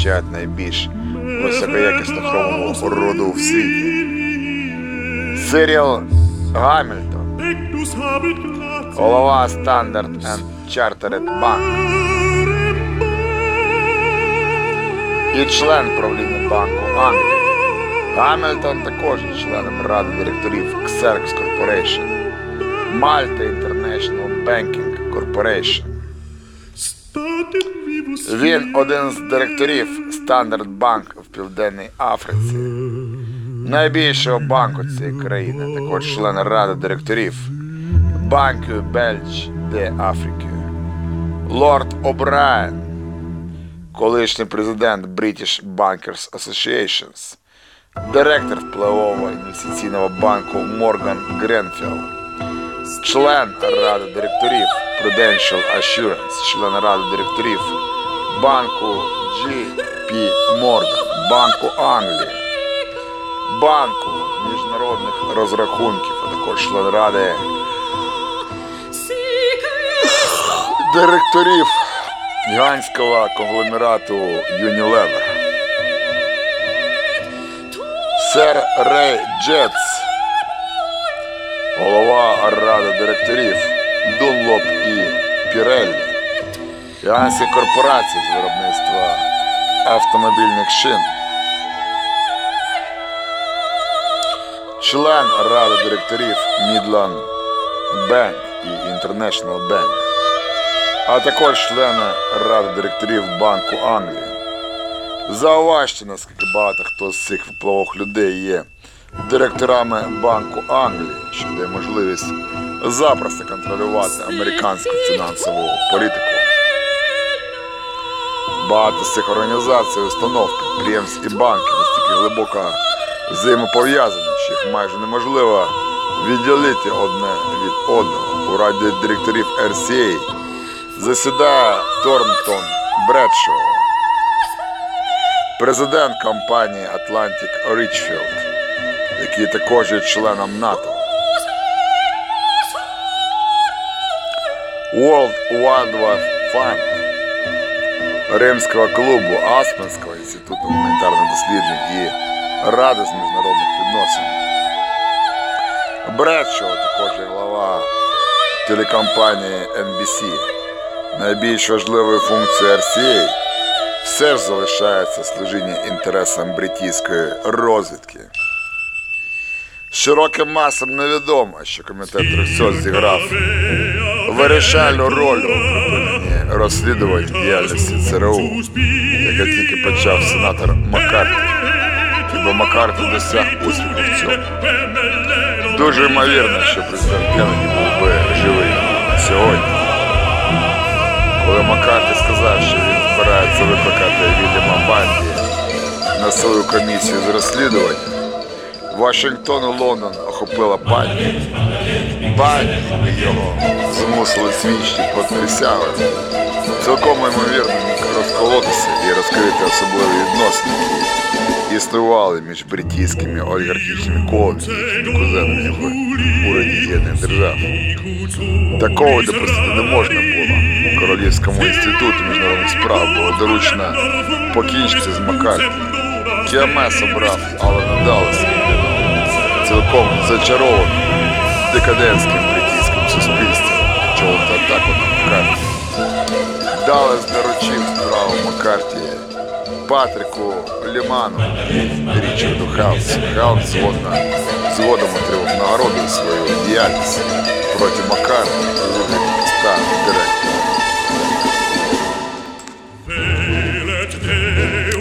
визначають найбільш високоякісно хромового роду у світі. Сиріл Гамільтон, голова Standard and Chartered Bank і член правління Банку Англії. Гамільтон також є членом ради директорів Xerox Corporation, Malta International Banking Corporation. Він один з директорів Standard Bank в Південній Африці, найбільшого банку цієї країни, також член ради директорів Банку Бельж де Африк. Лорд О'Брайен, колишній президент British Bankers Associations, директор впливового інвестиційного банку Морган Гренфілд, член ради директорів Prudential Assurance, член ради директорів банку GP Morgan, Банку Англії, Банку міжнародних розрахунків, а також член ради директорів гігантського конгломерату Unilever. Сер Рей Джетс, голова ради директорів Dunlop і Pirelli, гігантські корпорації з виробництва автомобільних шин, член ради директорів Midland Bank і International Bank, а також члени ради директорів Банку Англії. Зауважте, наскільки багато хто з цих впливових людей є директорами Банку Англії, що дає можливість запросто контролювати американську фінансову політику. Багато з цих організацій, установ, підприємств і банків настільки глибоко взаємопов'язані, що їх майже неможливо відділити одне від одного. У раді директорів RCA засідає Торнтон Бредшоу, президент компанії Atlantic Richfield, який також є членом НАТО. World Wildlife Fund, Римського клубу Аспенського інституту гуманітарних досліджень і Ради з міжнародних відносин. Бредшоу також є глава телекомпанії NBC. Найбільш важливою функцією RCA все ж залишається служіння інтересам бритійської розвідки. Широким масам невідомо, що комітет 300 зіграв вирішальну роль розслідувань діяльності ЦРУ, яка тільки почав сенатор Маккарті, бо Маккарті досяг успіху в цьому. Дуже ймовірно, що президент Кеннеді був би живий сьогодні. Коли Маккарті сказав, що він збирається викликати Вільяма Банді на свою комісію з розслідування, Вашингтон і Лондон охопила паніка. Банді його змусили під присягою. Цілком ймовірно розколотися і розкрити особливі відносини, які існували між бритійськими олігархічними колами і кузенами в уряді Єдиних держав. Такого допустити не можна було. У Королівському інституту міжнародних справ було доручено покінчити з Маккарті. КМС обрав, але не вдалося. Цілком зачарований декадентським бритійським суспільством, чого та атаку на Маккарті. Далес доручив справу Маккарті Патріку Ліману і Річарду Хаусу. Хаус згодна згодом отримав нагороду за свою діяльність проти Маккарті у вигляді поста директора.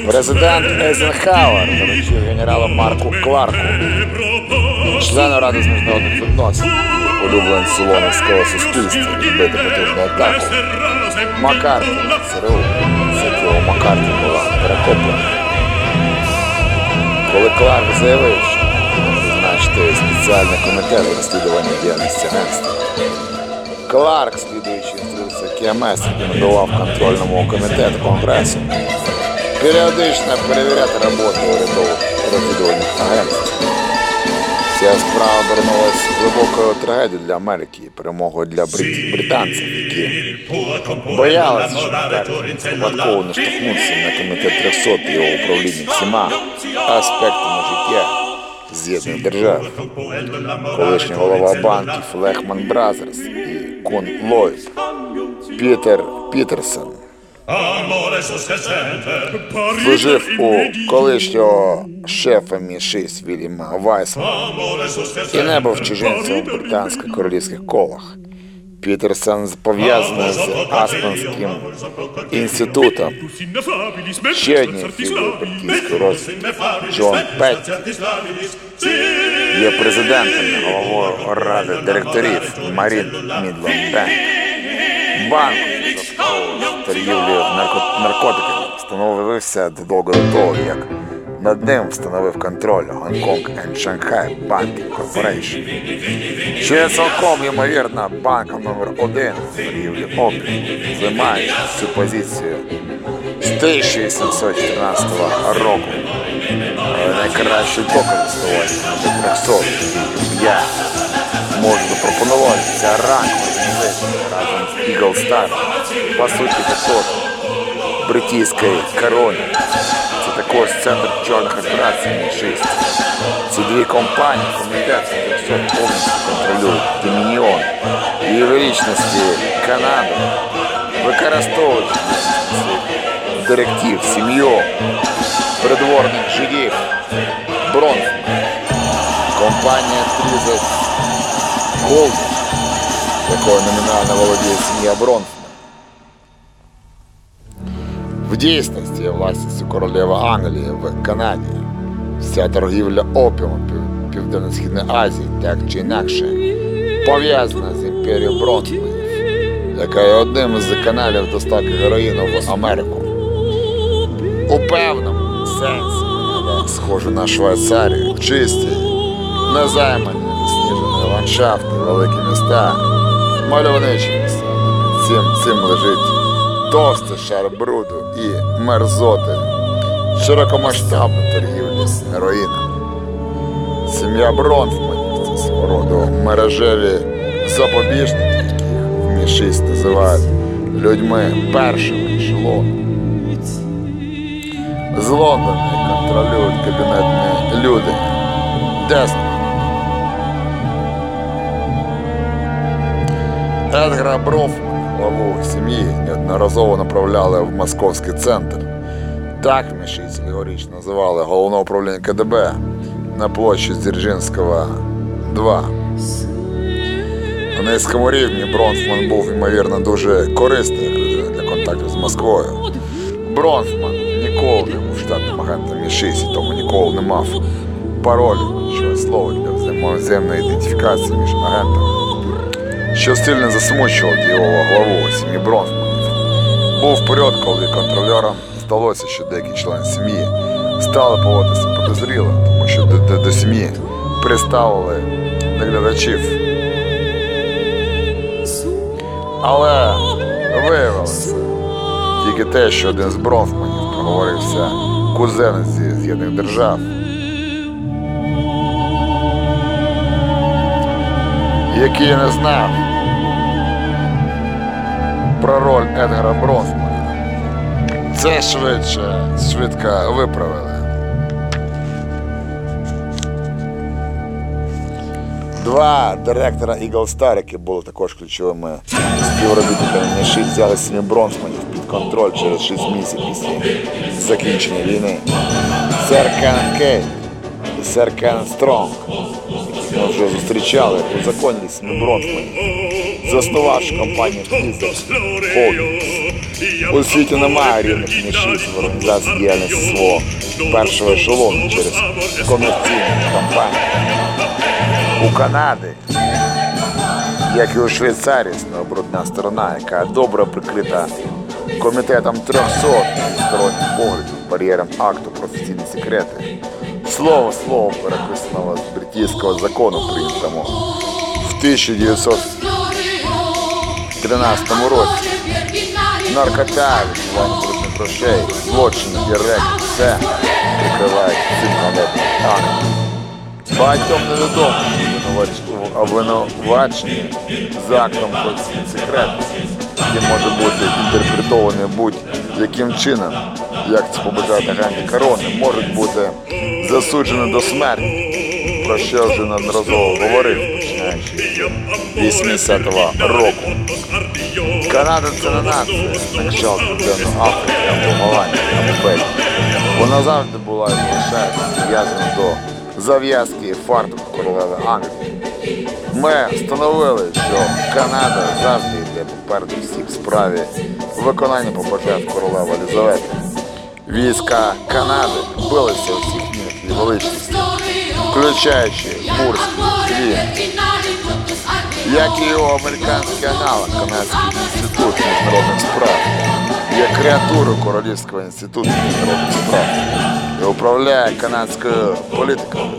Президент Ейзенхауер доручив генералу Марку Кларку, члену Ради з міжнародних відносин, улюбленцю лоновського суспільства, відбити потужну атаку. Маккарті, ЦРУ, з якого Маккарті була перекоплена. Коли Кларк заявив, що призначити спеціальний комітет розслідування діяльності агентства. Кларк, слідуючи інструкції КМС, рекомендував контрольному комітету Конгресу періодично перевіряти роботу урядових розвідувальних агентств. Ця справа обернулася глибокою трагедією для Америки перемогою для брит- британців, які боялися, що випадково не штовхнутися на комітет 300 і його управління всіма аспектами життя з'єднаних держав. Колишній голова банків Лехман Бразерс і Кон Ллойд, Пітер Пітерсон служив у колишнього шефа Мі-6 Вільяма Вайсмана. І не був чужинцем у британських королівських колах. Пітерсон пов'язаний з Аспенським інститутом. Ще британської розвідки Джон Петті є президентом і головою ради директорів Марін Мідланд Бенк. Банк торгівлі нарко- наркотиками встановився задовго до того, як над ним встановив контроль Гонконг and Shanghai Banking Corporation, що є цілком ймовірно банком номер один в торгівлі опіуму, займаючи цю позицію з 1814 року. Але найкращий доказ існування до 300 я можу запропонувати ця ранг організація разом з Eagle Star. По суті, також бритійської корони. Це також центр чорних операцій Мі-6. Ці дві компанії комітет 300 повністю контролюють Домініон і її величності Канаду, використовуючи своїх директив сім'ю придворних жидів Бронфман. Компанія 30 Голд, якою номінально володіє сім'я Бронфман. В дійсності є власністю королеви Англії в Канаді. Вся торгівля опіумом Пів- Південно-Східної Азії, так чи інакше, пов'язана з імперією Бронфманів, яка є одним із каналів доставки героїну в Америку. Певному сенсі схожа на Швейцарію, чисті, незаймані, засніжені ландшафти, великі міста, мальовничі міста. Цим, цим лежить товстий шар бруду і мерзоти, широкомасштабна торгівля героїном. Сім'я Бронфманів це свого роду мережеві запобіжники, яких в Мі-6 називають людьми першого ешелону. З Лондона контролюють кабінетні люди. Десно. Едгара Брофмана, главу сім'ї, неодноразово направляли в московський центр. Так мішиці легорічно називали головне управління КДБ на площі Дзержинського 2. На низькому рівні Бронфман був, ймовірно, дуже корисний для контактів з Москвою. Бронфман ніколи не штатним агентом Мі-6, і тому ніколи не мав паролю чи слова для взаємної ідентифікації між агентами що сильно засмучував його главу сім'ї Бронфманів. Був період, коли контролерам здалося, що деякі члени сім'ї стали поводитися підозріло, тому що до, до, до сім'ї приставили наглядачів. Але виявилося тільки те, що один з Бронфманів проговорився кузен зі З'єднаних держав. який не знав про роль Едгара Бронфмана. Це швидше, швидко виправили. Два директора Eagle Star, які були також ключовими співробітниками взяли сім'ї Бронфманів контроль через 6 місяців після закінчення війни. Сер Кеннен Кейт і сер Кеннен Стронг, яких ми вже зустрічали у законній сім'ї Бронфманів, заснувавши компанію Holdings. У світі немає рівних мішів в організації діяльності свого першого ешелону через комерційні компанії. У Канади, як і у Швейцарії, брудна сторона, яка добре прикрита комітетом 300 сторонніх поглядів, бар'єром акту про офіційні секрети. Слово слово переписаного з бритійського закону, прийнятому в 1913 році. Наркота, відбування брудних грошей, злочини і рек, все прикривають цим ганебним актом. Багатьом невідомо обвинувач- обвинувачення за актом секретності, який може бути інтерпретований будь-яким чином, як це побажають агенти корони, можуть бути засуджені до смерті, про що вже неодноразово говорив, починаючи з 80-го року. Канада це не нація, на кшталт Південної Африки або Голландії, або Бельгії. Вона завжди була залишається прив'язана до зав'язки фартуку королеви Англії. Ми встановили, що Канада завжди всіх в справі виконання побажань королеви Елізавети. Війська Канади билися у всіх мінах і величності, включаючи Курський, Клін, як і його американський аналог, Канадський інститут міжнародних справ, є креатурою Королівського інституту міжнародних справ і управляє канадською політикою.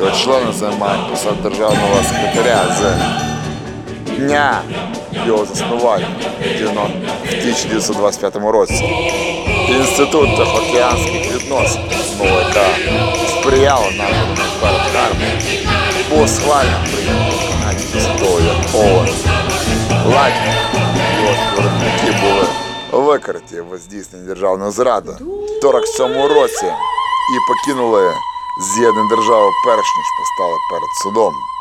Його члени займають посаду державного секретаря з дня його заснування в 1925 році. Інститут Тихоокеанських відносин, основа яка сприяла нашому перед армії, був схвально прийнятий в Канаді після як його співробітники були викриті в здійсненні державної зради в 47 році і покинули з'єднані держави перш ніж постали перед судом.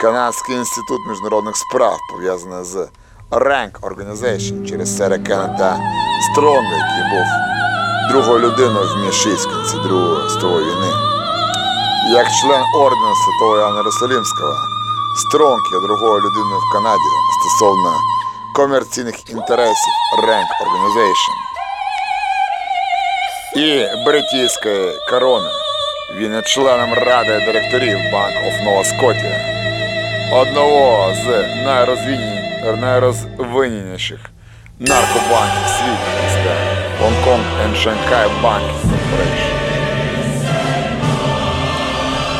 Канадський інститут міжнародних справ пов'язаний з Rank Organization через сера Кеннета Стронга, який був другою людиною в Мішиську в кінці Другої світової війни. Як член ордену Святого Іоанна Єрусалимського, Стронг є другою людиною в Канаді стосовно комерційних інтересів Rank Organization і бритійської корони. Він є членом ради директорів Bank of Nova Scotia, одного з найрозвиненіших наркобанків світу Hong Kong and Shanghai Banking Corporation.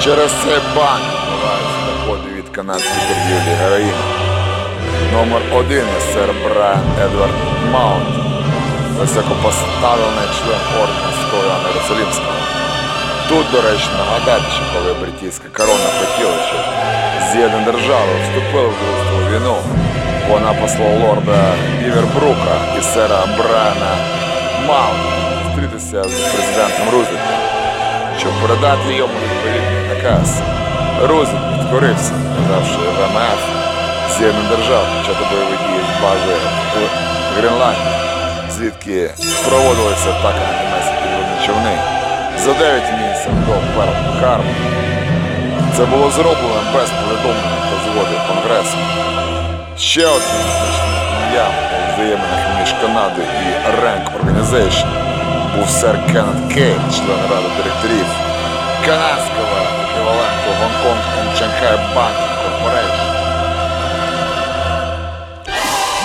Через цей банк впливаються доходи від канадської торгівлі героїном. Номер один сер Брайан Едвард Маунт, високопоставлений член ордену Святого Іоанна Єрусалимського. Тут, до речі, нагадати, що коли британська корона хотіла, щоб з'єднані держави вступили в Другу війну, вона послала лорда Бівербрука і сера Брайана Маунта зустрітися з президентом Рузвельтом, щоб передати йому відповідний наказ. Рузвельт підкорився, сказавши ВМФ. З'єднаних держав почати бойові дії з бази в Гренландії, звідки проводилися атаки на німецькі підводні човни за 9 місяців до Перл Харбор. Це було зроблено без повідомлення та згоди Конгресу. Ще одним значним ім'ям у взаєминах між Канадою і Rank Organization був сер Кеннет Кейн, член ради директорів канадського еквіваленту Hong Kong and Shanghai Banking Corporation.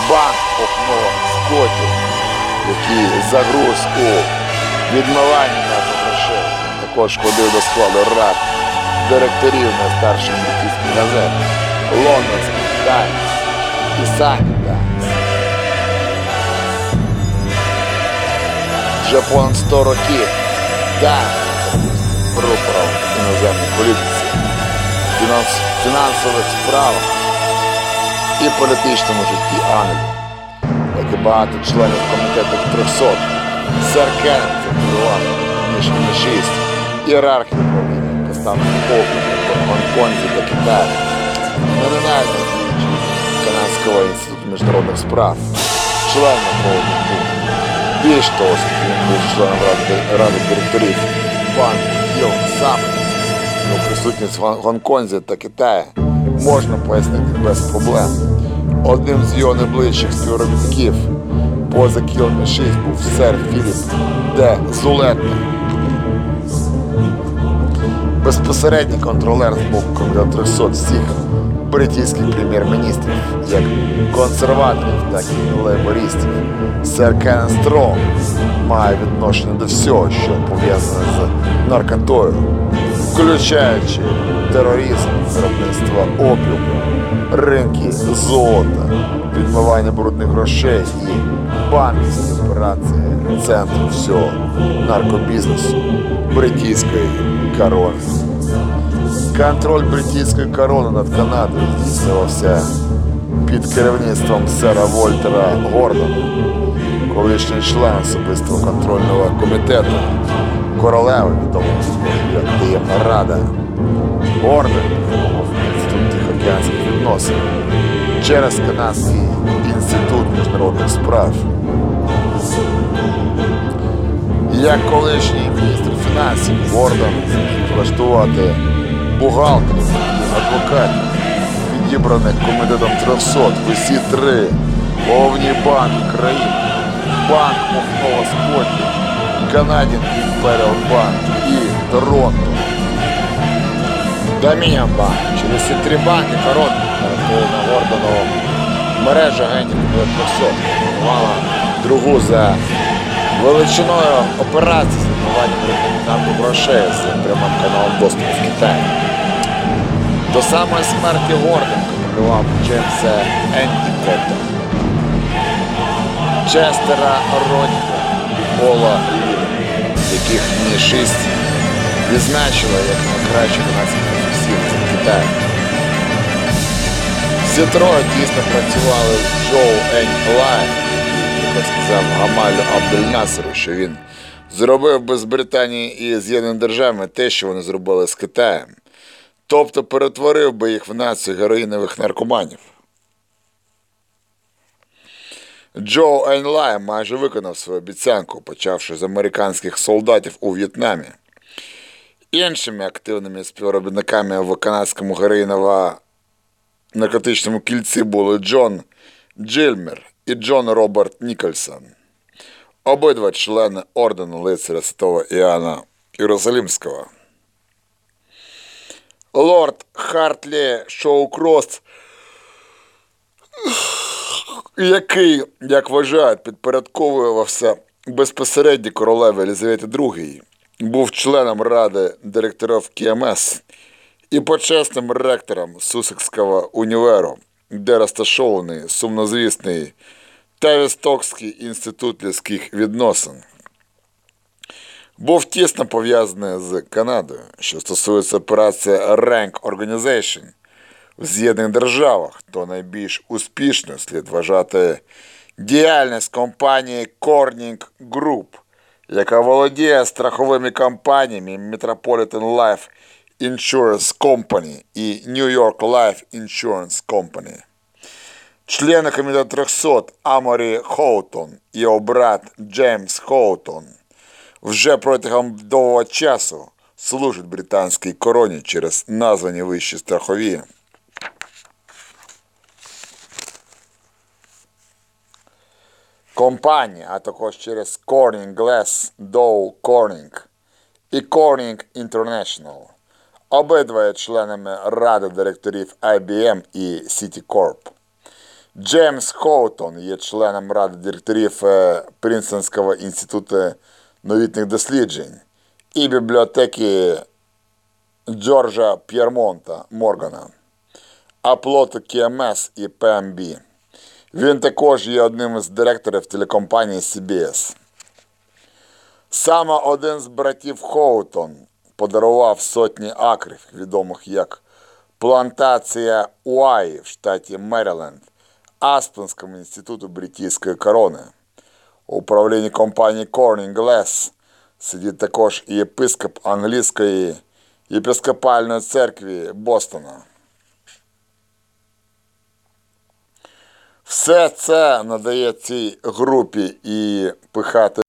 Bank of Nova Scotia, який загруз у відмиванні також ходив до складу рад директорів найстарших британських газет, Лондонський Таймс і Сані Таймс. 100 років Таймс прупоров іноземній політиці, фінанс, фінансових справах і політичному житті Англії, як і багато членів комітету 300, Саркент, Іван, ніж 6 ієрархії правління, яка стала повністю в Гонконзі та Китаї, номінально діючий Канадського інституту міжнародних справ, членом Голодного клубу. Більш того, він був членом ради, ради директорів Пан Йонг Сам, його присутність в Гонконзі та Китаї можна пояснити без проблем. Одним з його найближчих співробітників поза Кіл 6 був сер Філіп де Зулетний. Безпосередній контролер з боку Комітету 300 всіх британських прем'єр-міністрів, як консерваторів, так і лейбористів. Сер Кеннен Стронг має відношення до всього, що пов'язане з наркотою, включаючи тероризм, виробництво опіуму, ринки золота, відмивання брудних грошей і банківські операції центру всього наркобізнесу британської корони. Контроль британської корони над Канадою здійснювався під керівництвом сера Вольтера Гордона, колишній член особистого контрольного комітету королеви, відомого як Таємна Рада. Гордон інститут Тихоокеанських відносин через Канадський інститут міжнародних справ. Як колишній міністр фінансів. Гордон. Зміг влаштувати бухгалтерів і адвокатів, підібраних комітетом 300 в усі три. Головні банки країни, Банк Нова Скотті, Canadian Imperial Bank і Торонто. Домініон Банк. Через ці три банки коротко характерна Гордону мережа агентів 300 мала другу за величиною операції з рекоменданту грошей з прямим каналом доступу в Китай. До самої смерті Гордон контролював Джеймса Ендікота, Честера Родіка і Пола Ліна, яких мені шість відзначила як найкращих 12 професійних в Китаї. Всі троє дійсно працювали з Джоу Ень Лай, як сказав Гамалю Абдельнасеру, що він зробив би з Британії і З'єднаними Державами те, що вони зробили з Китаєм. Тобто перетворив би їх в націю героїнових наркоманів. Джо Енлай майже виконав свою обіцянку, почавши з американських солдатів у В'єтнамі. Іншими активними співробітниками в канадському героїново-наркотичному кільці були Джон Джилмер і Джон Роберт Нікольсон. Обидва члени ордену лицаря Святого Іоанна Єрусалимського. Лорд Хартлі Шоукрост, який, як вважають, підпорядковувався безпосередньо королеві Елізавети II, був членом ради директорів КМС і почесним ректором Сусекського універу, де розташований сумнозвісний Тавістокський інститут людських відносин. Був тісно пов'язаний з Канадою, що стосується операції Rank Organization в З'єднаних Державах, то найбільш успішною слід вважати діяльність компанії Corning Group, яка володіє страховими компаніями Metropolitan Life Insurance Company і New York Life Insurance Company. Члени комітету 300 Аморі Хоутон його брат Джеймс Хоутон вже протягом довгого часу служать британській короні через названі вищі страхові. Компанії, а також через Corning Glass Dow Corning і Corning International. Обидва є членами ради директорів IBM і Citicorp. Джеймс Хоутон є членом ради директорів е, Принстонського інституту новітних досліджень і бібліотеки Джорджа П'єрмонта Моргана, Аплоту КМС і ПМБ. Він також є одним із директорів телекомпанії CBS. Саме один з братів Хоутон подарував сотні акрів, відомих як плантація Уаї в штаті Мериленд, Аспенському інституту бритійської корони. У управлінні компанії Corning Glass сидить також і єпископ англійської єпископальної церкви Бостона. Все це надає цій групі і пихати.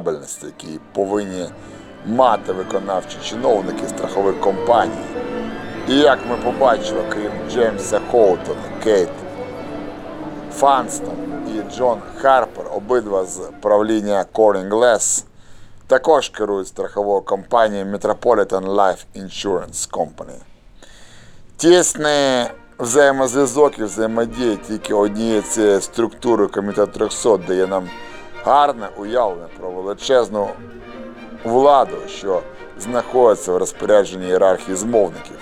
Респектабельності, який повинні мати виконавчі чиновники страхових компаній. І як ми побачили, крім Джеймса Хоутона, Кейт Фанстон і Джон Харпер, обидва з правління Corning Glass, також керують страховою компанією Metropolitan Life Insurance Company. Тісний взаємозв'язок і взаємодія тільки однією цією структурою Комітет 300 дає нам гарне уявлення величезну владу, що знаходиться в розпорядженні ієрархії змовників,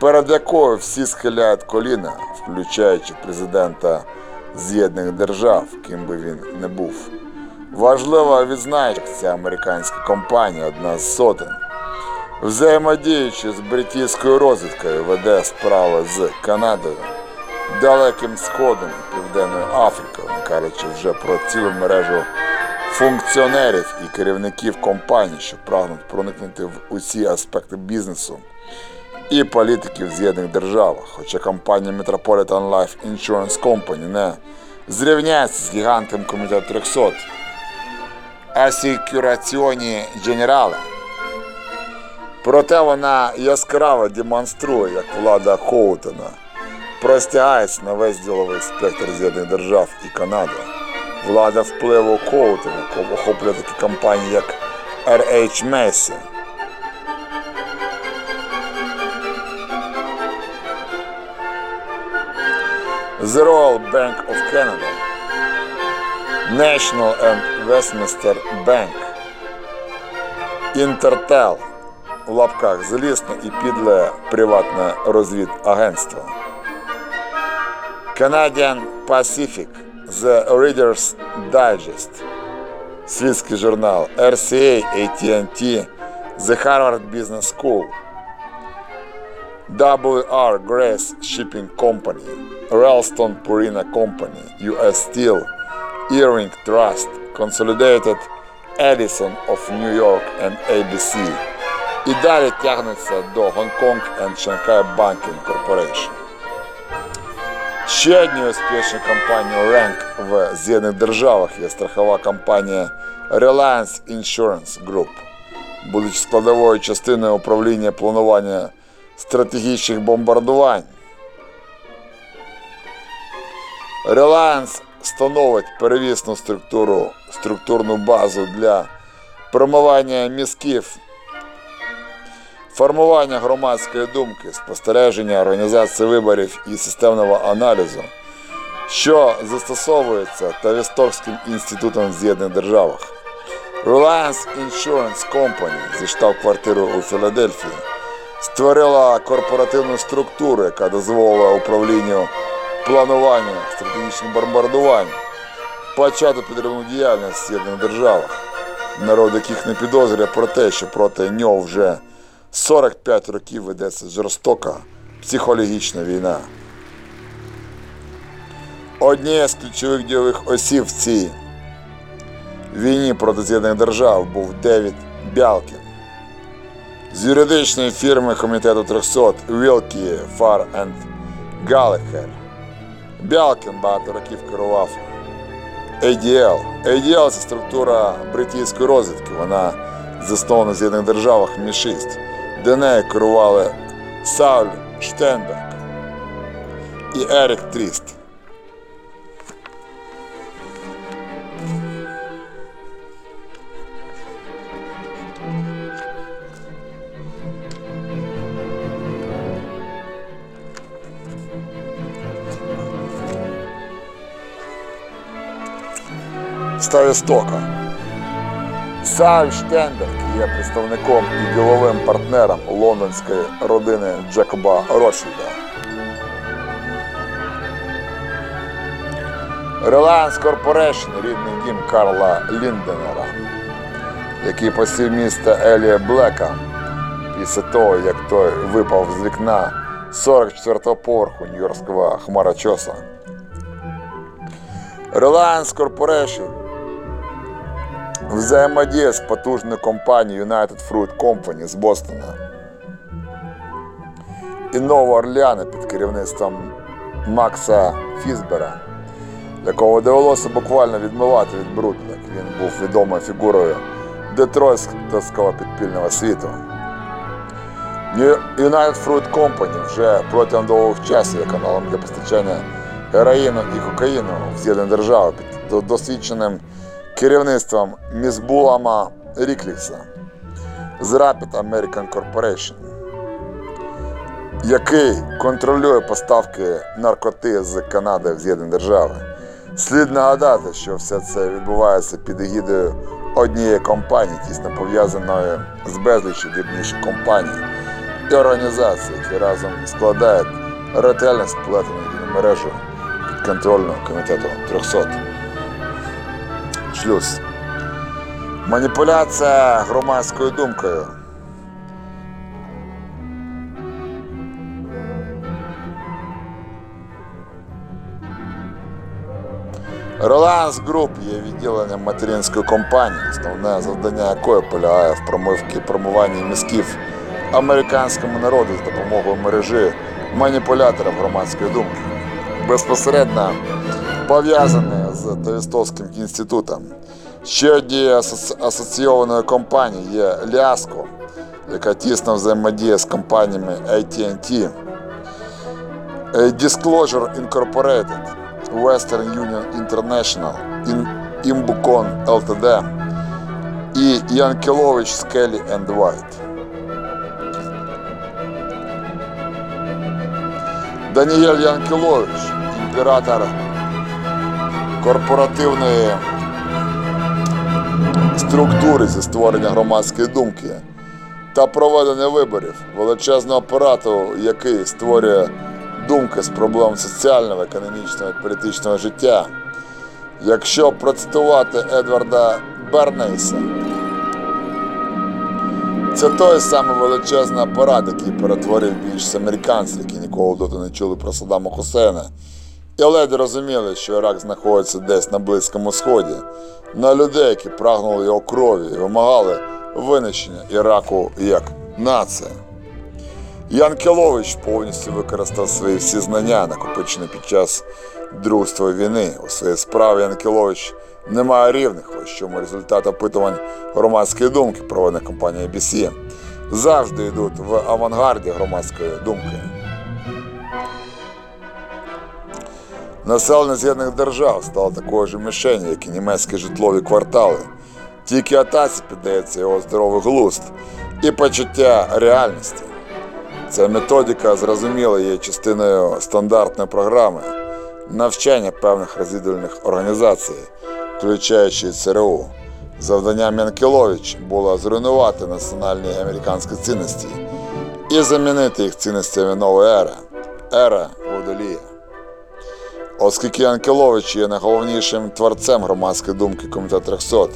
перед якою всі схиляють коліна, включаючи президента З'єднаних Держав, ким би він не був. Важливо відзначити, ця американська компанія одна з сотень. Взаємодіючи з британською розвідкою, веде справи з Канадою, Далеким Сходом і Південною Африкою, не кажучи вже про цілу мережу функціонерів і керівників компаній, що прагнуть проникнути в усі аспекти бізнесу і політики в З'єднаних Державах. Хоча компанія Metropolitan Life Insurance Company не зрівняється з гігантом Комітет 300 Асікюраціоні Дженерале. Проте вона яскраво демонструє, як влада Хоутона простягається на весь діловий спектр З'єднаних Держав і Канади. Влада впливу Хоутона охоплює такі компанії, як RH Macy, The Royal Bank of Canada, National and Westminster Bank, Intertel, в лапках злісне і підле приватне розвідагентство. Canadian Pacific, The Reader's Digest, світський журнал, RCA, AT&T, The Harvard Business School, WR Grace Shipping Company, Ralston Purina Company, US Steel, Earring Trust, Consolidated Edison of New York and ABC, і далі тягнеться до Hong Kong and Shanghai Banking Corporation. Ще однією успішною компанією Rank в З'єднаних Державах є страхова компанія Reliance Insurance Group, будучи складовою частиною управління планування стратегічних бомбардувань. Reliance становить перевісну структуру, структурну базу для промивання мізків, формування громадської думки, спостереження, організації виборів і системного аналізу, що застосовується Тавістокським інститутом в З'єднаних Державах. Reliance Insurance Company зі штаб-квартирою у Філадельфії створила корпоративну структуру, яка дозволила управлінню планування стратегічних бомбардувань почати підривну діяльність в З'єднаних Державах, народ яких не підозрює про те, що проти нього вже 45 років ведеться жорстока психологічна війна. Однією з ключових дійових осіб в цій війні проти З'єднаних Держав був Девід Бялкін. З юридичної фірми Комітету 300 Вілкі Фар енд Галлехер. Бялкін багато років керував ADL. ADL – це структура британської розвідки. Вона заснована в З'єднаних Державах Мі-6, де нею керували Сауль Штенберг і Ерік Тріст. Ставістока. Сауль Штенберг є представником і діловим партнером лондонської родини Джекоба Ротшильда. Reliance Corporation – рідний дім Карла Лінденера, який посів місто Елія Блека після того, як той випав з вікна 44-го поверху Нью-Йоркського хмарочоса. Reliance Corporation взаємодіє з потужною компанією United Fruit Company з Бостона і Нового Орлеана під керівництвом Макса Фізбера, якого довелося буквально відмивати від бруду, він був відомою фігурою детройтського підпільного світу. United Fruit Company вже протягом довгих часів є каналом для постачання героїну і кокаїну в З'єднані держави під досвідченим керівництвом Мізбулама Рікліса з Rapid American Corporation, який контролює поставки наркоти з Канади в З'єднані держави. Слід нагадати, що все це відбувається під егідою однієї компанії, тісно пов'язаної з безліччю дрібніших компаній і організацій, які разом складають ретельно сплетену мережу підконтрольного комітету 300. Шлюз. Маніпуляція громадською думкою. Reliance Group є відділенням материнської компанії, основне завдання якої полягає в промивці промиванні мізків американському народу з допомогою мережі маніпуляторів громадської думки. Безпосередньо пов'язані з Тавістовським інститутом. Ще однією асоці- асоційованою компанією є Ляско, яка тісно взаємодіє з компаніями AT&T, е, Disclosure Incorporated, Western Union International, In- Imbucon Ltd. і Янкелович Скелі and White. Даніель Янкелович, імператор корпоративної структури зі створення громадської думки та проведення виборів величезного апарату, який створює думки з проблем соціального, економічного і політичного життя. Якщо процитувати Едварда Бернейса, це той самий величезний апарат, який перетворив більшість американців, які ніколи доти не чули про Саддама Хусейна, і ледь розуміли, що Ірак знаходиться десь на Близькому Сході, на людей, які прагнули його крові і вимагали винищення Іраку як нація. Янкелович повністю використав свої всі знання, накопичені під час Другої світової війни. У своїй справі Янкелович не має рівних, ось чому результати опитувань громадської думки, проведених компанією ABC, завжди йдуть в авангарді громадської думки. Населення З'єднаних Держав стало такою ж мішенью, як і німецькі житлові квартали. Тільки атаці піддається його здоровий глузд і почуття реальності. Ця методика зрозуміла є частиною стандартної програми навчання певних розвідувальних організацій, включаючи ЦРУ. Завданням Янкелович було зруйнувати національні американські цінності і замінити їх цінностями нової ери ера водолія. Оскільки Янкелович є найголовнішим творцем громадської думки Комітету 300,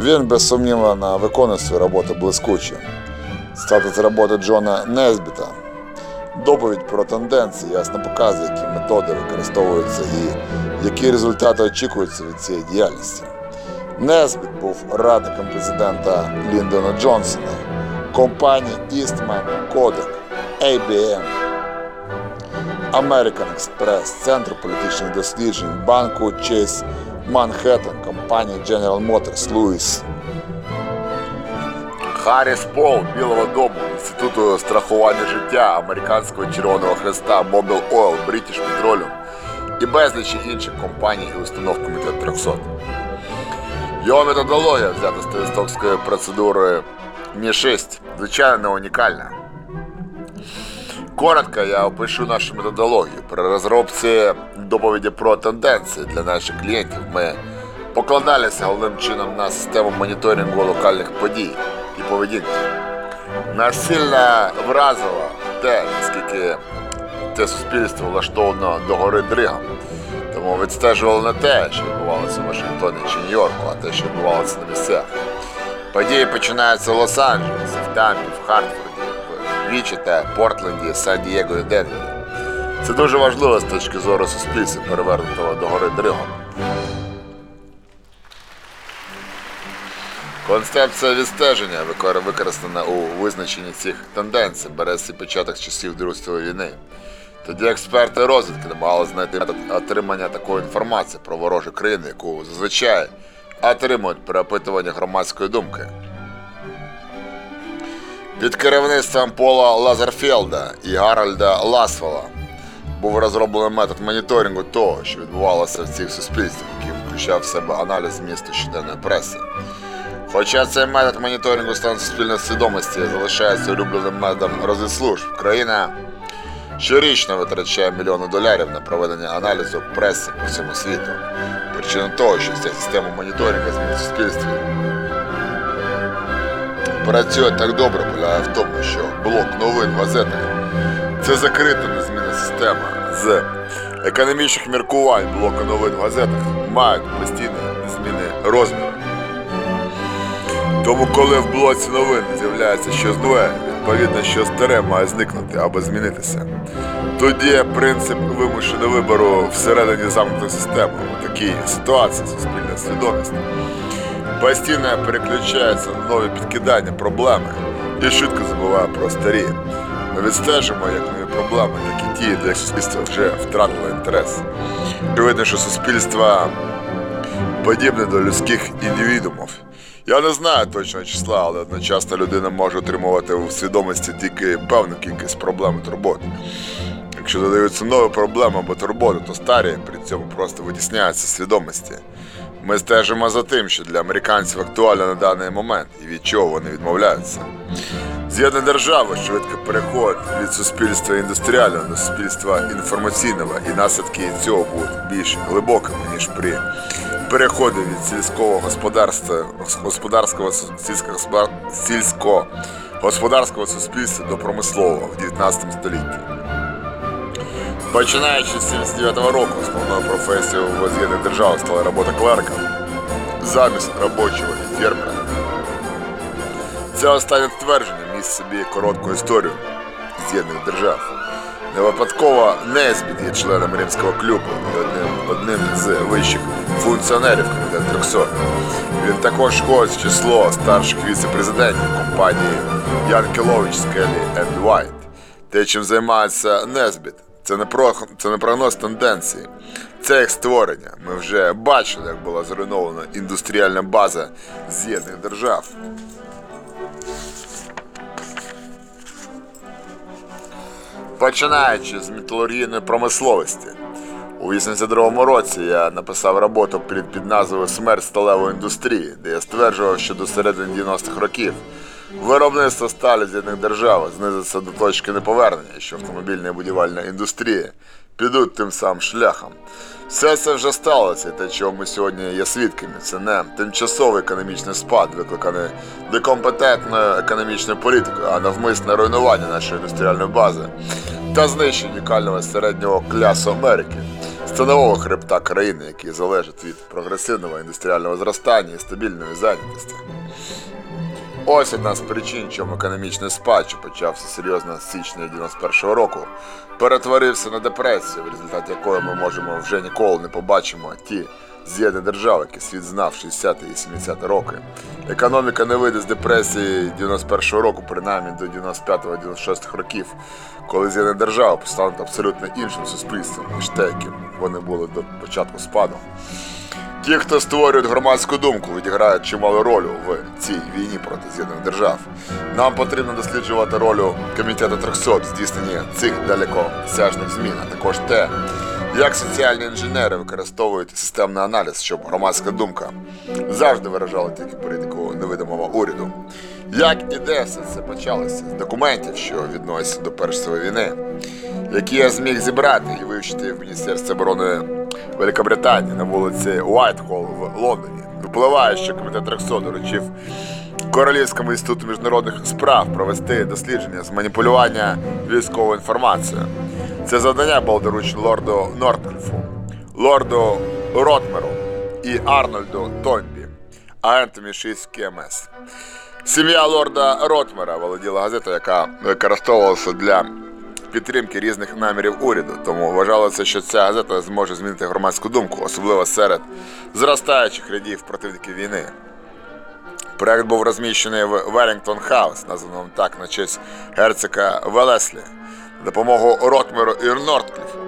він безсумнівно виконує свою роботу блискуче. Статус роботи Джона Незбіта. Доповідь про тенденції ясно показує, які методи використовуються і які результати очікуються від цієї діяльності. Незбіт був радником президента Ліндона Джонсона, компанії Eastman Kodak, ABM, American Express, Центру політичних досліджень, банку Chase Manhattan, компанії General Motors, Lewis. Харріс Пол Білого Дому, Інституту страхування життя Американського Червоного Хреста, Mobile Oil, British Petroleum і безлічі інших компаній і установ Комітету 300. Його методологія, взята з Телестокської процедури Мі-6, звичайно не унікальна. Коротко я опишу нашу методологію. При розробці доповіді про тенденції для наших клієнтів ми покладалися головним чином на систему моніторингу локальних подій поведінки. Нас сильно вразило те, наскільки те суспільство влаштовано до гори дригом. Тому відстежували не те, що відбувалося в Вашингтоні чи Нью-Йорку, а те, що відбувалося на місцях. Події починаються в Лос-Анджелесі, в Тампі, в Хартфорді, в Вічіта, Портленді, Сан-Дієго і Денвері. Це дуже важливо з точки зору суспільства, перевернутого до гори дригом. Концепція відстеження використана у визначенні цих тенденцій, бере свій початок з часів Другої світової війни. Тоді експерти розвідки намагалися знайти метод отримання такої інформації про ворожі країни, яку зазвичай отримують при опитуванні громадської думки. Під керівництвом Пола Лазерфелда і Гарольда Ласфела був розроблений метод моніторингу того, що відбувалося в цих суспільствах, який включав в себе аналіз змісту щоденної преси. Хоча цей метод моніторингу стану суспільної свідомості залишається улюбленим методом розвідслужб, країна щорічно витрачає мільйони доларів на проведення аналізу преси по всьому світу. Причина того, що ця система моніторингу змін в суспільстві працює так добре, полягає в тому, що блок новин в газетах це закрита незмінна система з економічних міркувань блоку новин в газетах мають постійні зміни розміру. Тому, коли в блоці новин з'являється щось нове, відповідно, що старе має зникнути або змінитися. Тоді принцип вимушеного вибору всередині замкнутої системи. У такій ситуації суспільна свідомість постійно переключається на нові підкидання проблеми і швидко забуває про старі. Ми відстежимо як нові проблеми, так і ті, де суспільство вже втратило інтерес. Очевидно, що суспільство подібне до людських індивідумів. Я не знаю точного числа, але одночасно людина може отримувати у свідомості тільки певну кількість проблем і турбот. Якщо додаються нові проблеми або турботи, то старі при цьому просто витісняються свідомості. Ми стежимо за тим, що для американців актуально на даний момент і від чого вони відмовляються. З'єднана держава швидко переходить від суспільства індустріального до суспільства інформаційного, і наслідки цього будуть більш глибокими, ніж при переході від сільського господарства господарського сільського господарського суспільства до промислового в 19 столітті. Починаючи з 79-го року, основною професією в З'єднаних державах стала робота клерка замість робочого і фермера. Це останнє твердження мість собі коротку історію З'єднаних держав. Не випадково Несбіт є членом римського клубу і одним, одним з вищих функціонерів комітету 300. Він також входить в число старших віце-президентів компанії Янкелович Скеллі енд Вайт. Те, чим займається Несбіт, це не, про, це не прогноз тенденції. Це їх створення. Ми вже бачили, як була зруйнована індустріальна база З'єднаних держав. Починаючи з металургійної промисловості. У 82-му році я написав роботу під, під назвою Смерть сталевої індустрії, де я стверджував, що до середини 90-х років виробництво сталі з одних держав знизиться до точки неповернення, що автомобільна і будівельна індустрія підуть тим самим шляхом. Все це вже сталося, те, чого ми сьогодні є свідками, це не тимчасовий економічний спад, викликаний некомпетентною економічною політикою, а навмисне руйнування нашої індустріальної бази та знищення унікального середнього клясу Америки, станового хребта країни, який залежить від прогресивного індустріального зростання і стабільної зайнятості. Ось одна з причин, чому економічний спад, почався серйозно з січня 91-го року, перетворився на депресію, в результаті якої ми можемо вже ніколи не побачимо ті з'єднані держави, які світ знав в 60-ті і 70-ті роки. Економіка не вийде з депресії 91-го року, принаймні до 95-96 років, коли з'єднані держави постануть абсолютно іншим суспільством, ніж те, яким вони були до початку спаду. Ті, хто створюють громадську думку, відіграють чималу роль в цій війні проти з'єднаних держав. Нам потрібно досліджувати роль комітету 300 в здійсненні цих далекосяжних змін, а також те, як соціальні інженери використовують системний аналіз, щоб громадська думка завжди виражала тільки політику невидимого уряду. Як і де все це почалося з документів, що відносяться до Першої війни, які я зміг зібрати і вивчити в Міністерстві оборони Великобританії на вулиці Уайтхолл в Лондоні. Випливає, що комітет 300 доручив Королівському інституту міжнародних справ провести дослідження з маніпулювання військовою інформацією. Це завдання було доручено лорду Норткліфу, лорду Ротмеру і Арнольду Томбі, агентом із 6 КМС. Сім'я лорда Ротмера володіла газетою, яка використовувалася для підтримки різних намірів уряду, тому вважалося, що ця газета зможе змінити громадську думку, особливо серед зростаючих рядів противників війни. Проект був розміщений в Велінгтон Хаус, названому так на честь герцога Велеслі. Допомогу Ротмеру і Норткліфу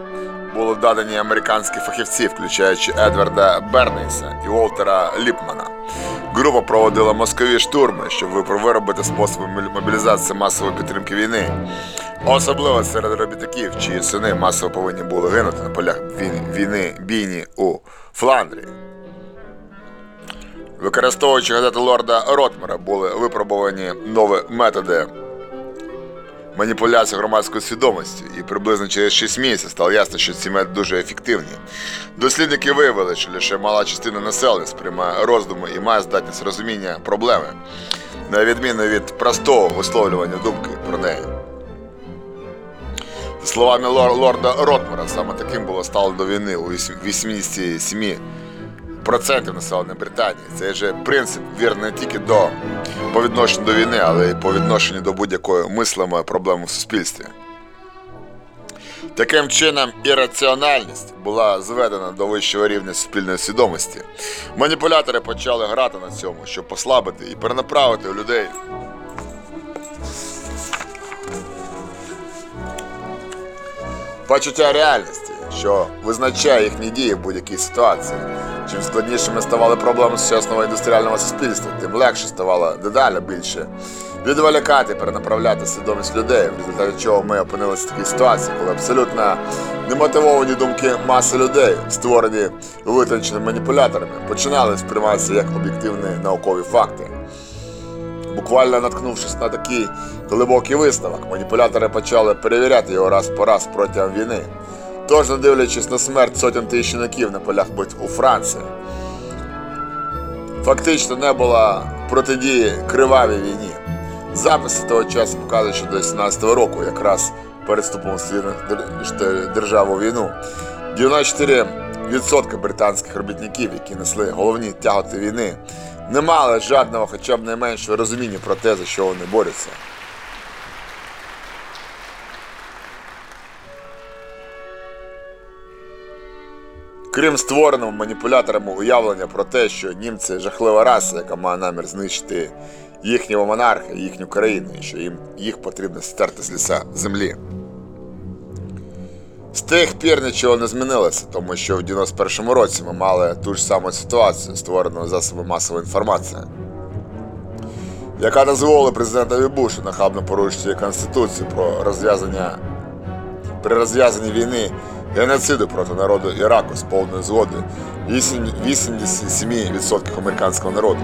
були додані американські фахівці, включаючи Едварда Бернейса і Уолтера Ліпмана. Група проводила мозкові штурми, щоб виробити способи мобілізації масової підтримки війни. Особливо серед робітників, чиї сини масово повинні були гинути на полях війни бійні у Фландрії. Використовуючи газету лорда Ротмера, були випробовані нові методи маніпуляції громадської свідомості, і приблизно через 6 місяців стало ясно, що ці методи дуже ефективні. Дослідники виявили, що лише мала частина населення сприймає роздуми і має здатність розуміння проблеми, на відміну від простого висловлювання думки про неї. За словами лор- лорда Ротмера, саме таким було стало до війни у 87 процентів населення Британії. Цей же принцип вірний не тільки до по відношенню до війни, але й по відношенню до будь-якої мислимої проблеми в суспільстві. Таким чином, ірраціональність була зведена до вищого рівня суспільної свідомості. Маніпулятори почали грати на цьому, щоб послабити і перенаправити у людей почуття реальності, що визначає їхні дії в будь-якій ситуації. Чим складнішими ставали проблеми сучасного індустріального суспільства, тим легше ставало дедалі більше відволікати, перенаправляти свідомість людей, в результаті чого ми опинилися в такій ситуації, коли абсолютно немотивовані думки маси людей, створені витонченими маніпуляторами, починали сприйматися як об'єктивні наукові факти. Буквально наткнувшись на такий глибокий висновок, маніпулятори почали перевіряти його раз по раз протягом війни. Тож, не дивлячись на смерть сотень тисяч юнаків на полях битв у Франції, фактично не було протидії кривавій війні. Записи того часу показують, що до 17-го року, якраз перед державу війну, 94% британських робітників, які несли головні тяготи війни, не мали жодного хоча б найменшого розуміння про те, за що вони борються. Крім створеного маніпуляторами уявлення про те, що німці жахлива раса, яка має намір знищити їхнього монарха, їхню країну, і що їм їх потрібно стерти з ліса землі. З тих пір нічого не змінилося, тому що в 91-му році ми мали ту ж саму ситуацію, створену засобами масової інформації, яка дозволила президентові Бушу нахабно порушити конституцію про розв'язання при розв'язанні війни геноциду проти народу Іраку з повною згодою 8 87% американського народу.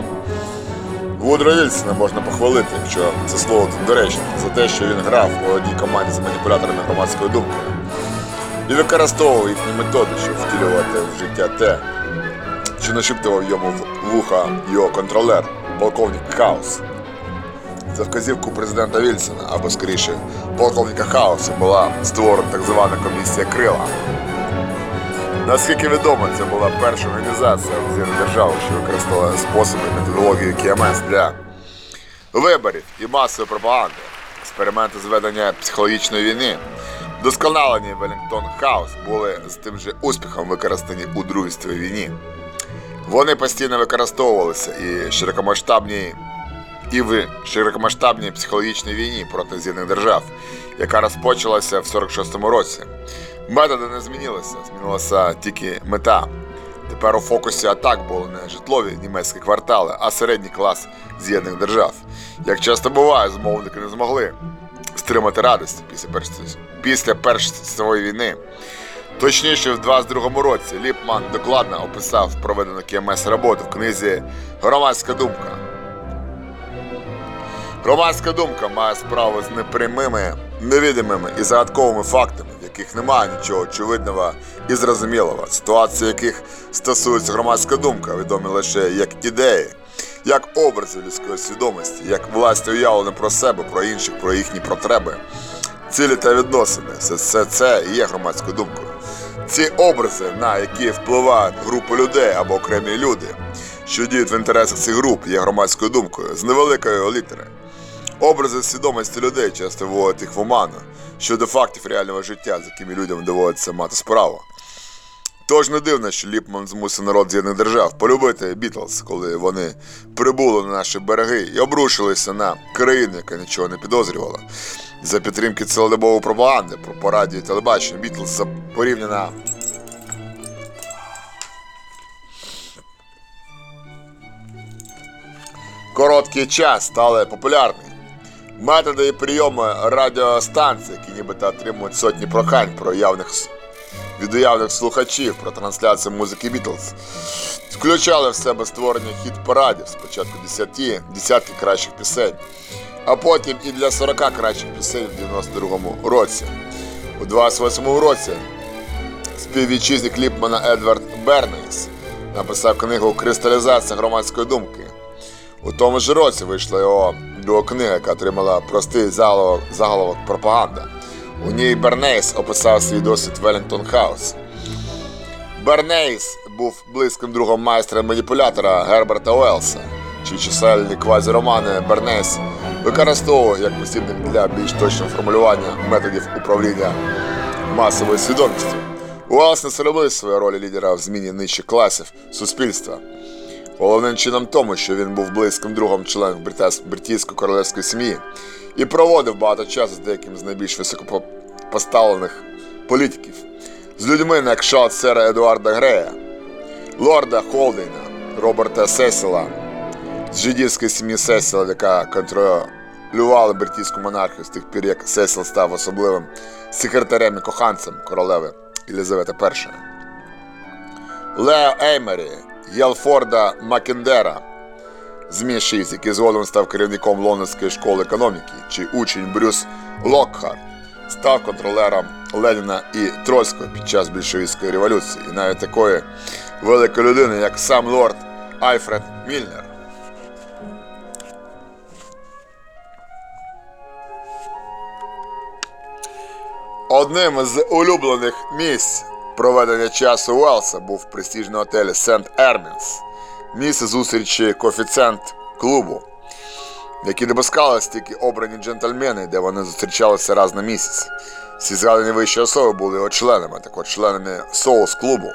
Вудро Вільсона можна похвалити, якщо це слово тут доречно, за те, що він грав у одній команді з маніпуляторами громадської думки і використовував їхні методи, щоб втілювати в життя те, що нашіптував йому в вуха його контролер, полковник Хаус. За вказівку президента Вільсона, або скоріше полковника Хауса, була створена так звана комісія Крила. Наскільки відомо, це була перша організація в держави, що використовувала способи і методологію КМС для виборів і масової пропаганди, експерименти з ведення психологічної війни, досконалені Велінгтон Хаус були з тим же успіхом використані у Другій світовій війні. Вони постійно використовувалися і широкомасштабні і в широкомасштабній психологічній війні проти з'єднаних держав, яка розпочалася в 46-му році. Методи не змінилися, змінилася тільки мета. Тепер у фокусі атак були не житлові німецькі квартали, а середній клас з'єднаних держав. Як часто буває, змовники не змогли стримати радості після першої, після Першої світової війни. Точніше, в 22-му році Ліпман докладно описав проведену КМС роботу в книзі Громадська думка. Громадська думка має справу з непрямими, невідомими і загадковими фактами, в яких немає нічого очевидного і зрозумілого, ситуації яких стосується громадська думка, відомі лише як ідеї, як образи людської свідомості, як власне уявлення про себе, про інших, про їхні потреби, цілі та відносини. Все, все це і є громадською думкою. Ці образи, на які впливають групи людей або окремі люди, що діють в інтересах цих груп, є громадською думкою з невеликої літери. Образи свідомості людей часто вводять їх в оману щодо фактів реального життя, з якими людям доводиться мати справу. Тож не дивно, що Ліпман змусив народ з'єднаних держав полюбити Бітлз, коли вони прибули на наші береги і обрушилися на країну, яка нічого не підозрювала. За підтримки цілодобової пропаганди про по радіо і телебаченню Бітлз порівняна короткий час стали популярні. Методи і прийоми радіостанцій, які нібито отримують сотні прохань про явних від уявних слухачів про трансляцію музики Бітлз, включали в себе створення хіт-парадів спочатку 10, десятки кращих пісень, а потім і для 40 кращих пісень в 92-му році. У 28-му році співвітчизник Ліпмана Едвард Бернейс написав книгу Кристалізація громадської думки. У тому ж році вийшла його друга книга, яка отримала простий заголовок, заголовок пропаганда. У ній Бернейс описав свій досвід Велінгтон Хаус. Бернейс був близьким другом майстра маніпулятора Герберта Уелса, чиї чисельні квазіромани Бернейс використовував як посібник для більш точного формулювання методів управління масовою свідомістю. Уелс не соромив свою роль лідера в зміні нижчих класів суспільства. Головним чином тому, що він був близьким другом членів британської британської королевської сім'ї і проводив багато часу з деякими з найбільш високопоставлених політиків, з людьми, на кшталт сера Едуарда Грея, лорда Холдейна, Роберта Сесіла, з жидівської сім'ї Сесіла, яка контролювала британську монархію з тих пір, як Сесіл став особливим секретарем і коханцем королеви Єлизавети І. Лео Еймері, Єлфорда Макендера, з МІ-6, який згодом став керівником Лондонської школи економіки, чи учень Брюс Локхарт, став контролером Леніна і Троцького під час більшовицької революції, і навіть такої великої людини, як сам лорд Альфред Мільнер. Одним з улюблених місць проведення часу Уелса був престижний готель Сент Ермінс, місце зустрічі коефіцієнт клубу, які допускалися тільки обрані джентльмени, де вони зустрічалися раз на місяць. Всі згадані вищі особи були його членами, так от членами соус клубу.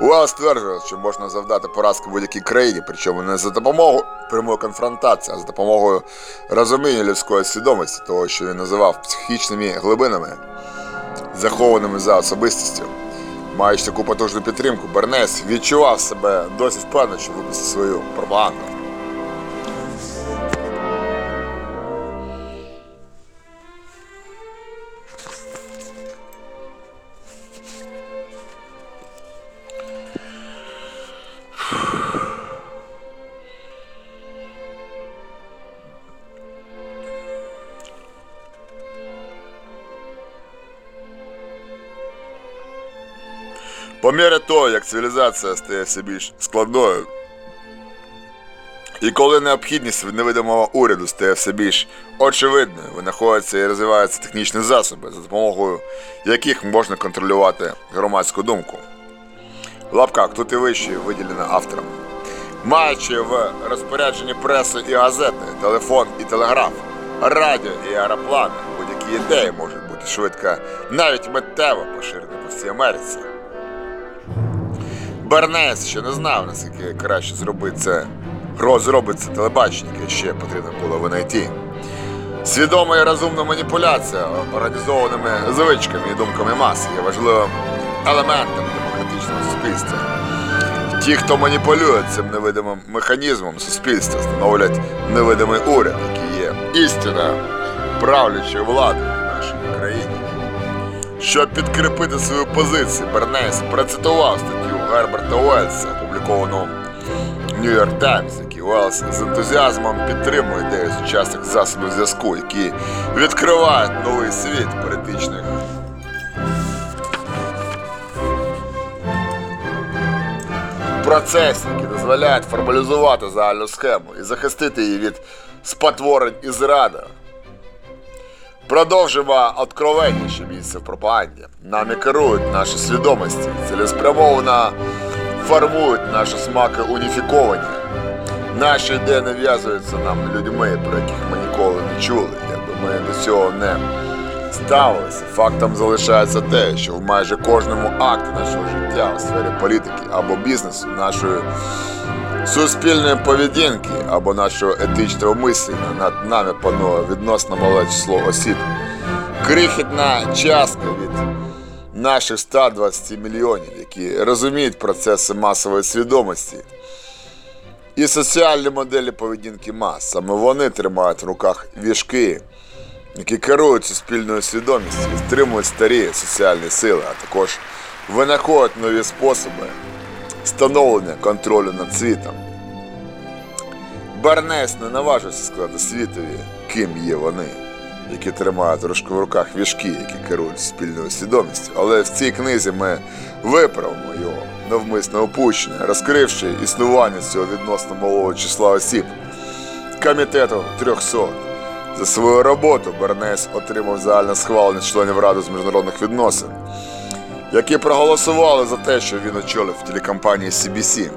Уелл стверджує, що можна завдати поразки будь-якій країні, причому не за допомогою прямої конфронтації, а за допомогою розуміння людської свідомості, того, що він називав психічними глибинами, захованими за особистістю. Маючи таку потужну підтримку, Бернес відчував себе досить впевнено, що випустить свою пропаганду. По мірі того, як цивілізація стає все більш складною, і коли необхідність невидимого уряду стає все більш очевидною, винаходяться і розвиваються технічні засоби, за допомогою яких можна контролювати громадську думку. В лапках тут і вище виділено автором. Маючи в розпорядженні преси і газети, телефон і телеграф, радіо і аероплани, будь-які ідеї можуть бути швидко, навіть миттєво поширені по всій Америці. Бернес ще не знав, наскільки краще зробити це, розробить телебачення, яке ще потрібно було винайти. Свідома і розумна маніпуляція організованими звичками і думками маси є важливим елементом демократичного суспільства. Ті, хто маніпулює цим невидимим механізмом суспільства, становлять невидимий уряд, який є істина правлячою владою в нашій країні. Щоб підкріпити свою позицію, Бернейс процитував статтю Герберта Уельса, опубліковану York Times, який Уелс з ентузіазмом підтримує ідею сучасних засобів зв'язку, які відкривають новий світ політичних процесів, які дозволяють формалізувати загальну схему і захистити її від спотворень і зради. Продовжимо откровенніше місце в пропаганді. Нами керують наші свідомості, цілеспрямовано формують наші смаки уніфіковані. Наші ідеї нав'язуються нам людьми, про яких ми ніколи не чули. Якби ми до цього не ставилися, фактом залишається те, що в майже кожному акті нашого життя у сфері політики або бізнесу, нашої суспільної поведінки або нашого етичного мислення над нами панує відносно мале число осіб. Крихітна частка від наших 120 мільйонів, які розуміють процеси масової свідомості і соціальні моделі поведінки мас. Саме вони тримають в руках віжки, які керують суспільною свідомістю стримують старі соціальні сили, а також винаходять нові способи становлення контролю над світом. Бернес не наважився сказати світові, ким є вони, які тримають трошки в руках віжки, які керують спільною свідомістю. Але в цій книзі ми виправимо його навмисне опущення, розкривши існування цього відносно малого числа осіб. Комітету 300. За свою роботу Бернес отримав загальне схвалення членів Ради з міжнародних відносин які проголосували за те, що він очолив телекомпанії CBC.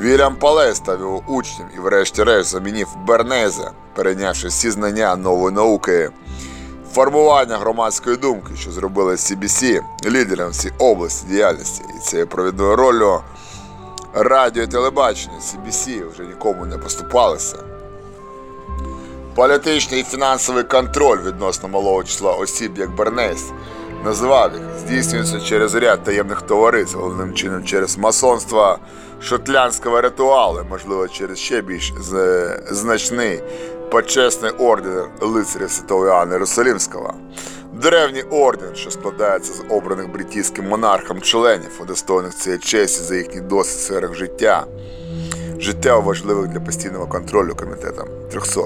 Вільям Палей став його учнем і, врешті-решт, замінив Бернеза, перейнявши всі знання нової науки, формування громадської думки, що зробили CBC лідером в цій області діяльності. І цією провідною ролью радіо і телебачення CBC вже нікому не поступалися. Політичний і фінансовий контроль відносно малого числа осіб, як Бернейс, називав їх, здійснюється через ряд таємних товариств, головним чином через масонство шотландського ритуалу, можливо, через ще більш значний почесний орден лицарів Святого Іоанна Єрусалимського. Древній орден, що складається з обраних бритійським монархом членів, удостоєних цієї честі за їхній досвід сферах життя, життя важливих для постійного контролю комітетом 300.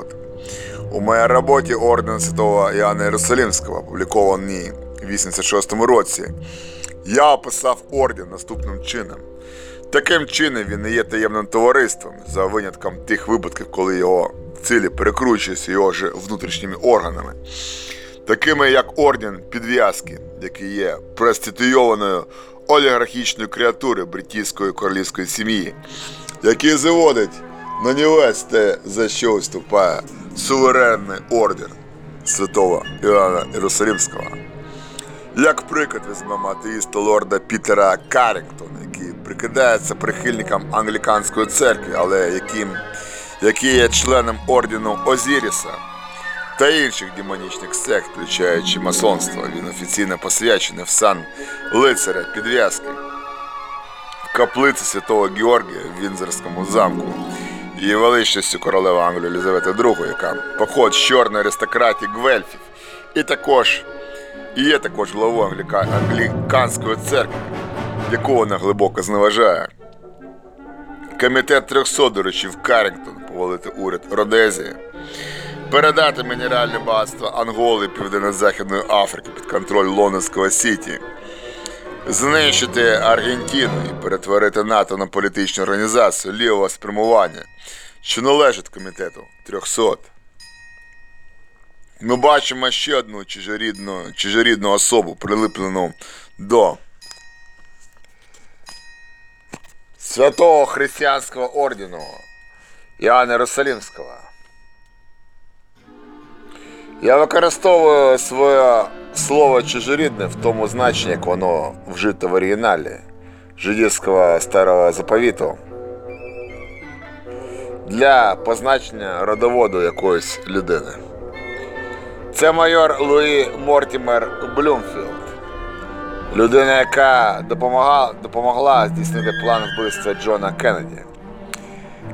У моїй роботі Орден Святого Іоанна Єрусалимського, опублікованій в 86 році, я описав орден наступним чином. Таким чином він не є таємним товариством, за винятком тих випадків, коли його цілі перекручуються його ж внутрішніми органами, такими як орден підв'язки, який є проституйованою олігархічною креатурою бритійської королівської сім'ї, який заводить на нівець те, за що виступає суверенний орден святого Іоанна Єрусалимського. Як приклад візьмемо атеїста лорда Пітера Карінгтона, який прикидається прихильником англіканської церкви, але яким, який є членом ордену Озіріса та інших демонічних сект, включаючи масонство. Він офіційно посвячений в сан лицаря підв'язки в каплиці святого Георгія в Вінзорському замку. Її величністю королева Англії Елізавета II, яка походить з чорної аристократії гвельфів, і також і є також главою англіка... англіканської церкви, яку вона глибоко зневажає. Комітет 300 доручив Карінгтон повалити уряд Родезії, передати мінеральне багатство Анголи Південно-Західної Африки під контроль Лондонського Сіті, знищити Аргентину і перетворити НАТО на політичну організацію лівого спрямування, що належить комітету 300. Ми бачимо ще одну чужорідну, чужорідну особу, прилиплену до святого християнського ордену Іоанна Єрусалимського. Я використовую своє слово чужорідне в тому значенні, як воно вжито в оригіналі жидівського старого заповіту для позначення родоводу якоїсь людини. Це майор Луї Мортімер Блюмфілд. Людина, яка допомагала, допомогла здійснити план вбивства Джона Кеннеді.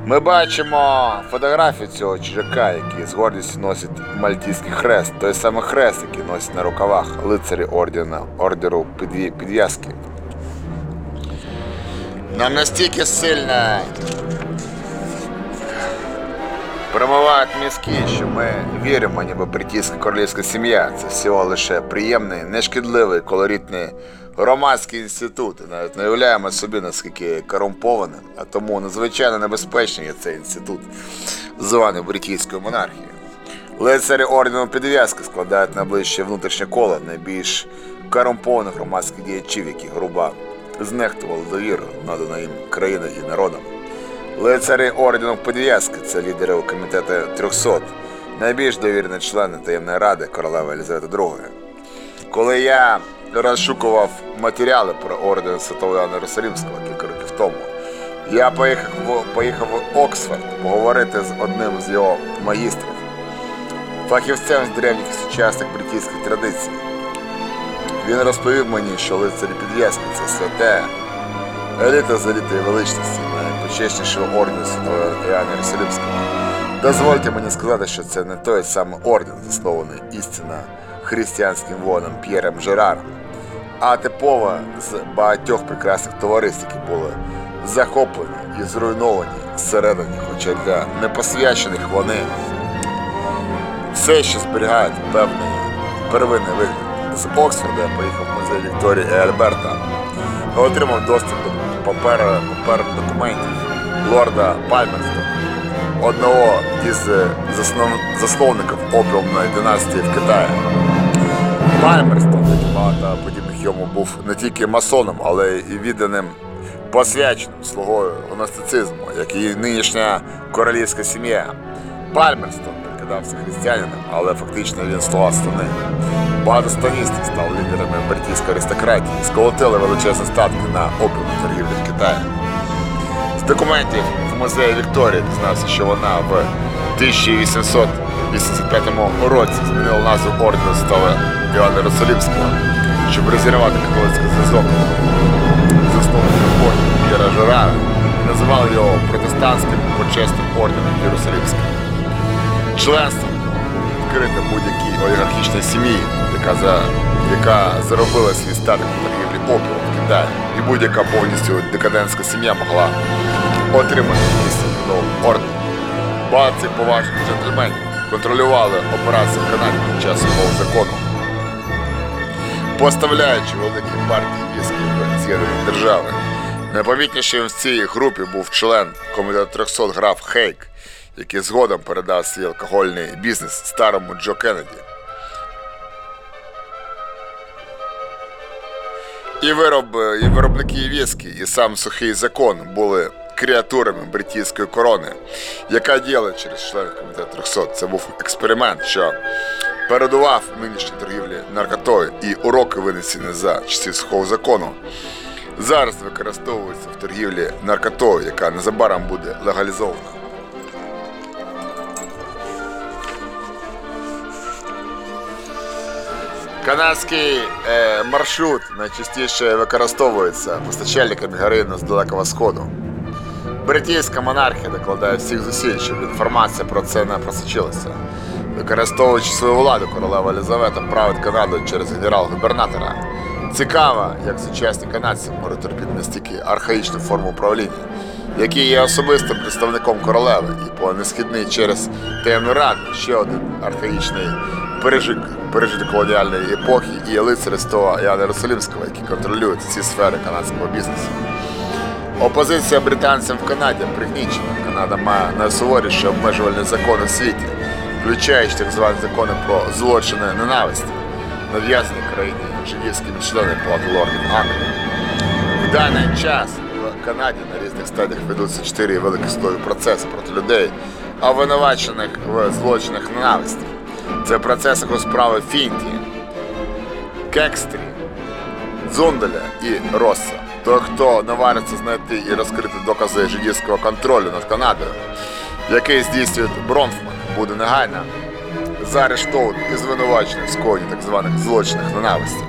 Ми бачимо фотографію цього чужака, який з гордістю носить мальтійський хрест, той самий хрест, який носить на рукавах лицарі ордена, ордеру підв'язки. Нам настільки сильно промивають мізки, що ми віримо, ніби бритійська королівська сім'я це всього лише приємний, нешкідливий, колоритний громадський інститут. Навіть не уявляємо собі, наскільки корумпованим, а тому надзвичайно небезпечний є цей інститут, званий бритійською монархією. Лицарі ордену підв'язки складають найближче внутрішнє коло найбільш корумпованих громадських діячів, які грубо знехтували довіру, надану їм країною і народом. Лицарі ордену підв'язки це лідери комітету 300, найбільш довірені члени таємної ради королеви Елізавети II. Коли я розшукував матеріали про орден Святого Іоанна Єрусалимського кілька років тому, я поїхав поїхав в Оксфорд поговорити з одним з його магістрів, фахівцем з древніх сучасних бритійських традицій. Він розповів мені, що лицарі підв'язки це святе, еліта з елітою величності, найпочеснішого ордену Святого Іоанна Єрусалимського. Дозвольте мені сказати, що це не той самий орден, заснований істинно християнським воїном П'єром Жераром, а типова з багатьох прекрасних товариств, які були захоплені і зруйновані зсередині, хоча для непосвячених вони все ще зберігають певний первинний вигляд. З Оксфорда я поїхав в музей Вікторії Альберта отримав доступ до папер, папер документів лорда Пальмерстона, одного із е, заснов... засновників опіумної династії в Китаї. Пальмерстон, як багато подібних йому був не тільки масоном, але і відданим посвяченим слугою гностицизму, як і нинішня королівська сім'я. Пальмерстон прикидався християнином, але фактично він слуга стани. Багато станістів стали лідерами бритійської аристократії, сколотили величезні статки на опіумну торгівлю в Китаї. З документів в музеї Вікторії дізнався, що вона в 1885 році змінила назву ордену Святого Іоанна Єрусалимського, щоб розірвати католицький зв'язок засновником ордену П'єра Жерара називали його протестантським почесним орденом Єрусалимським. Членство відкрите будь-якій олігархічній сім'ї, яка, за, яка заробила свій статок на торгівлі опіумом в Китаї, і будь-яка повністю декадентська сім'я могла отримати місце новому ордені. Багато цих поважних джентльменів контролювали операції в Канаді під час свого закону, поставляючи великі партії військ в з'єднані держави. Найпомітнішим в цій групі був член комітету 300 граф Хейк, який згодом передав свій алкогольний бізнес старому Джо Кеннеді. І, вироб, і виробники віскі, і сам сухий закон були креатурами бритійської корони, яка діяла через членів комітету 300. Це був експеримент, що передував нинішній торгівлі наркотою і уроки винесені за часів сухого закону. зараз використовуються в торгівлі наркотою, яка незабаром буде легалізована. Канадський е, маршрут найчастіше використовується постачальниками героїну з Далекого Сходу. Британська монархія докладає всіх зусиль, щоб інформація про це не просочилася. Використовуючи свою владу, королева Елізавета править Канаду через генерал-губернатора. Цікаво, як сучасні канадці можуть терпіти настільки архаїчну форму управління, який є особистим представником королеви і по несхідний через таємну раду ще один архаїчний пережик пережиток колоніальної епохи і лицар того Яна Єрусалимського, які контролюють ці сфери канадського бізнесу. Опозиція британцям в Канаді пригнічена. Канада має найсуворіші обмежувальні закони в світі, включаючи так звані закони про злочини ненависті, нав'язані країні жидівськими членами палати лордів Англії. В даний час Канаді на різних стадіях ведуться чотири великі судові процеси проти людей, обвинувачених в злочинах ненависті. Це процеси у справи Фінті, Кекстрі, Дзунделя і Росса. Той, хто навариться знайти і розкрити докази жидівського контролю над Канадою, який здійснює Бронфман, буде негайно заарештований і звинувачений в скоєнні так званих злочинах ненависті.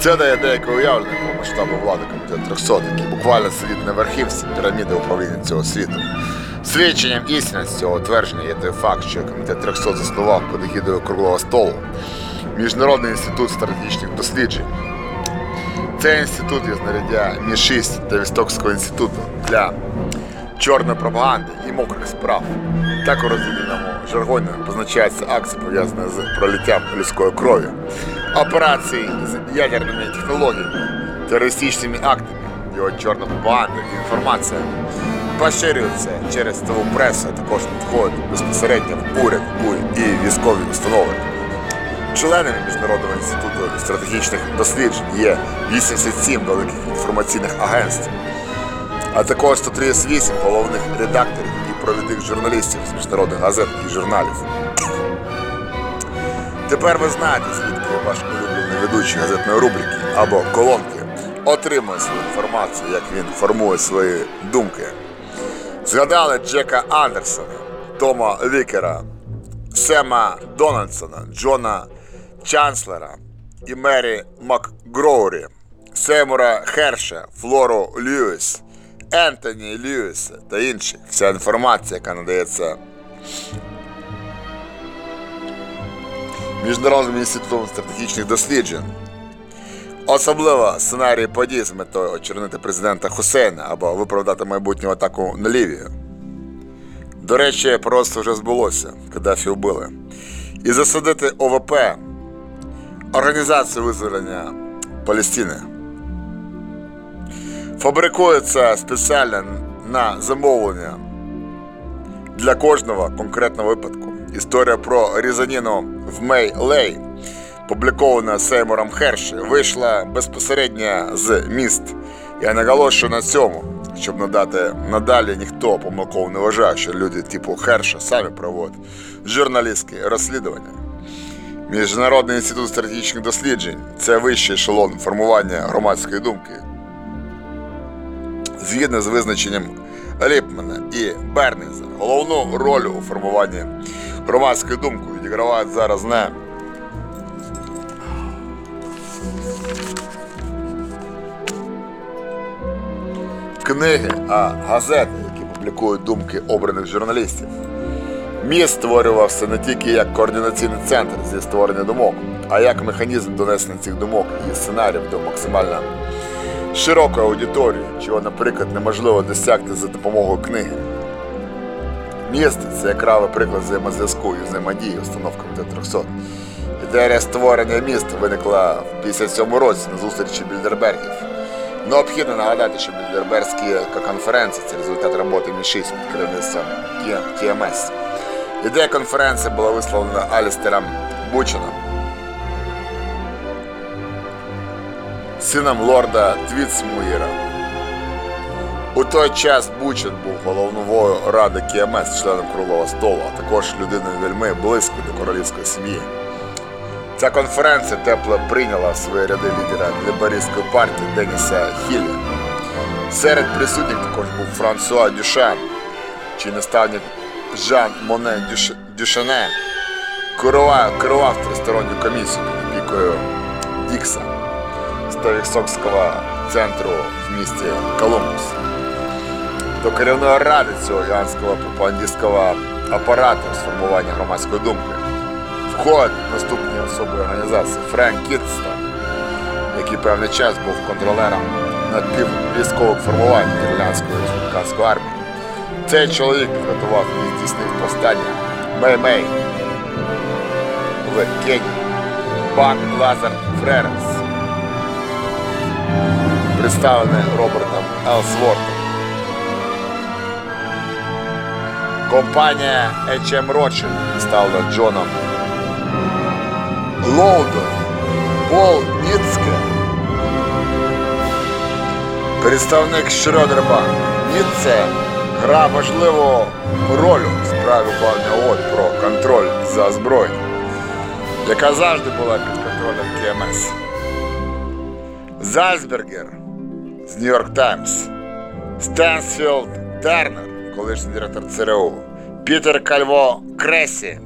Це дає деяке уявлення масштаби влади комітету 300, який буквально сидить на верхівці піраміди управління цього світу. Свідченням істинності цього твердження є той факт, що комітет 300 заснував під егідою круглого столу Міжнародний інститут стратегічних досліджень. Цей інститут є знаряддя Мі-6 та Вістокського інституту для чорної пропаганди і мокрих справ. Так у розвідувальному жаргоні позначаються акції, пов'язані з пролиттям людської крові, операції з ядерними технологіями, терористичними актами, його чорна пропаганда інформація поширюються через нову пресу, також надходять безпосередньо в уряд і військові установи. Членами Міжнародного інституту стратегічних досліджень є 87 великих інформаційних агентств, а також 138 головних редакторів і провідних журналістів з міжнародних газет і журналів. Тепер ви знаєте, звідки ваш улюблений ведучий газетної рубрики або колонки отримує свою інформацію, як він формує свої думки. Згадали Джека Андерсона, Тома Вікера, Сема Дональдсона, Джона Чанслера і Мері МакГроурі, Семура Херша, Флору Льюіс, Ентоні Льюіса та інших. Вся інформація, яка надається Міжнародним інститутом стратегічних досліджень. Особливо сценарії подій з метою очернити президента Хусейна або виправдати майбутню атаку на Лівію. До речі, просто вже збулося, Каддафі вбили. І засадити ОВП, Організацію визволення Палестини. Фабрикується спеціально на замовлення для кожного конкретного випадку. Історія про різаніну в Мей Лей, публікована Сеймуром Херші, вийшла безпосередньо з міст. Я наголошую на цьому, щоб надати надалі ніхто помилково не вважав, що люди типу Херша самі проводять журналістські розслідування. Міжнародний інститут стратегічних досліджень це вищий ешелон формування громадської думки. Згідно з визначенням Ліпмана і Бернінза, головну роль у формуванні громадської думки відігравають зараз не книги, а газети, які публікують думки обраних журналістів. Міст створювався не тільки як координаційний центр зі створення думок, а як механізм донесення цих думок і сценаріїв до максимально широкої аудиторії, чого, наприклад, неможливо досягти за допомогою книги. Міст це яскравий приклад взаємозв'язку і взаємодії установками Т-300. Ідея створення міст виникла в 57 році на зустрічі Більдербергів. Необхідно нагадати, що Більдербергські конференції це результат роботи Мі-6 під керівництвом ТМС. Ідея конференції була висловлена Алістером Бучином, сином лорда Твітсмуїра. У той час Бучин був головною ради КМС, членом круглого столу, а також людиною вельми близькою до королівської сім'ї. Ця конференція тепло прийняла в свої ряди лідера лейбористської партії Деніса Хілля. Серед присутніх також був Франсуа Дюшан, чий наставник Жан Моне Дюш... Дюшане керував, керував тристоронню комісію під опікою Дікса з Тавіксокського центру в місті Колумбус. До керівної ради цього гігантського пропагандистського апарату сформування громадської думки входять наступні особи організації Френк Кітстон, який певний час був контролером напіввійськових формувань ірландської республіканської армії. Цей чоловік підготував і здійснив повстання Мей-Мей в Кенії. Бак Лазар Фререс, представлений Робертом Елсвортом. Компанія H.M. Rothschild представлена Джоном Лоудон, Пол Ніцке, представник Шредербанк. Ніцце грав важливу роль у справі укладення угод про контроль за озброєнням, яка завжди була під контролем КМС. Зальцбергер з Нью-Йорк Таймс, Стенсфілд Тернер, колишній директор ЦРУ, Пітер Кальво Кресі,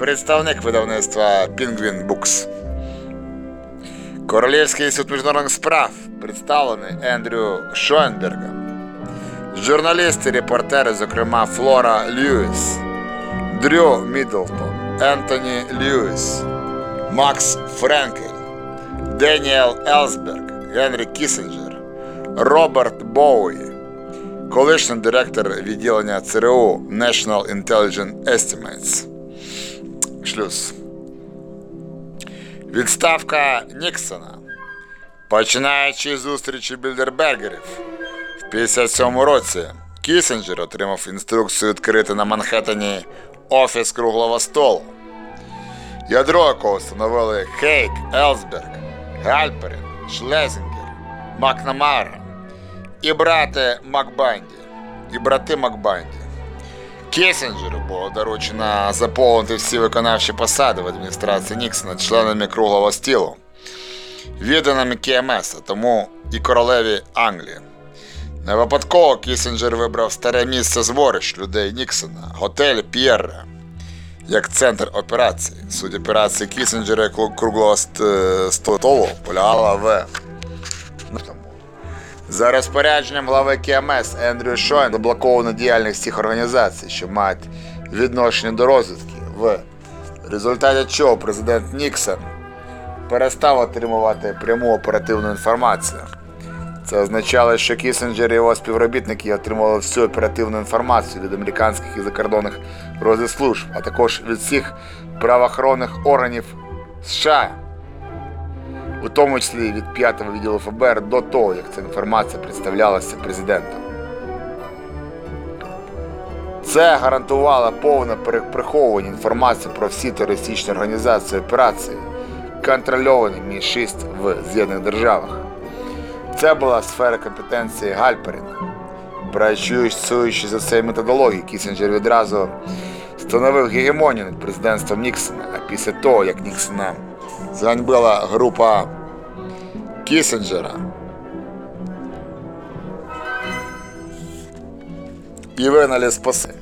представник видавництва Penguin Books. Королівський суд міжнародних справ представлений Ендрю Шоенбергом. Журналісти, репортери, зокрема Флора Льюіс, Дрю Міддлтон, Ентоні Льюіс, Макс Френкель, Деніел Елсберг, Генрі Кісінджер, Роберт Боуї, колишній директор відділення ЦРУ National Intelligence Estimates. Шлюз. Відставка Ніксона. Починаючи зустрічі Більдербергерів в 57 році, Кісінджер отримав інструкцію відкрити на Манхеттені офіс круглого столу, ядро якого становили Хейк, Елсберг, Гальперін, Шлезінгер, Макнамара і брати Макбанді, і брати Макбанді. Кісінджеру було доручено заповнити всі виконавчі посади в адміністрації Ніксона членами круглого стілу, відданими КМС, тому і королеві Англії. Не випадково Кісінджер вибрав старе місце зборищ людей Ніксона, готель П'єрре, як центр операції. Суть операції Кісінджера круглого ст- столу полягала в за розпорядженням глави КМС Ендрю Шойн заблоковано діяльність цих організацій, що мають відношення до розвідки, в результаті чого президент Ніксон перестав отримувати пряму оперативну інформацію. Це означало, що Кісінджер і його співробітники отримували всю оперативну інформацію від американських і закордонних розвідслужб, а також від всіх правоохоронних органів США у тому числі від 5-го відділу ФБР до того, як ця інформація представлялася президентом. Це гарантувало повне приховування інформації про всі терористичні організації операції, контрольовані Мі-6 в З'єднаних Державах. Це була сфера компетенції Гальперіна. Працюючи за цією методологією, Кісінджер відразу встановив гегемонію над президентством Ніксона, а після того, як Ніксона зганьбила група Кісінджера і вигнали з поси.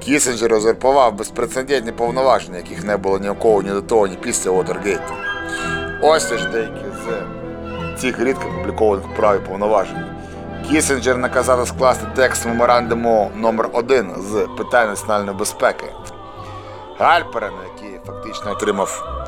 Кісінджер узурпував безпрецедентні повноваження, яких не було ні у кого, ні до того, ні після Уотергейту. Ось лише деякі з цих рідко публікованих прав і повноважень. Кісінджер наказав скласти текст меморандуму номер 1 з питань національної безпеки. Гальперен, який фактично отримав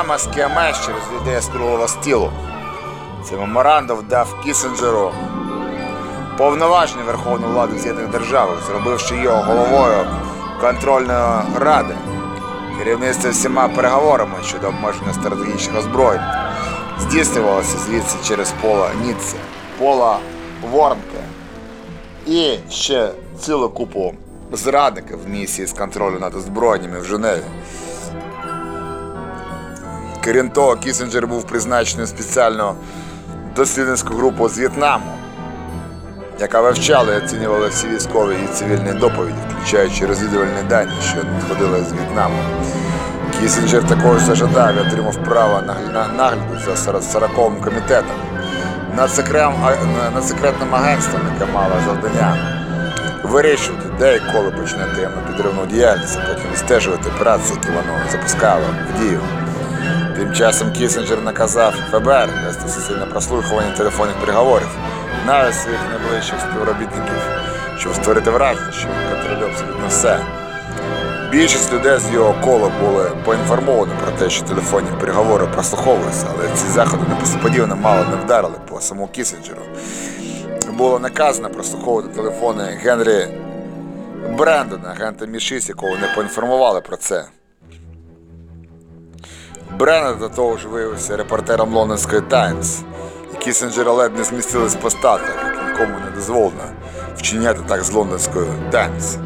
прямо з КМС через людей з круглого стілу. Цей меморандум дав Кісінджеру повноваження Верховної влади З'єднаних Держав, зробивши його головою контрольної ради. Керівництво всіма переговорами щодо обмеження стратегічних озброєнь здійснювалося звідси через пола Ніцце, пола Ворнке і ще цілу купу зрадників в місії з контролю над озброєннями в Женеві. Крім того, Кісінджер був призначений в спеціальну дослідницьку групу з В'єтнаму, яка вивчала і оцінювала всі військові і цивільні доповіді, включаючи розвідувальні дані, що надходили з В'єтнаму. Кісінджер також зажадав і отримав право на нагляду за 40-м комітетом над, секретним агентством, яке мало завдання вирішувати, де і коли почне таємну підривну діяльність, а потім відстежувати операції, які воно запускало в дію. Тим часом Кісінджер наказав ФБР вести суцільне прослухування телефонних переговорів навіть своїх найближчих співробітників, щоб створити враження, що він контролює абсолютно все. Більшість людей з його кола були поінформовані про те, що телефонні переговори прослуховуються, але ці заходи несподівано мало не вдарили по самому Кісінджеру. Було наказано прослуховувати телефони Генрі Брендона, агента Мі-6, якого не поінформували про це. Бреннер до того ж виявився репортером Лондонської Таймс, і Кісінджера ледь не змістили з поста, так як нікому не дозволено вчиняти так з лондонською Таймс.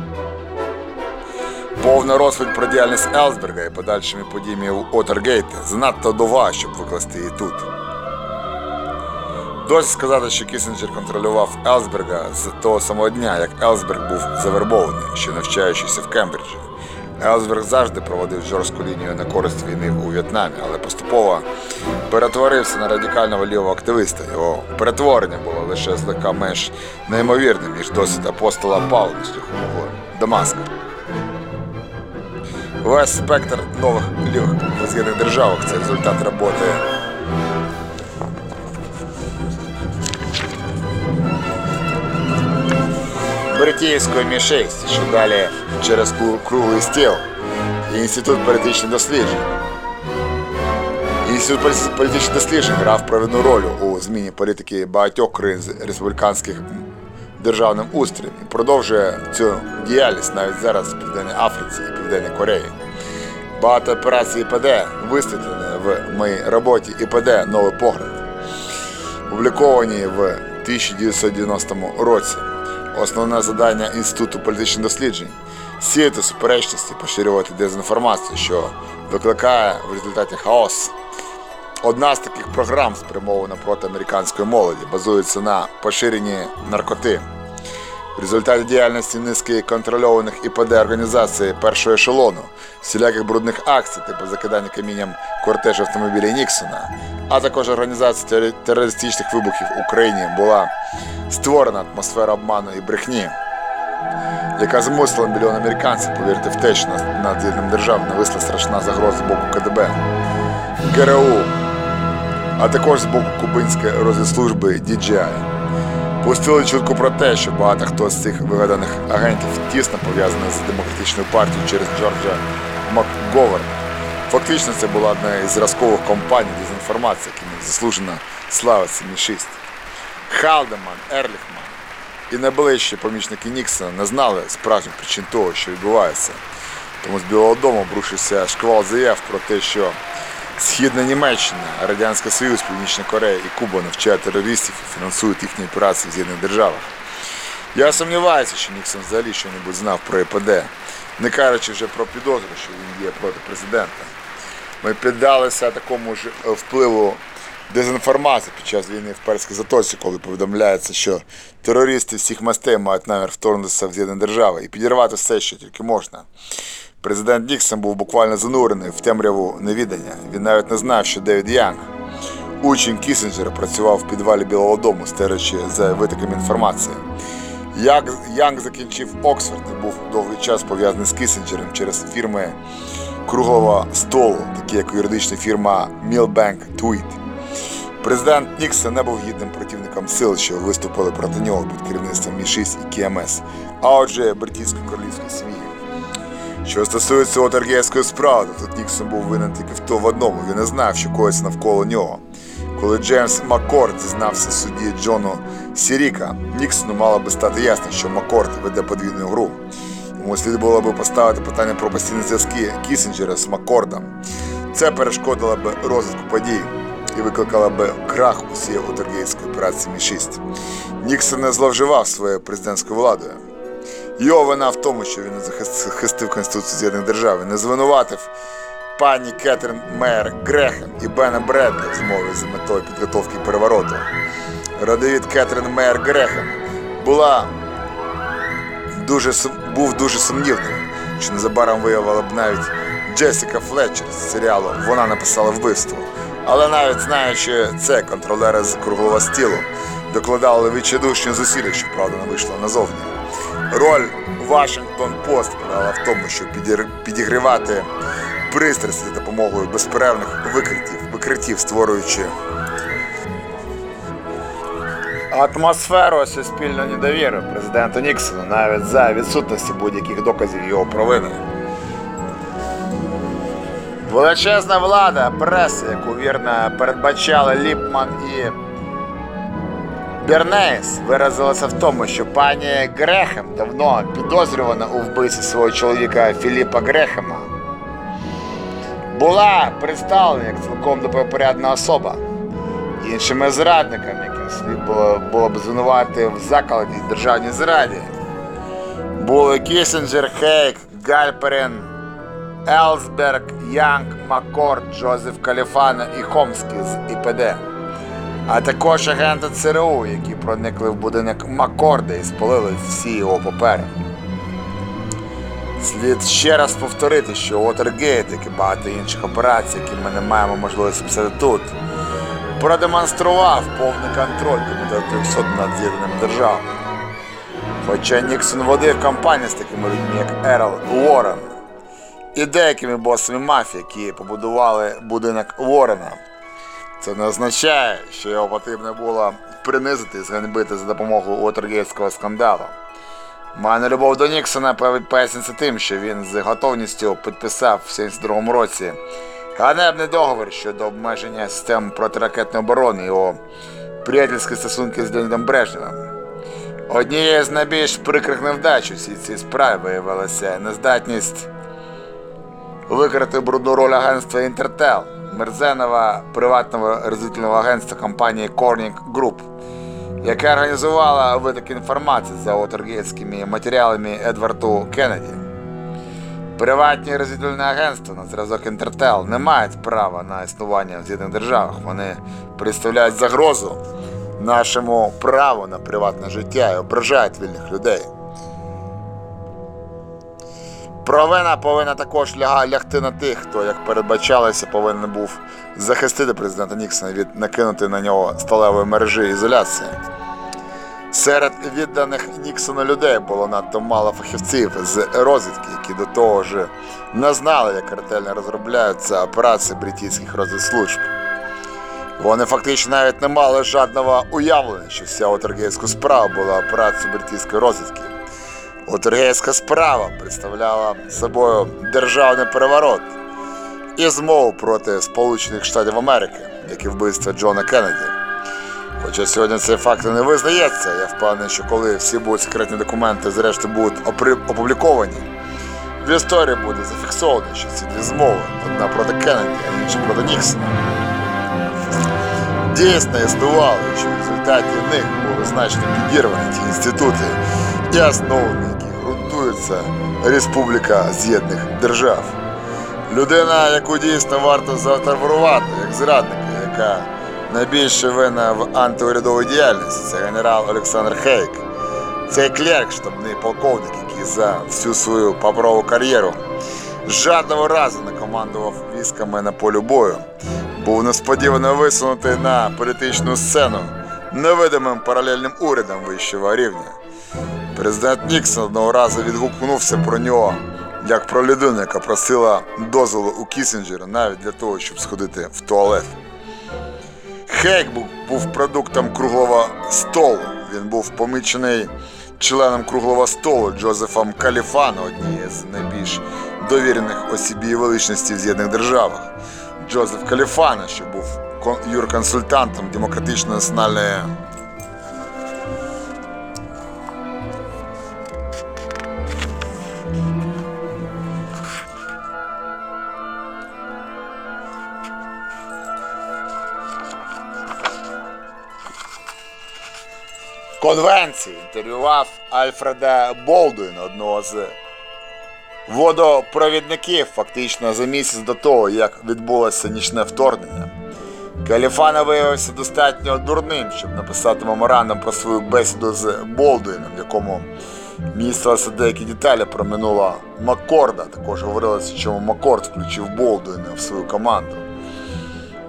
Повна розповідь про діяльність Елсберга і подальшими подіями у Отергейте занадто довга, щоб викласти її тут. Досі сказати, що Кісінджер контролював Елсберга з того самого дня, як Елсберг був завербований, ще навчаючися в Кембриджі. Елсберг завжди проводив жорстку лінію на користь війни у В'єтнамі, але поступово перетворився на радикального лівого активіста. Його перетворення було лише злегка менш неймовірним, ніж досвід апостола Павла шляху в Дамаск. Весь спектр нових лівих воєнних державах це результат роботи Британської Мі-6, що діяли через круглий стіл Інститут політичних досліджень. Інститут політичних досліджень грав провідну роль у зміні політики багатьох країн з республіканських державним устроєм і продовжує цю діяльність навіть зараз в Південній Африці і Південній Кореї. Багато операцій ІПД висвітлені в моїй роботі ІПД Новий погляд, опубліковані в 1990 році. Основне завдання Інституту політичних досліджень сіяти суперечності, поширювати дезінформацію, що викликає в результаті хаос. Одна з таких програм, спрямована проти американської молоді, базується на поширенні наркоти. В результаті діяльності низки контрольованих ІПД організацій першого ешелону, всіляких брудних акцій, типу закидання камінням кортеж автомобілів Ніксона, а також організації терористичних вибухів в Україні була створена атмосфера обману і брехні, яка змусила мільйон американців повірити в те, що над- єдним державою нависла страшна загроза з боку КДБ, ГРУ, а також з боку кубинської розвідслужби DJI. Пустили чутку про те, що багато хто з цих вигаданих агентів тісно пов'язаний з демократичною партією через Джорджа МакГоверна. Фактично, це була одна із зразкових компаній дезінформації, якими заслужено славиться Мі-6. Халдеман, Ерліхман і найближчі помічники Ніксона не знали справжніх причин того, що відбувається. Тому з Білого Дому обрушився шквал заяв про те, що Східна Німеччина, Радянський Союз, Північна Корея і Куба навчають терористів і фінансують їхні операції в З'єднаних державах. Я сумніваюся, що Ніксон взагалі щось знав про ІПД, не кажучи вже про підозру, що він є проти президента. Ми піддалися такому ж е, впливу дезінформації під час війни в Перській Затоці, коли повідомляється, що терористи всіх мастей мають намір вторгнутися в З'єднані держави і підірвати все, що тільки можна. Президент Ніксон був буквально занурений в темряву невідання. Він навіть не знав, що Девід Янг, учень Кісінджера, працював в підвалі Білого Дому, стеречи за витоком інформації. Як Янг закінчив Оксфорд і був довгий час пов'язаний з Кісінджером через фірми круглого столу, такі як юридична фірма Milbank Tweed. Президент Ніксон не був гідним противником сил, що виступили проти нього під керівництвом Мі-6 і КМС, а отже британської королівської сім'ї. Що стосується Отергейської справи, тут Ніксон був винен тільки в то в одному. Він не знав, що коїться навколо нього. Коли Джеймс Маккорд зізнався судді Джону Сіріка, Ніксону мало би стати ясно, що Маккорд веде подвійну гру. Йому слід було би поставити питання про постійні зв'язки Кісінджера з Маккордом. Це перешкодило б розвитку подій і викликало б крах усієї Отергейської операції Мі-6. Ніксон не зловживав своєю президентською владою. Його вина в тому, що він не захистив Конституцію З'єднаних Держав, і не звинуватив пані Кетрін Мейер Грехем і Бена Бредлі в змові з метою підготовки перевороту. Родовід Кетрін Мейер Грехем була дуже, був дуже сумнівним, що незабаром виявила б навіть Джесіка Флетчер з серіалу Вона написала вбивство. Але навіть знаючи це, контролери з круглого стілу докладали відчайдушні зусилля, що правда не вийшла назовні. Роль Вашингтон Пост в тому, щоб підігрівати пристрасті за допомогою безперервних викриттів, викриттів, створюючи атмосферу суспільної недовіри президенту Ніксону навіть за відсутності будь-яких доказів його провини. Величезна влада преси, яку вірно передбачали Ліпман і Бернейс, виразилася в тому, що пані Грехем давно підозрювана у вбивстві свого чоловіка Філіпа Грехема. Була представлена як цілком добропорядна особа іншими зрадниками, яким слід було, було б звинувати в закладі державній зраді. Були Кісінджер, Хейк, Гальперин, Елсберг, Янг, Маккорд, Джозеф Каліфана і Хомський з ІПД, а також агенти ЦРУ, які проникли в будинок Маккорда і спалили всі його папери. Слід ще раз повторити, що Watergate, як і багато інших операцій, які ми не маємо можливості писати тут, продемонстрував повний контроль Комітету 300 над з'єднаними державами. Хоча Ніксон водив кампанію з такими людьми, як Ерл Уоррен і деякими босами мафії, які побудували будинок Уоррена. Це не означає, що його потрібно було принизити і зганьбити за допомогою Уотергейтського скандалу. Моя любов до Ніксона пояснюється тим, що він з готовністю підписав в 72-му році ганебний договір щодо обмеження систем протиракетної оборони його приятельські стосунки з Леонідом Брежневим. Однією з найбільш прикрих невдач у цій цій справі виявилася нездатність викрити брудну роль агентства Інтертел, мерзенного приватного розвідувального агентства компанії Corning Group, яке організувало виток інформації за отергейськими матеріалами Едварду Кеннеді. Приватні розвідувальні агентства на зразок Інтертел не мають права на існування в З'єднаних державах. Вони представляють загрозу нашому праву на приватне життя і ображають вільних людей. Провина повинна також лягти на тих, хто, як передбачалося, повинен був захистити президента Ніксона від накинути на нього сталевої мережі ізоляції. Серед відданих Ніксону людей було надто мало фахівців з розвідки, які до того ж не знали, як ретельно розробляються операції британських розвідслужб. Вони фактично навіть не мали жодного уявлення, що вся Отергейська справа була операцією британської розвідки. Отергейська справа представляла собою державний переворот і змову проти Сполучених Штатів Америки, як і вбивство Джона Кеннеді. Хоча сьогодні цей факт не визнається, я впевнений, що коли всі будуть секретні документи зрештою будуть опубліковані, в історії буде зафіксовано, що ці дві змови одна проти Кеннеді, а інша проти Ніксона. Дійсно існували, що в результаті них були значно підірвані ті інститути і яких ґрунтується Республіка З'єднаних Держав. Людина, яку дійсно варто затаврувати, як зрадника, яка найбільше вина в антиурядовій діяльності, це генерал Олександр Хейк. Цей клерк, штабний полковник, який за всю свою паперову кар'єру жодного разу не командував військами на полі бою, був несподівано висунутий на політичну сцену невидимим паралельним урядом вищого рівня. Президент Ніксон одного разу відгукнувся про нього як про людину, яка просила дозволу у Кісінджера навіть для того, щоб сходити в туалет. Хейк був, продуктом круглого столу. Він був помічений членом круглого столу Джозефом Каліфано, однієї з найбільш довірених осіб її величності в З'єднаних Державах. Джозеф Каліфано, що був кон- юрконсультантом Демократичної національної конвенції інтерв'ював Альфреда Болдуїна, одного з водопровідників, фактично за місяць до того, як відбулося нічне вторгнення. Каліфана виявився достатньо дурним, щоб написати меморандум про свою бесіду з Болдуїном, в якому містилися деякі деталі про минулого Маккорда. Також говорилося, чому Маккорд включив Болдуїна в свою команду.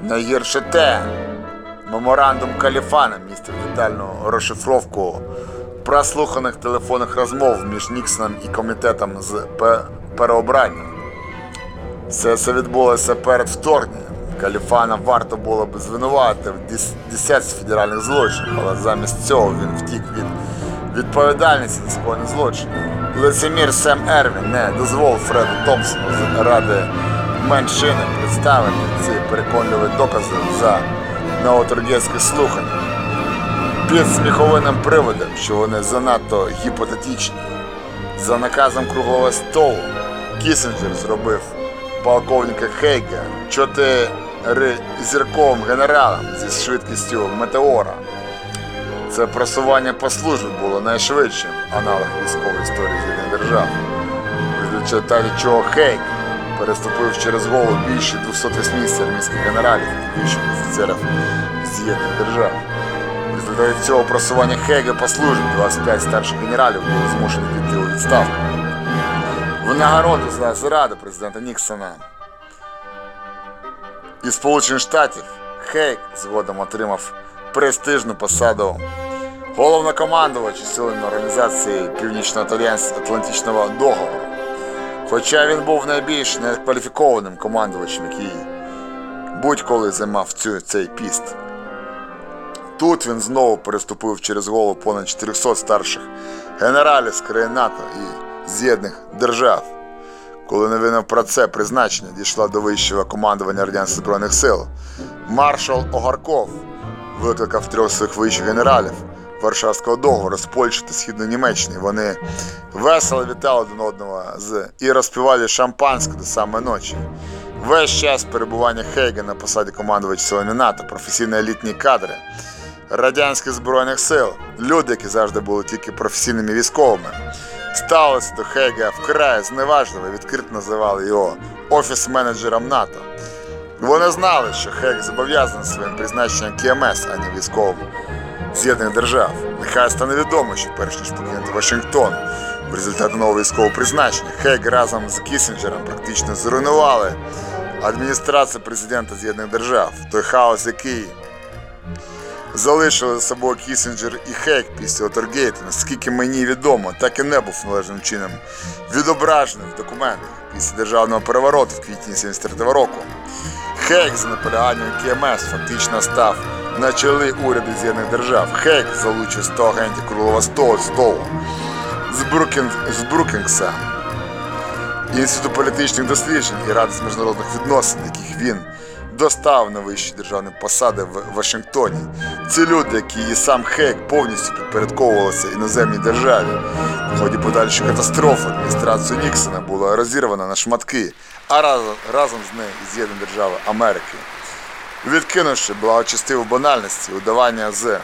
Найгірше те, меморандум Каліфана містив детальну розшифровку прослуханих телефонних розмов між Ніксоном і комітетом з пе- переобрання. Все це відбулося перед вторгненням. Каліфана варто було б звинувати в дес- десятці федеральних злочинів, але замість цього він втік від відповідальності за скоєні злочини. Лицемір Сем Ервін не дозволив Фреду Томпсону Ради меншини представити ці переконливі докази за новоторгівське слухання під сміховинним приводом, що вони занадто гіпотетичні. За наказом круглого столу Кісінджер зробив полковника Хейга чотиризірковим генералом зі швидкістю метеора. Це просування по службі було найшвидшим аналог військової історії З'єднаних держав. В результаті переступив через голову більше 280 армійських генералів і вищих офіцерів З'єднаних держав. В результаті цього просування Хейга по службі 25 старших генералів були змушені піти у відставку. В нагороду за зраду президента Ніксона із Сполучених Штатів Хейк згодом отримав престижну посаду головнокомандувача силами організації Північно-Атлантичного договору. Хоча він був найбільш некваліфікованим командувачем, який будь-коли займав цю, цей піст. Тут він знову переступив через голову понад 400 старших генералів з країн НАТО і З'єднаних держав. Коли новина про це призначення дійшла до вищого командування Радянських Збройних сил, маршал Огарков викликав трьох своїх вищих генералів Варшавського договору з Польщі та Східної Німеччини. Вони весело вітали один одного з і розпівали шампанське до самої ночі. Весь час перебування Хейга на посаді командувача силами НАТО, професійні елітні кадри радянських збройних сил, люди, які завжди були тільки професійними військовими, ставилися до Хейга вкрай зневажливо відкрито називали його офіс-менеджером НАТО. Вони знали, що Хейг зобов'язаний своїм призначенням КМС, а не військовим З'єднаних держав. Нехай стане відомо, що перш ніж покинути Вашингтон в результаті нового військового призначення, Хейг разом з Кісінджером практично зруйнували адміністрацію президента З'єднаних держав. Той хаос, який залишили за собою Кісінджер і Хейк після Отергейту, наскільки мені відомо, так і не був належним чином відображений в документах після державного перевороту в квітні 73 року. Хейк за наполяганням КМС фактично став на чолі уряду З'єднаних держав. Хейк залучив 100 агентів круглого столу з, Брукінг, з Брукінгса, Інституту політичних досліджень і Ради з міжнародних відносин, яких він достав на вищі державні посади в Вашингтоні. Ці люди, які і сам Хейк повністю підпорядковувалися іноземній державі. В ході подальшої катастрофи адміністрацію Ніксона була розірвана на шматки, а разом, разом з нею і з'єднані держави Америки. Відкинувши благочестиву банальності, удавання з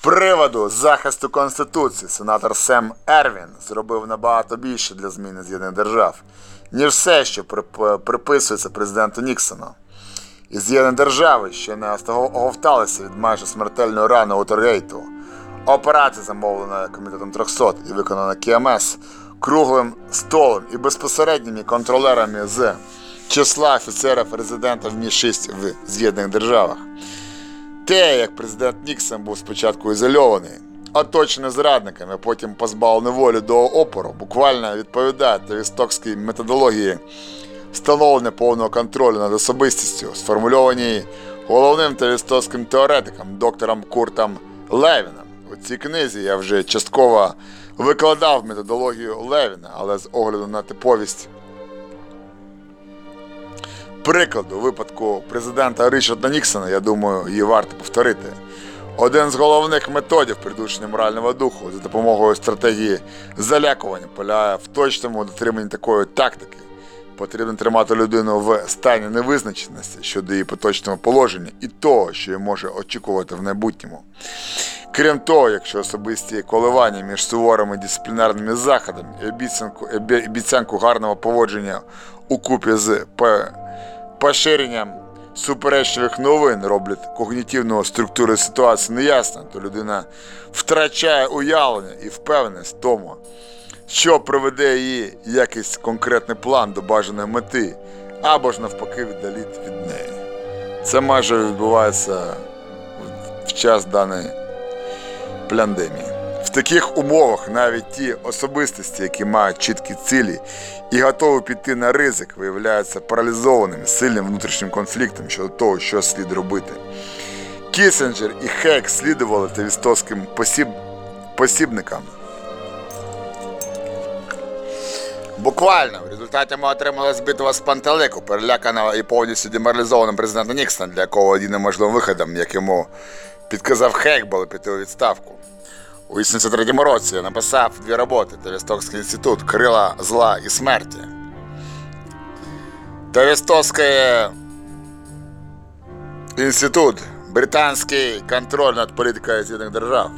приводу захисту Конституції сенатор Сем Ервін зробив набагато більше для зміни з'єднаних держав, ніж все, що приписується президенту Ніксону. І з'єднані держави, що не оговталися від майже смертельної рани у Торгейту. Операція замовлена комітетом 300 і виконана КМС круглим столом і безпосередніми контролерами з числа офіцерів резидентів Мі-6 в З'єднаних державах. Те, як президент Ніксон був спочатку ізольований, оточений зрадниками, потім позбавлений волі до опору, буквально відповідає тавістокській методології встановлення повного контролю над особистістю, сформульованій головним тавістокським теоретиком доктором Куртом Левіном. У цій книзі я вже частково викладав методологію Левіна, але з огляду на типовість прикладу випадку президента Річарда Ніксона, я думаю, її варто повторити. Один з головних методів придушення морального духу за допомогою стратегії залякування полягає в точному дотриманні такої тактики. Потрібно тримати людину в стані невизначеності щодо її поточного положення і того, що її може очікувати в майбутньому. Крім того, якщо особисті коливання між суворими дисциплінарними заходами і обіцянку, обіцянку гарного поводження у купі з поширенням суперечливих новин роблять когнітивну структуру ситуації неясно, то людина втрачає уявлення і впевненість в тому, що приведе її якийсь конкретний план до бажаної мети, або ж навпаки віддалить від неї. Це майже відбувається в- час даної пляндемії. В таких умовах навіть ті особистості, які мають чіткі цілі і готові піти на ризик, виявляються паралізованими сильним внутрішнім конфліктом щодо того, що слід робити. Кісінджер і Хек слідували тавістовським посіб... посібникам. Буквально в результаті ми отримали збитого з пантелику, переляканого і повністю деморалізованого президента Ніксона, для якого єдиним можливим виходом, як йому підказав Хек, було піти у відставку. У 83-му році я написав дві роботи Тавістокський інститут Крила зла і смерті. Тавістокський інститут Британський контроль над політикою З'єднаних держав.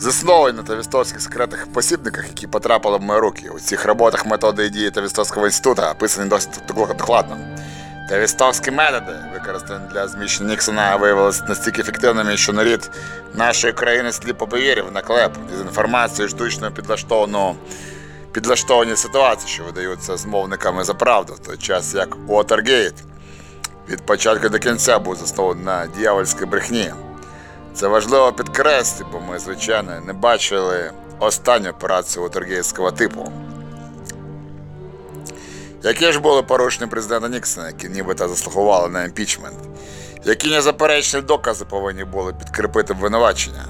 Заснований на Тавістовських секретних посібниках, які потрапили в мої руки. У цих роботах методи і дії Тавістовського інституту описані досить докладно. Тавістовські методи, використані для зміщення Ніксона, виявилися настільки ефективними, що нарід нашої країни сліпо повірив на клеп дезінформацію, штучно підлаштовану підлаштовані ситуації, що видаються змовниками за правду, в той час як Уотергейт від початку до кінця був заснований на дьявольській брехні. Це важливо підкреслити, бо ми, звичайно, не бачили останню операцію Уотергейтського типу. Які ж були порушення президента Ніксона, які нібито заслугували на імпічмент? Які незаперечні докази повинні були підкріпити обвинувачення?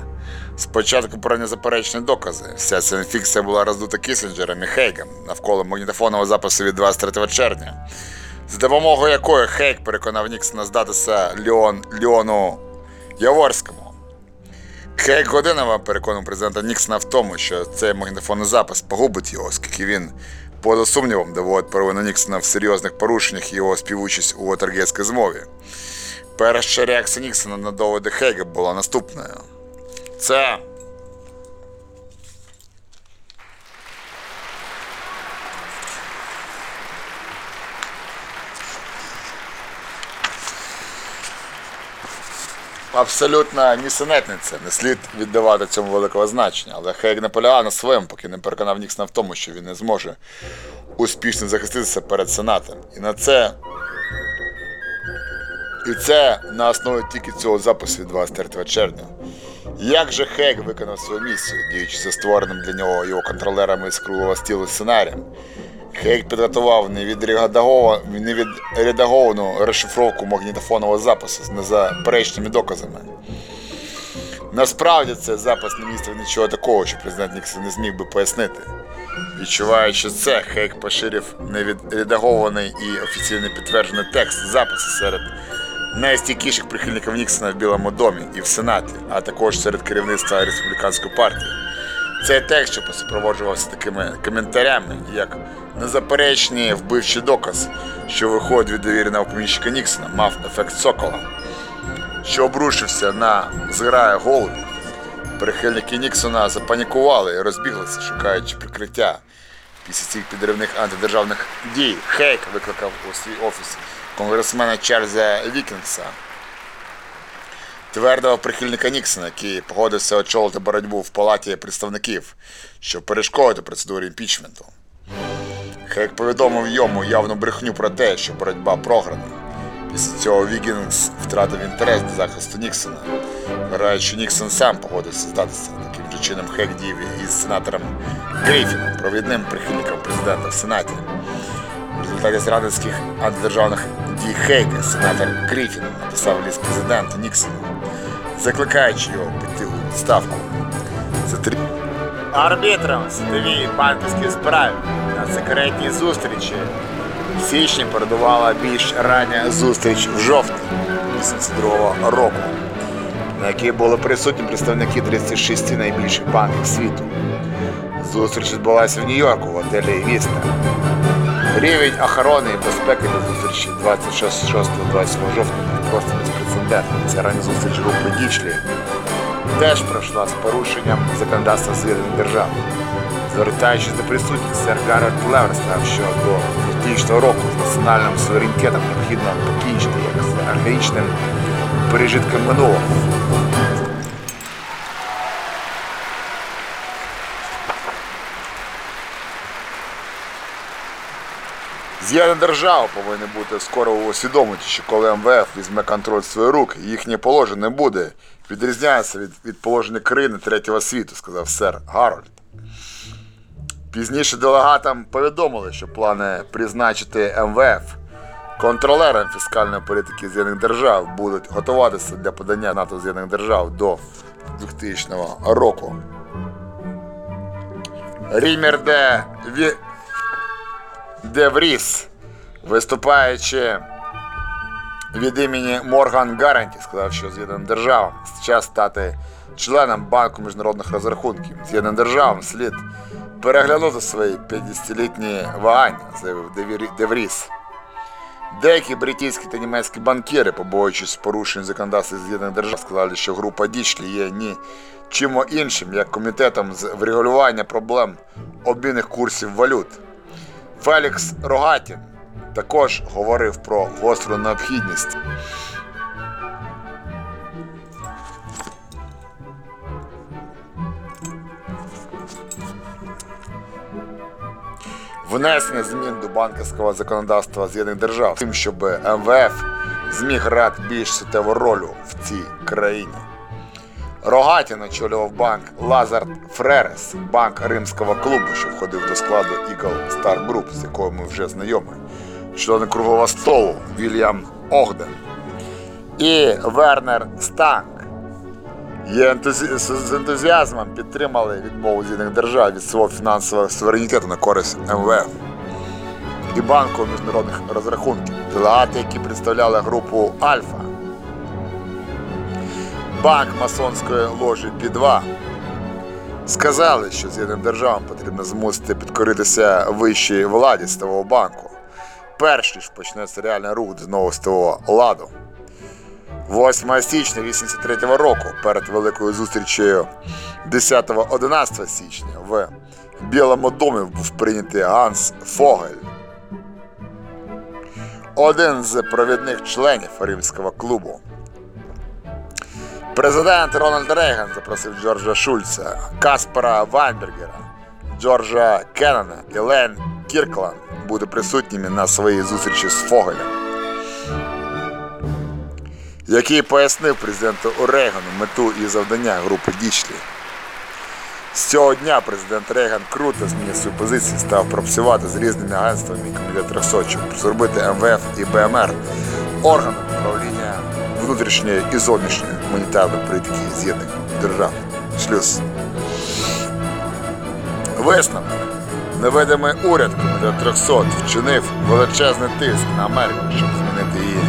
Спочатку про незаперечні докази. Вся ця фікція була роздута Кісінджером і Хейгом навколо магнітофонного запису від 23 червня, з допомогою якої Хейк переконав Ніксона здатися Леон, Леону Яворському. Хейк Годинова переконав президента Ніксона в тому, що цей магнітофонний запис погубить його, оскільки він, поза сумнівом, доводить провину Ніксона в серйозних порушеннях його співучасть у Вотергейській змові. Перша реакція Ніксона на доводи Хейга була наступною. Це абсолютно нісенетниця. Не слід віддавати цьому великого значення. Але Хейг наполягав на своєму, поки не переконав Ніксона в тому, що він не зможе успішно захиститися перед Сенатом. І на це. І це на основі тільки цього запису від 23 червня. Як же Хейг виконав свою місію, діючи за створеним для нього його контролерами з круглого стілу сценарієм? Хейк підготував невідредагова- невідредаговану розшифровку магнітофонного запису з незаперечними доказами. Насправді цей запис не містив нічого такого, що президент Ніксон не зміг би пояснити. Відчуваючи це, Хейк поширив невідредагований і офіційно підтверджений текст запису серед найстійкіших прихильників Ніксона в Білому домі і в Сенаті, а також серед керівництва республіканської партії. Цей текст, що супроводжувався такими коментарями, як незаперечний вбивчий доказ, що виходить від довіреного поміщика Ніксона, мав ефект сокола, що обрушився на зграю голубів. Прихильники Ніксона запанікували і розбіглися, шукаючи прикриття. Після цих підривних антидержавних дій Хейк викликав у свій офіс конгресмена Чарльза Вікінгса, твердого прихильника Ніксона, який погодився очолити боротьбу в палаті представників, щоб перешкодити процедурі імпічменту. Хейк повідомив йому явну брехню про те, що боротьба програна. Після цього Вігінс втратив інтерес до захисту Ніксона. Вважають, Ніксон сам погодився здатися таким же чином Хейк діяв із сенатором Грейфіном, провідним прихильником президента в Сенаті. В результаті зрадницьких антидержавних дій Хейга сенатор Грифін написав ліст президенту Ніксону, закликаючи його піти у відставку. Три арбітром в судовій банківській справі на секретній зустрічі в січні передувала більш рання зустріч в жовтні 82 року, на якій були присутні представники 36 найбільших банків світу. Зустріч відбулася в Нью-Йорку в готелі Віста. Рівень охорони і безпеки до зустрічі 26-27 жовтня просто безпрецедентний. Ця рання зустріч групи Дічлі теж пройшла з порушенням законодавства з'єднаних держав. Звертаючись до присутніх, сер Гаррет Левер сказав, що до 2000 року з національним суверенітетом необхідно покінчити як з архаїчним пережитком минулого. З'єднані держави повинні бути скоро усвідомлені, що коли МВФ візьме контроль в свої руки, їхнє положення не буде відрізняється від, від положення країни третього світу, сказав сер Гарольд. Пізніше делегатам повідомили, що плани призначити МВФ контролером фіскальної політики З'єднаних держав будуть готуватися для подання НАТО З'єднаних держав до 2000 року. Рімер де Ві... де Вріс, виступаючи від імені Морган Гаранті, сказав, що З'єднаним державам час стати членом банку міжнародних розрахунків. З'єднаним державам слід переглянути свої 50-літні вагання, заявив Девріс. Деякі британські та німецькі банкіри, побоюючись порушень законодавства З'єднаних держав, сказали, що група Дічлі є ні чим іншим, як комітетом з врегулювання проблем обмінних курсів валют. Фелікс Рогатін також говорив про гостру необхідність внесення змін до банківського законодавства З'єднаних держав, тим, щоб МВФ зміг грати більш суттєву роль в цій країні. Рогатін очолював банк Лазард Фререс, банк римського клубу, що входив до складу Eagle Star Group, з якою ми вже знайомі, члени круглого столу Вільям Огден і Вернер Станк. Є з ентузіазмом підтримали відмову З'єднаних держав від свого фінансового суверенітету на користь МВФ і банку міжнародних розрахунків. Делегати, які представляли групу Альфа, банк масонської ложі Пі-2, сказали, що З'єднаним державам потрібно змусити підкоритися вищій владі Світового банку, перш ніж почнеться реальний рух до нового світового ладу. 8 січня 83 року перед великою зустрічею 10-11 січня в Білому домі був прийнятий Ганс Фогель, один з провідних членів римського клубу. Президент Рональд Рейган запросив Джорджа Шульца, Каспера Вайнбергера, Джорджа Кеннона і Лен Кіркланд бути присутніми на своїй зустрічі з Фогелем який пояснив президенту Рейгану мету і завдання групи Дічлі. З цього дня президент Рейган круто змінив свою позицію, став працювати з різними агентствами і комітет 300, зробити МВФ і БМР органом управління внутрішньої і зовнішньої гуманітарної політики з'єднаних держав. Шлюз. Висновок. Невидимий уряд комітет 300 вчинив величезний тиск на Америку, щоб змінити її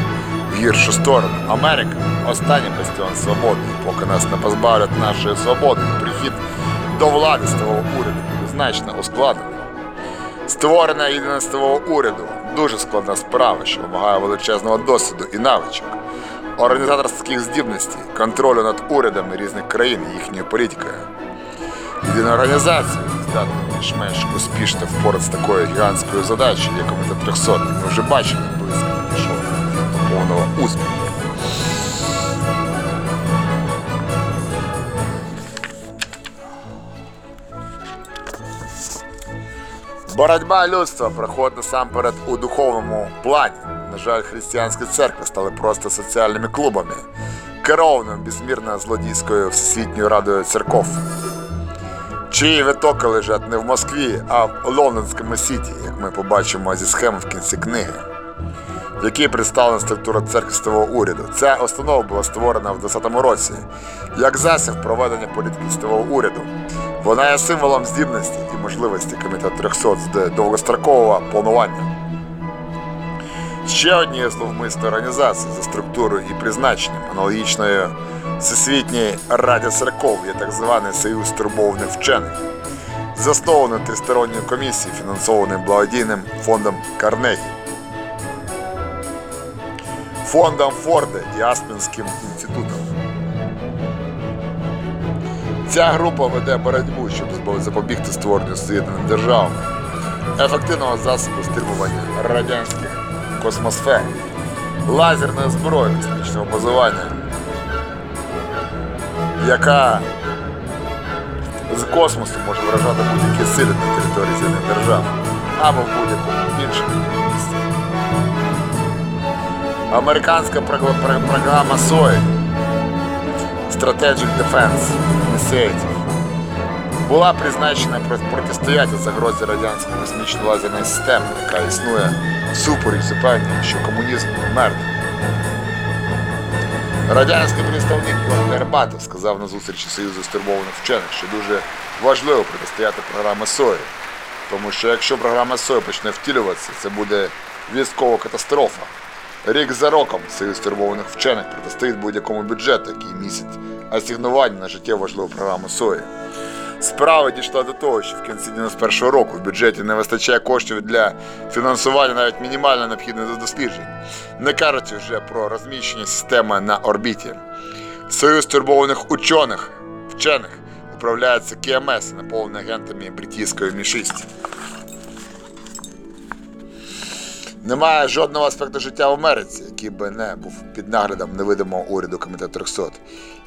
в гіршу сторону. Америка останній бастіон свободи. Поки нас не позбавлять нашої свободи, прихід до влади з того уряду значно ускладнений. Створення єдинствового уряду дуже складна справа, що вимагає величезного досвіду і навичок, організаторських здібностей, контролю над урядами різних країн і їхньою політикою. Єдина організація здатна більш-менш успішно впоратися з такою гігантською задачею, як комітет 300, ми вже бачили, близько підійшов до повного успіху. Боротьба людства проходить насамперед у духовному плані. На жаль, християнські церкви стали просто соціальними клубами, керованим безмірно злодійською Всесвітньою Радою церков, чиї витоки лежать не в Москві, а в Лондонському Сіті, як ми побачимо зі схем в кінці книги, в якій представлена структура церквістового уряду. Ця установа була створена в 20-му році як засіб проведення політики світового уряду. Вона є символом здібності і можливості комітету 300 з довгострокового планування. Ще однією зловмисною організацією за структурою і призначенням аналогічною Всесвітній Раді церков є так званий Союз турбованих вчених, заснований тристоронньою комісією, фінансованим благодійним фондом Карнегі, фондом Форда і Аспенським інститутом. Ця група веде боротьбу, щоб запобігти створенню Соєдиними державами ефективного засобу стримування радянських космосфер, лазерної зброї космічного базування, яка з космосу може вражати будь-які сили на території Зелених держав або в будь-якому іншому місці. Американська програма SOE Strategic Defense Initiative була призначена протистояти загрозі радянської космічної лазерної системи, яка існує всупереч запевненням, що комунізм мертвий. Радянський представник Йон Горбатов сказав на зустрічі Союзу стурбованих вчених, що дуже важливо протистояти програмі СОЄ, тому що якщо програма СОЄ почне втілюватися, це буде військова катастрофа. Рік за роком Союз стурбованих вчених протистоїть будь-якому бюджету, який містить асигнування на життєво важливу програму СОЄ. Справа дійшла до того, що в кінці 91-го року в бюджеті не вистачає коштів для фінансування навіть мінімально необхідних до досліджень, не кажучи вже про розміщення системи на орбіті. Союз турбованих учених, вчених управляється КМС, наповнений агентами бритійської Мі-6. Немає жодного аспекту життя в Америці, який би не був під наглядом невидимого уряду комітету 300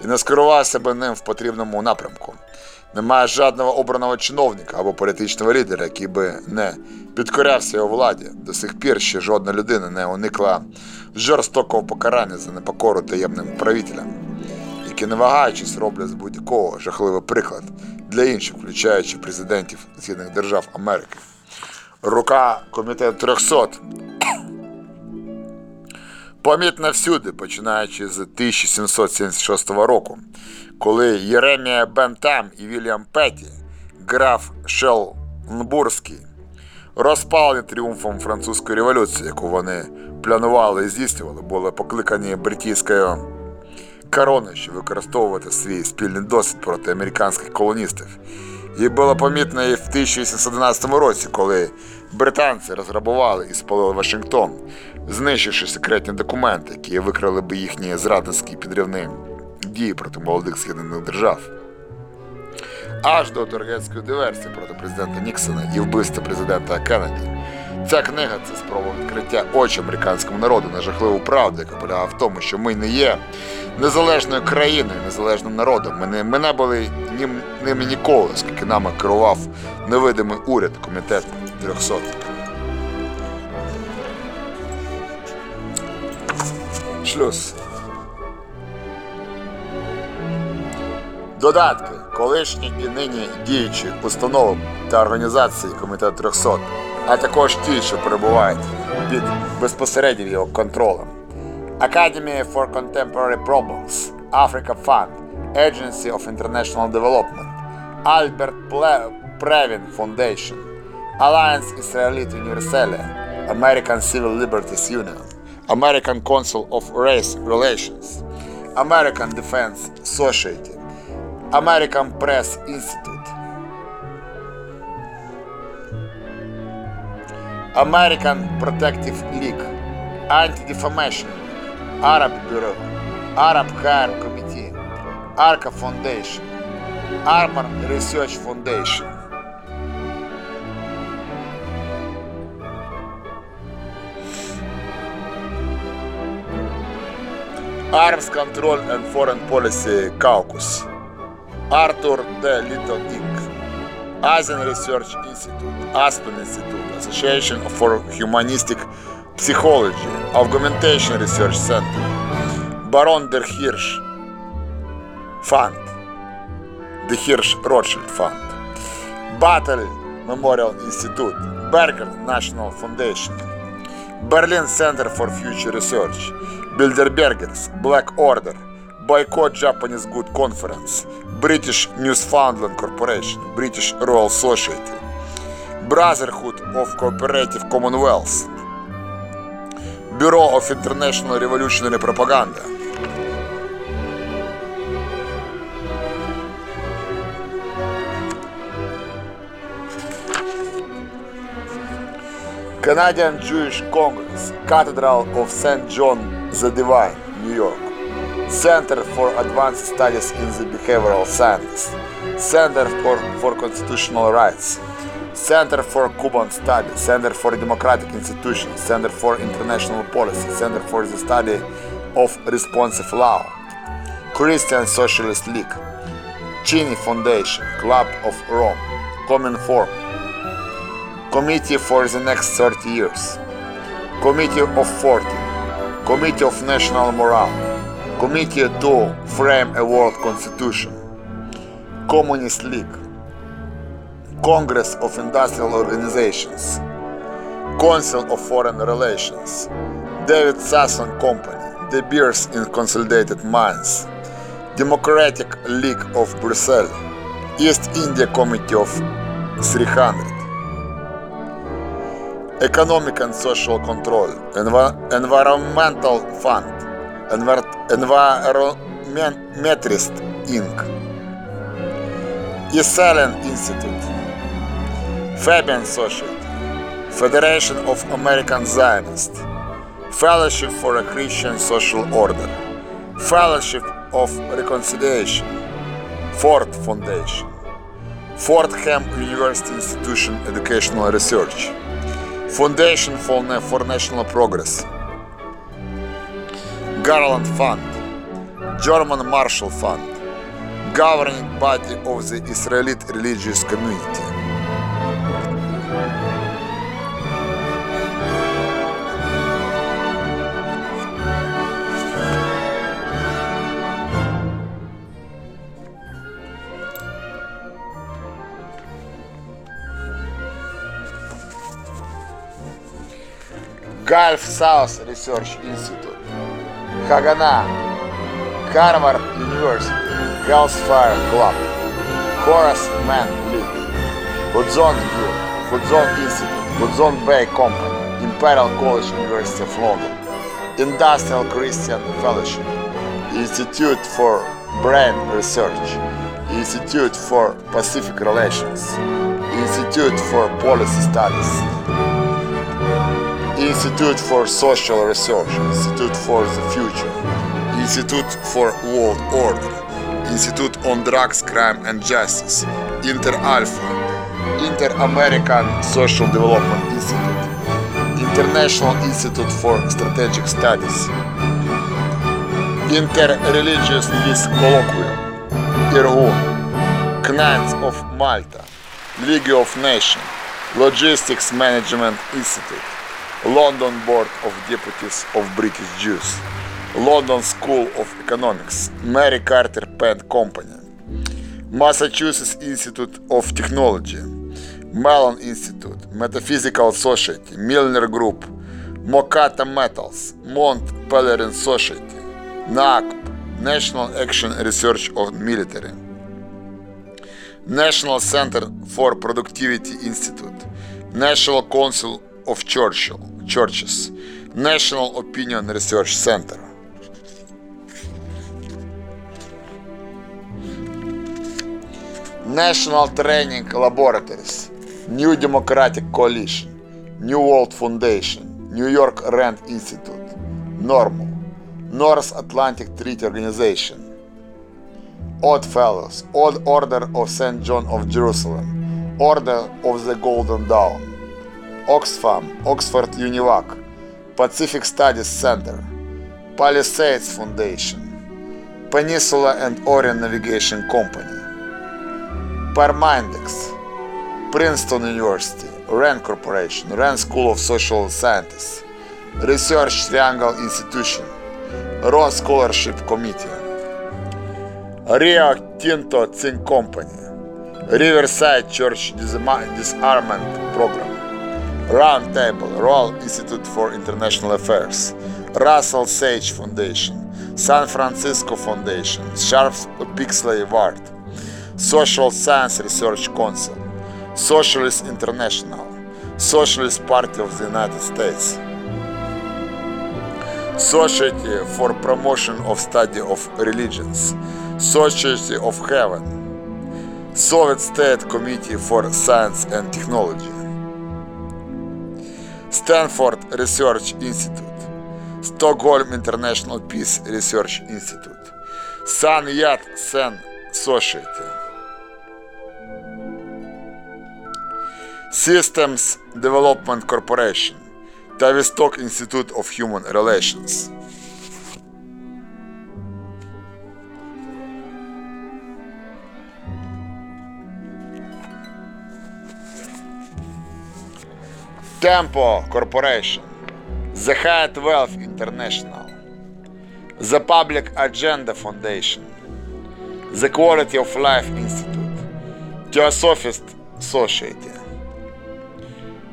і не скерувався би ним в потрібному напрямку. Немає жодного обраного чиновника або політичного лідера, який би не підкорявся його владі. До сих пір ще жодна людина не уникла жорстокого покарання за непокору таємним правителям, які не вагаючись роблять з будь-якого жахливий приклад для інших, включаючи президентів З'єднаних Держав Америки. Рука комітету 300 помітна всюди, починаючи з 1776 року, коли Єремія Бентам і Вільям Петті, граф Шелнбурзький, розпалені тріумфом французької революції, яку вони планували і здійснювали, були покликані бритійською короною, щоб використовувати свій спільний досвід проти американських колоністів. І було помітно і в 1811 році, коли британці розграбували і спалили Вашингтон, знищивши секретні документи, які викрили б їхні зрадницькі підривні дії проти молодих східних держав. Аж до торгетської диверсії проти президента Ніксона і вбивства президента Кеннеді. Ця книга це спроба відкриття очі американському народу на жахливу правду, яка полягає в тому, що ми не є незалежною країною, незалежним народом. Ми не, ми не були ним, ними ніколи, оскільки нами керував невидимий уряд комітет 300. Шлюз. Додатки, колишні і нині діючі установи та організації Комітету 300, а також ті, що перебувають під безпосереднім його контролем. Academy for Contemporary Problems, Africa Fund, Agency of International Development, Albert Previn Foundation, Alliance Israelite Universelle, American Civil Liberties Union, American Council of Race Relations, American Defense Society, American Press Institute, American Protective League, Anti-Defamation League, Arab Bureau, Arab Higher Committee, ARCA Foundation, Armor Research Foundation. Arms Control and Foreign Policy Caucus. Arthur D. Little Inc. Asian Research Institute, Aspen Institute, Association for Humanistic Psychology, Augmentation Research Center, Baron der Hirsch, Fund. The Hirsch Rothschild Fund. Battle Memorial Institute. Berger National Foundation. Berlin Center for Future Research. Bilderbergers. Black Order. Boycott Japanese Good Conference. British Newfoundland Corporation. British Royal Society. Brotherhood of Cooperative Commonwealth. Bureau of International Revolutionary Propaganda. Canadian Jewish Congress, Cathedral of St. John the Divine, New York. Center for Advanced Studies in the Behavioral Sciences. Center for, for Constitutional Rights. Center for Cuban Studies. Center for Democratic Institutions. Center for International Policy. Center for the Study of Responsive Law. Christian Socialist League. Chini Foundation. Club of Rome. Common Forum. Committee for the next 30 years. Committee of 40. Committee of National Morale. Committee to frame a world constitution. Communist League. Congress of Industrial Organizations. Council of Foreign Relations. David Sasson Company. De Beers in Consolidated Mines. Democratic League of Brussels. East India Committee of 300. Economic and Social Control, Envi- Environmental Fund, Environmetrist Inc., Esalen Institute, Fabian Society, Federation of American Zionists, Fellowship for a Christian Social Order, Fellowship of Reconciliation, Ford Foundation, Fordham University Institution Educational Research, Foundation for, for National Progress, Garland Fund, German Marshall Fund, governing body of the Israelite religious community. Gulf South Research Institute, Hagana, Harvard University, Hellfire Club, Horace Mann League, Hudson View, Hudson Institute, Hudson Bay Company, Imperial College University of London, Industrial Christian Fellowship, Institute for Brain Research, Institute for Pacific Relations, Institute for Policy Studies, Institute for Social Research, Institute for the Future, Institute for World Order, Institute on Drugs, Crime and Justice, Inter Alpha, Inter American Social Development Institute, International Institute for Strategic Studies, Interreligious List Colloquium, IRGU, Knights of Malta, League of Nations, Logistics Management Institute, London Board of Deputies of British Jews, London School of Economics, Mary Carter Pen Company, Massachusetts Institute of Technology, Mellon Institute, Metaphysical Society, Milner Group, Mokata Metals, Mont Pelerin Society, NACP, National Action Research of Military, National Center for Productivity Institute, National Council of Churchill, Churches, National Opinion Research Center. National Training Laboratories, New Democratic Coalition, New World Foundation, New York Rand Institute, Normal, North Atlantic Treaty Organization, Odd Fellows, Odd Order of St. John of Jerusalem, Order of the Golden Dawn, Oxfam, Oxford Univac, Pacific Studies Center, Palisades Foundation, Peninsula and Orient Navigation Company, Parmindex, Princeton University, RAND Corporation, RAND School of Social Sciences, Research Triangle Institution, Ross Scholarship Committee, Rio Tinto Zinc Company, Riverside Church Disarmament Program, Round Table, Royal Institute for International Affairs, Russell Sage Foundation, San Francisco Foundation, Sharp Pixley Award, Social Science Research Council, Socialist International, Socialist Party of the United States, Society for Promotion of Study of Religions, Society of Heaven, Soviet State Committee for Science and Technology, Stanford Research Institute, Stockholm International Peace Research Institute, Sun Yat Sen Society, Systems Development Corporation, Tavistock Institute of Human Relations. Tempo Corporation, The Hyatt Wealth International, The Public Agenda Foundation, The Quality of Life Institute, Theosophist Society,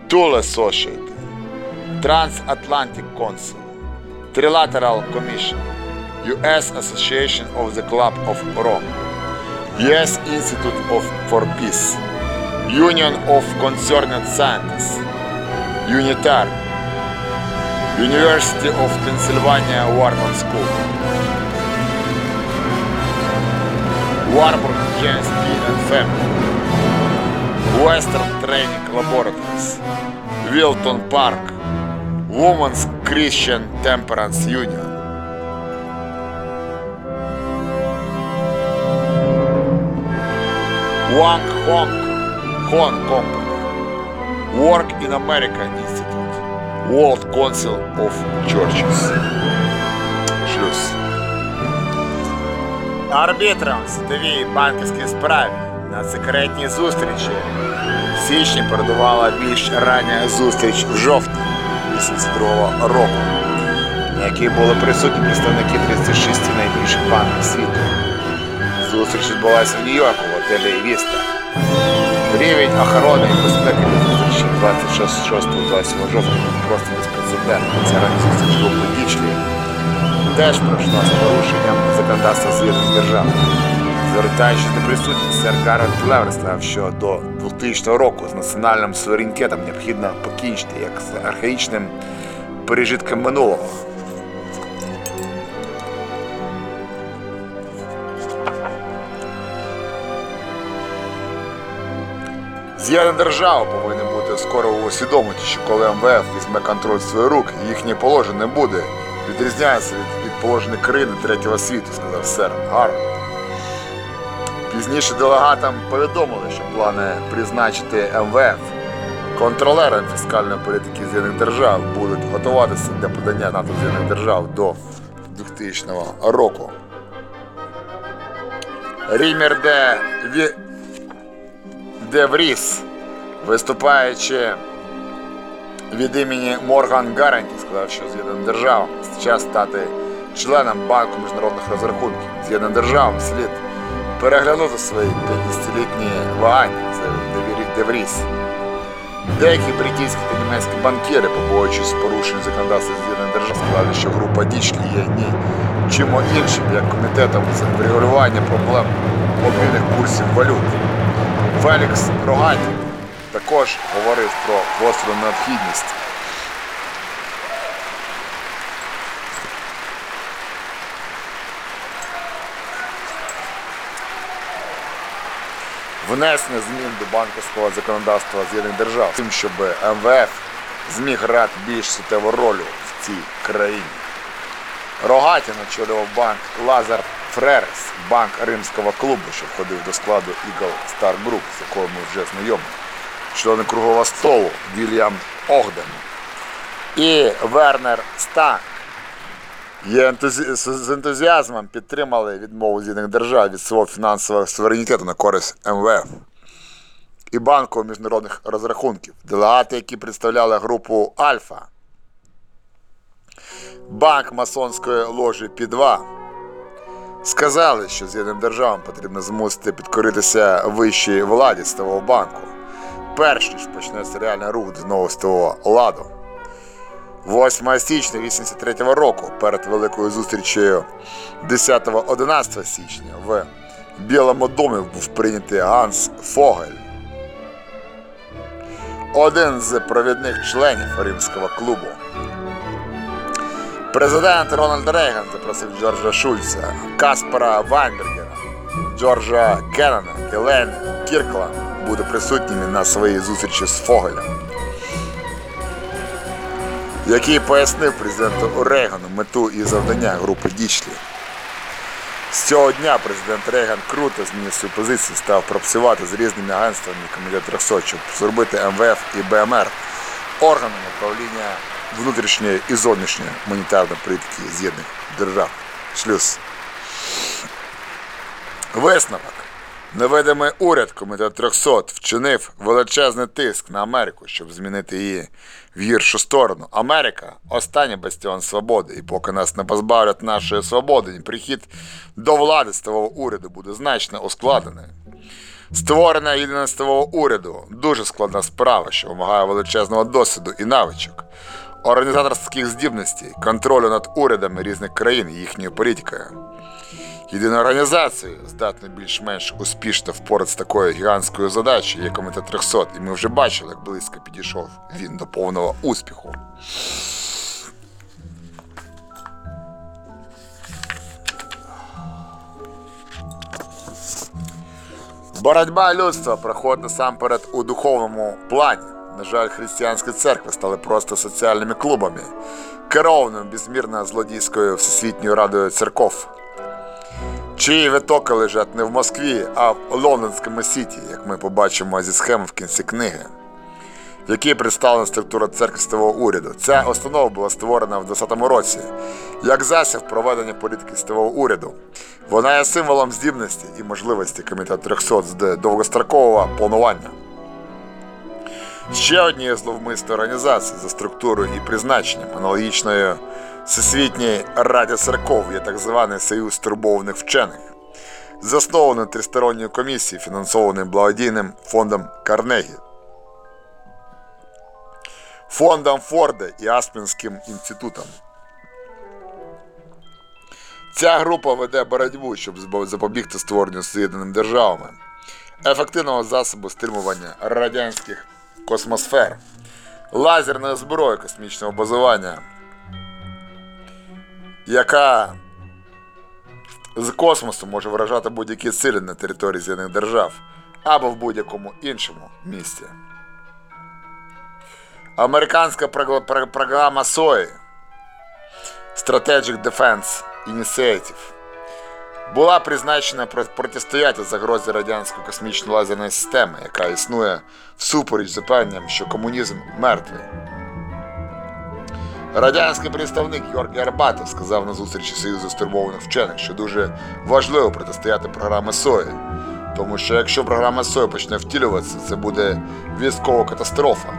Thule Society, Transatlantic Council, Trilateral Commission, U.S. Association of the Club of Rome, U.S. Institute of, for Peace, Union of Concerned Scientists, UNITAR, University of Pennsylvania Wharton School, Warburg James B. and Family, Western Training Laboratories, Wilton Park, Women's Christian Temperance Union. Wang Hong Hong Company, Work in America Institute, World Council of Churches. Шлюз. Арбітром в судовій банківській справі на секретній зустрічі в січні передувала більш рання зустріч в жовтні 82 року, на якій були присутні представники 36 найбільших банків світу. Зустріч відбулася в Нью-Йорку в готелі Віста. Рівень охорони і безпеки на зустрічі 26-27 жовтня просто безпрецедентний. Зібрання групи Дічлі теж пройшла з порушенням законодавства З'єднаних держав. Звертаючись до присутніх, сер Гаррет Плевер сказав, що до 2000 року з національним суверенітетом необхідно покінчити як з архаїчним пережитком минулого. З'єднані держави повинні бути скоро усвідомити, що коли МВФ візьме контроль в свої руки, їхнє положення не буде відрізнятися від, від положення країни третього світу, сказав сер Гаррет. Пізніше делегатам повідомили, що плани призначити МВФ контролером фіскальної політики З'єднаних держав будуть готуватися для подання НАТО З'єднаних держав до 2000 року. Рімер де Ві... де Вріс, виступаючи від імені Морган Гаранті, сказав, що З'єднаним державам час стати членом банку міжнародних розрахунків. З'єднаним державам слід переглянути свої 50-літні вагання, заявив Де Вріс. Деякі британські та німецькі банкіри, побоюючись порушень законодавства З'єднаних держав, сказали, що група Дічлі є ні чим іншим, як комітетом з врегулювання проблем обмінних курсів валют. Фелікс Рогаті також говорив про гостру необхідність внесення змін до банківського законодавства З'єднаних держав, тим, щоб МВФ зміг грати більш суттєву роль в цій країні. Рогаті очолював банк Лазар Фререс, банк римського клубу, що входив до складу Eagle Star Group, з якою ми вже знайомі, члени кругового столу Вільям Огден і Вернер Станк. З ентузіазмом підтримали відмову З'єднаних держав від свого фінансового суверенітету на користь МВФ і банку міжнародних розрахунків. Делегати, які представляли групу Альфа, банк масонської ложі Пі-2, Сказали, що з'єднаним державам потрібно змусити підкоритися вищій владі Ставого банку, перш ніж почнеться реальний рух до нового Ставого ладу. 8 січня 83 року перед великою зустрічею 10-11 січня в Білому домі був прийнятий Ганс Фогель, один з провідних членів Римського клубу. Президент Рональд Рейган запросив Джорджа Шульца, Каспара Вайнбергера, Джорджа Кеннона і Лен Кіркланд бути присутніми на своїй зустрічі з Фогелем, який пояснив президенту Рейгану мету і завдання групи Дічлі. З цього дня президент Рейган круто змінив свою позицію, став працювати з різними агентствами Комітет 300, щоб зробити МВФ і БМР органами управління внутрішньої і зовнішньої монетарної політики з'єднаних держав. Шлюз. Висновок. Невидимий уряд Комітет 300 вчинив величезний тиск на Америку, щоб змінити її в гіршу сторону. Америка останній бастіон свободи, і поки нас не позбавлять нашої свободи, прихід до влади ставого уряду буде значно ускладнений. Створення єдиного уряду дуже складна справа, що вимагає величезного досвіду і навичок, організаторських здібностей, контролю над урядами різних країн і їхньою політикою. Єдина організація здатна більш-менш успішно впоратися з такою гігантською задачею, як комітет 300, і ми вже бачили, як близько підійшов він до повного успіху. Боротьба людства проходить насамперед у духовному плані. На жаль, християнські церкви стали просто соціальними клубами, керованими безмірно злодійською Всесвітньою радою церков чиї витоки лежать не в Москві, а в Лондонському Сіті, як ми побачимо зі схеми в кінці книги, в якій представлена структура церкви ставого уряду. Ця установа була створена в 20-му році як засіб проведення політики ставого уряду. Вона є символом здібності і можливості комітету 300 з довгострокового планування. Ще однією зловмисною організацією за структурою і призначенням аналогічною Всесвітній Раді церков є так званий Союз турбованих вчених, заснований тристоронньою комісією, фінансованою благодійним фондом Карнегі, фондом Форда і Аспінським інститутом. Ця група веде боротьбу, щоб запобігти створенню З'єднаними державами ефективного засобу стримування радянських космосфер, лазерної зброї космічного базування, яка з космосу може вражати будь-які сили на території З'єднаних держав або в будь-якому іншому місці. Американська програма SOE Strategic Defense Initiative була призначена протистояти загрозі радянської космічної лазерної системи, яка існує всупереч запевненням, що комунізм мертвий. Радянський представник Георгій Арбатов сказав на зустрічі Союзу стурбованих вчених, що дуже важливо протистояти програмі СОї, тому що якщо програма СОї почне втілюватися, це буде військова катастрофа.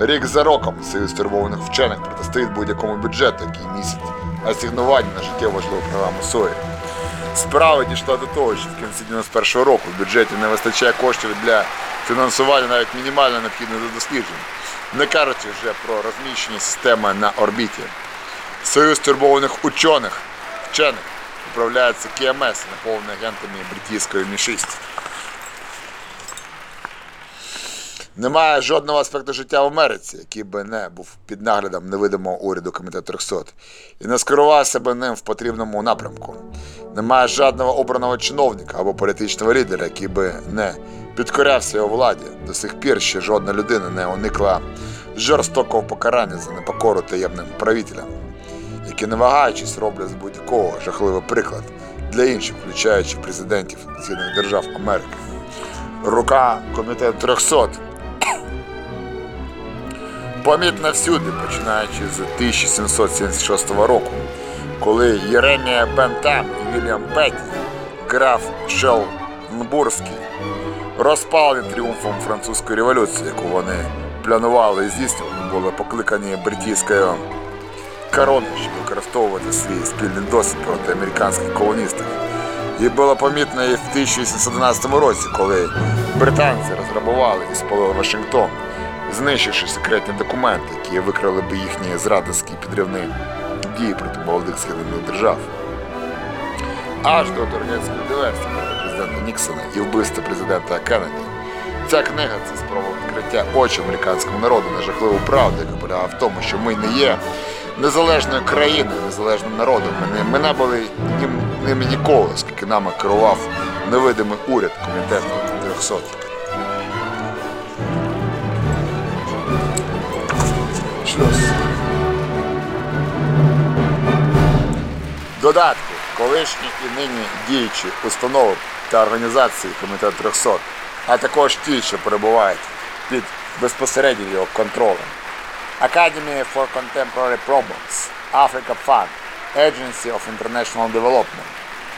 Рік за роком Союз стурбованих вчених протистоїть будь-якому бюджету, який містить асигнування на життєво важливу програму СОї. Справа дійшла до того, що в кінці 91 року в бюджеті не вистачає коштів для фінансування навіть мінімально необхідних до досліджень, не кажучи вже про розміщення системи на орбіті. Союз турбованих учених, вчених управляється КМС, наповнений агентами бритійської Мі-6. Немає жодного аспекту життя в Америці, який би не був під наглядом невидимого уряду Комітету 300 і не скерувався би ним в потрібному напрямку. Немає жодного обраного чиновника або політичного лідера, який би не підкорявся його владі. До сих пір ще жодна людина не уникла жорстокого покарання за непокору таємним правителям, які не вагаючись роблять з будь-якого жахливий приклад для інших, включаючи президентів З'єднаних Держав Америки. Рука комітету 300 помітна всюди, починаючи з 1776 року, коли Єремія Бентам і Вільям Петті, граф Шелнбурзький, розпалені тріумфом французької революції, яку вони планували і здійснювали, були покликані бритійською короною, щоб використовувати свій спільний досвід проти американських колоністів. І було помітно і в 1811 році, коли британці розграбували і спалили Вашингтон, знищивши секретні документи, які викрили би їхні зрадницькі підривні дії проти молодих східних держав. Аж до турецької диверсії президента Ніксона і вбивства президента Кеннеді. Ця книга це спроба відкриття очі американському народу на жахливу правду, яка полягає в тому, що ми не є незалежною країною, незалежним народом. Ми не, ми не були ним, ними ніколи, оскільки нами керував невидимий уряд комітету 300. Шлюз. Додатки, колишні і нині діючі установи та організації Комітет 300, а також ті, що перебувають під безпосереднім його контролем. Academy for Contemporary Problems, Africa Fund, Agency of International Development,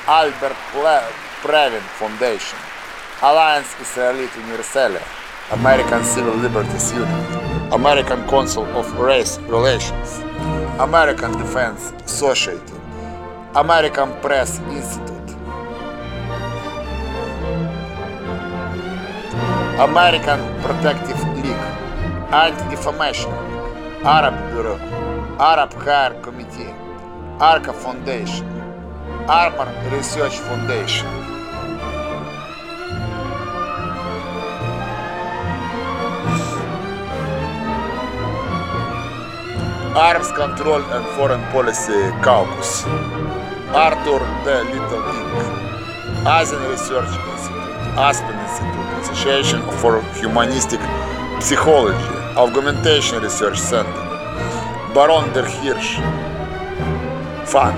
Albert Previn Foundation, Alliance Israelite Universelle, American Civil Liberties Union, American Council of Race Relations, American Defense Society, American Press Institute, American Protective League, Anti-Defamation League, Arab Bureau, Arab Higher Committee, ARCA Foundation, Armor Research Foundation. Arms Control and Foreign Policy Caucus, Arthur D. Little Inc., Asian Research Institute, Aspen Institute, Association for Humanistic Psychology, Augmentation Research Center, Baron der Hirsch Fund,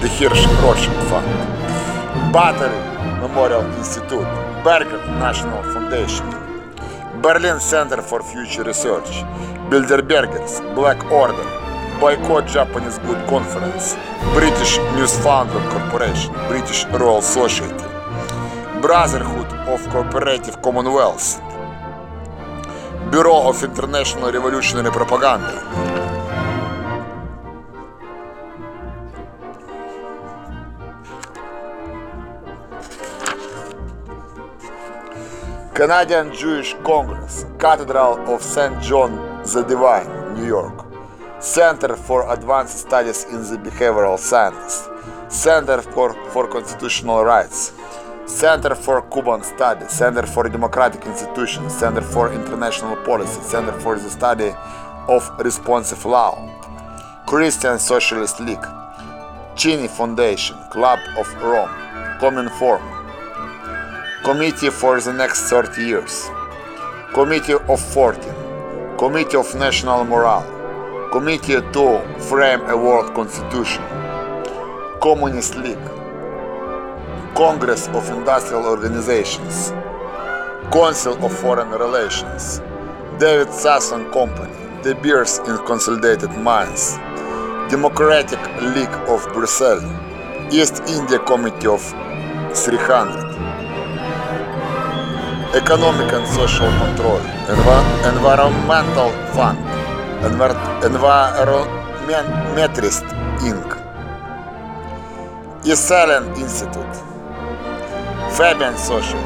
the Hirsch Rothschild Fund, Battery Memorial Institute, Berger National Foundation, Berlin Center for Future Research, Bilderbergers, Black Order, Boycott Japanese Good Conference, British Newfoundland Corporation, British Royal Society, Brotherhood of Cooperative Commonwealth, Bureau of International Revolutionary Propaganda, Canadian Jewish Congress, Cathedral of St. John the Divine, New York, Center for Advanced Studies in the Behavioral Sciences, Center for, for Constitutional Rights, Center for Cuban Studies, Center for Democratic Institutions, Center for International Policy, Center for the Study of Responsive Law, Christian Socialist League, Chini Foundation, Club of Rome, Cominform, Committee for the next 30 years, Committee of 14, Committee of National Morale, Committee to Frame a World Constitution, Communist League, Congress of Industrial Organizations, Council of Foreign Relations, David Sasson Company, De Beers in Consolidated Mines, Democratic League of Brussels, East India Committee of 300, Economic and Social Control, Envi- Environmental Fund, Enver- Environmentalist Inc., Esalen Institute, Fabian Society,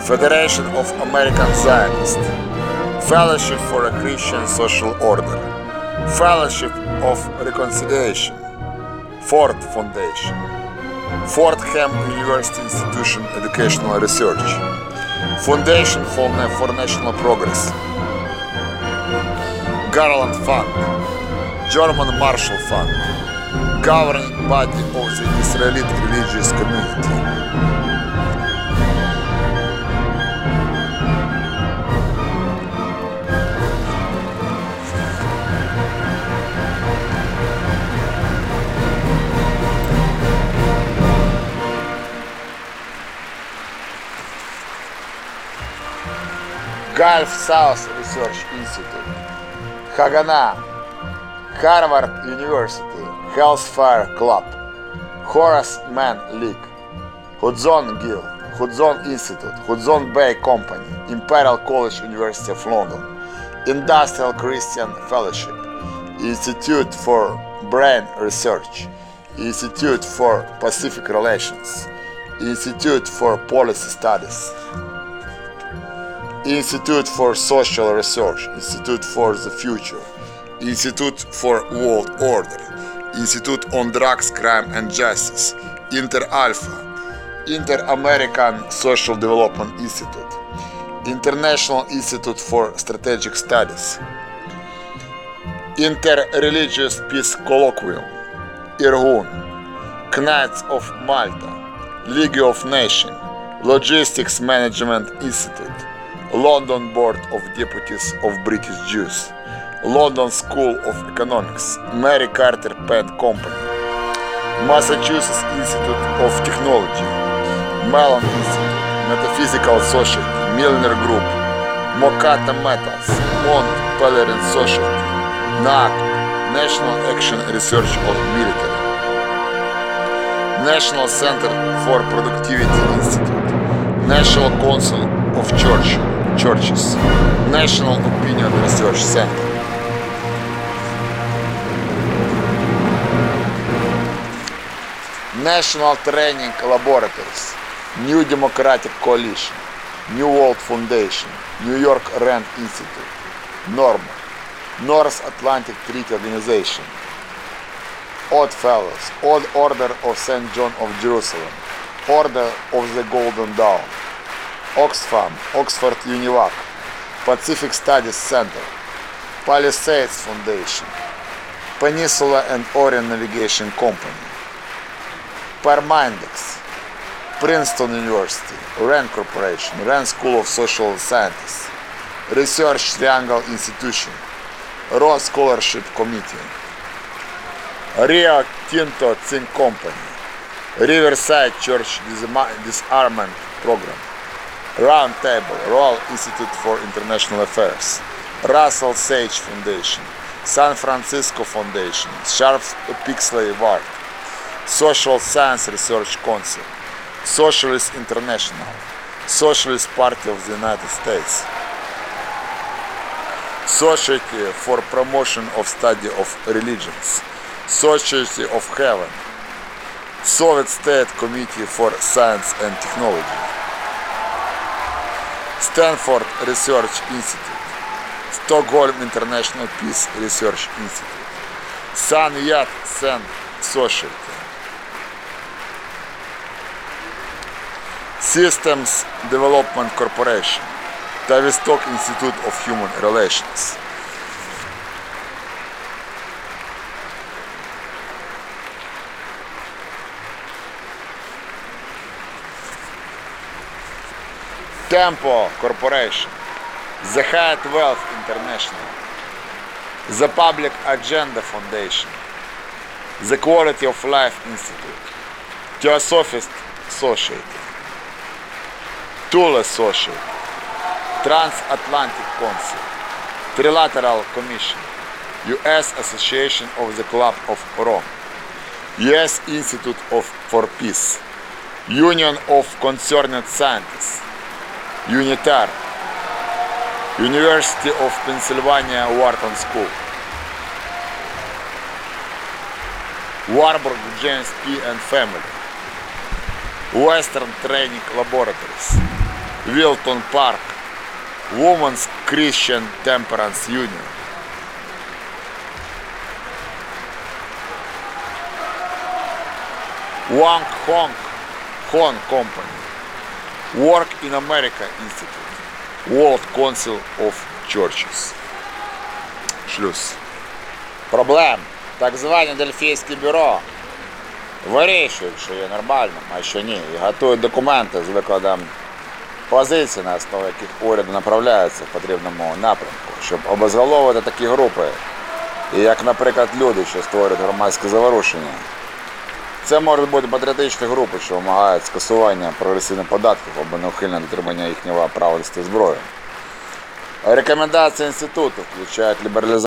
Federation of American Zionists, Fellowship for a Christian Social Order, Fellowship of Reconciliation, Ford Foundation, Fort Ham University Institution Educational Research, Foundation for, for National Progress, Garland Fund, German Marshall Fund, governing body of the Israeli religious community. Gulf South Research Institute, Haganah, Harvard University, Health Fire Club, Horace Mann League, Hudson Guild, Hudson Institute, Hudson Bay Company, Imperial College University of London, Industrial Christian Fellowship, Institute for Brain Research, Institute for Pacific Relations, Institute for Policy Studies, Institute for Social Research, Institute for the Future, Institute for World Order, Institute on Drugs, Crime and Justice, Inter Alpha, Inter American Social Development Institute, International Institute for Strategic Studies, Inter-Religious Peace Colloquium, Irgun, Knights of Malta, League of Nations, Logistics Management Institute, London Board of Deputies of British Jews, London School of Economics, Mary Carter Pen Company, Massachusetts Institute of Technology, Mellon Institute, Metaphysical Society, Milner Group, Mokata Metals, Mont Pelerin Society, NAC, National Action Research of Military, National Center for Productivity Institute, National Council of Church, Churches, National Opinion Research Center. National Training Laboratories, New Democratic Coalition, New World Foundation, New York Rand Institute, Norma, North Atlantic Treaty Organization, Odd Fellows, Odd Order of St. John of Jerusalem, Order of the Golden Dawn, Oxfam, Oxford Univac, Pacific Studies Center, Palisades Foundation, Peninsula and Orient Navigation Company, Permindex, Princeton University, RAND Corporation, RAND School of Social Sciences, Research Triangle Institution, Ross Scholarship Committee, Rio Tinto Zinc Company, Riverside Church Disarmament Program, Round Table, Royal Institute for International Affairs, Russell Sage Foundation, San Francisco Foundation, Sharp Pixley Ward, Social Science Research Council, Socialist International, Socialist Party of the United States, Society for Promotion of Study of Religions, Society of Heaven, Soviet State Committee for Science and Technology, Stanford Research Institute, Stockholm International Peace Research Institute, San Yat Sen Society, Systems Development Corporation, Tavistock Institute of Human Relations. Tempo Corporation, The Hyatt Wealth International, The Public Agenda Foundation, The Quality of Life Institute, Theosophist Society, Tula Society, Transatlantic Council, Trilateral Commission, U.S. Association of the Club of Rome, U.S. Institute of, for Peace, Union of Concerned Scientists, UNITAR, University of Pennsylvania Wharton School, Warburg James P. and Family, Western Training Laboratories, Wilton Park, Women's Christian Temperance Union, Wang Hong Hong Company, Work in America Institute, World Council of Churches. Шлюз. Проблем. Так звані Дельфійське бюро вирішують, що є нормальним, а що ні. І готують документи з викладом позицій, на основі яких уряд направляється в потрібному напрямку, щоб обезголовити такі групи, як, наприклад, люди, що створюють громадське заворушення. Це можуть бути патріотичні групи, що вимагають скасування прогресивних податків або неухильне дотримання їхнього права зброї. Рекомендації інституту включають лібералізацію.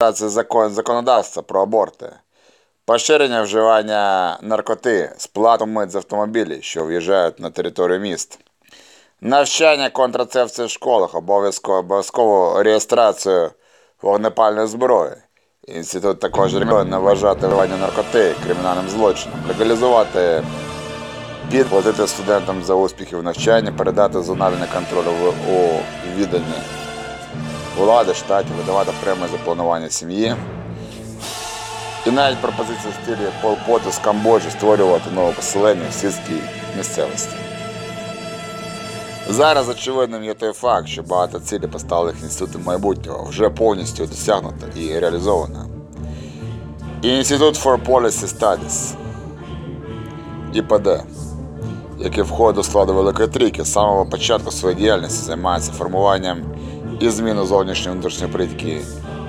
Закон законодавства про аборти. Поширення вживання наркоти, сплату мит з автомобілів, що в'їжджають на територію міст. Навчання контрацепції в школах, обов'язково обов'язкову реєстрацію вогнепальної зброї. Інститут також рекомендує вважати вживання наркоти кримінальним злочином, легалізувати підплатити студентам за успіхи в навчанні, передати зональний контроль у відданні влади штатів, видавати премії за планування сім'ї. І навіть пропозиція в стилі Пол Поту з Камбоджі створювати нове поселення в сільській місцевості. Зараз очевидним є той факт, що багато цілей поставлених інститутом майбутнього вже повністю досягнуто і реалізовано. Інститут for Policy Studies ІПД, який входить до складу Великої Трійки, з самого початку своєї діяльності займається формуванням і зміною зовнішньої внутрішньої політики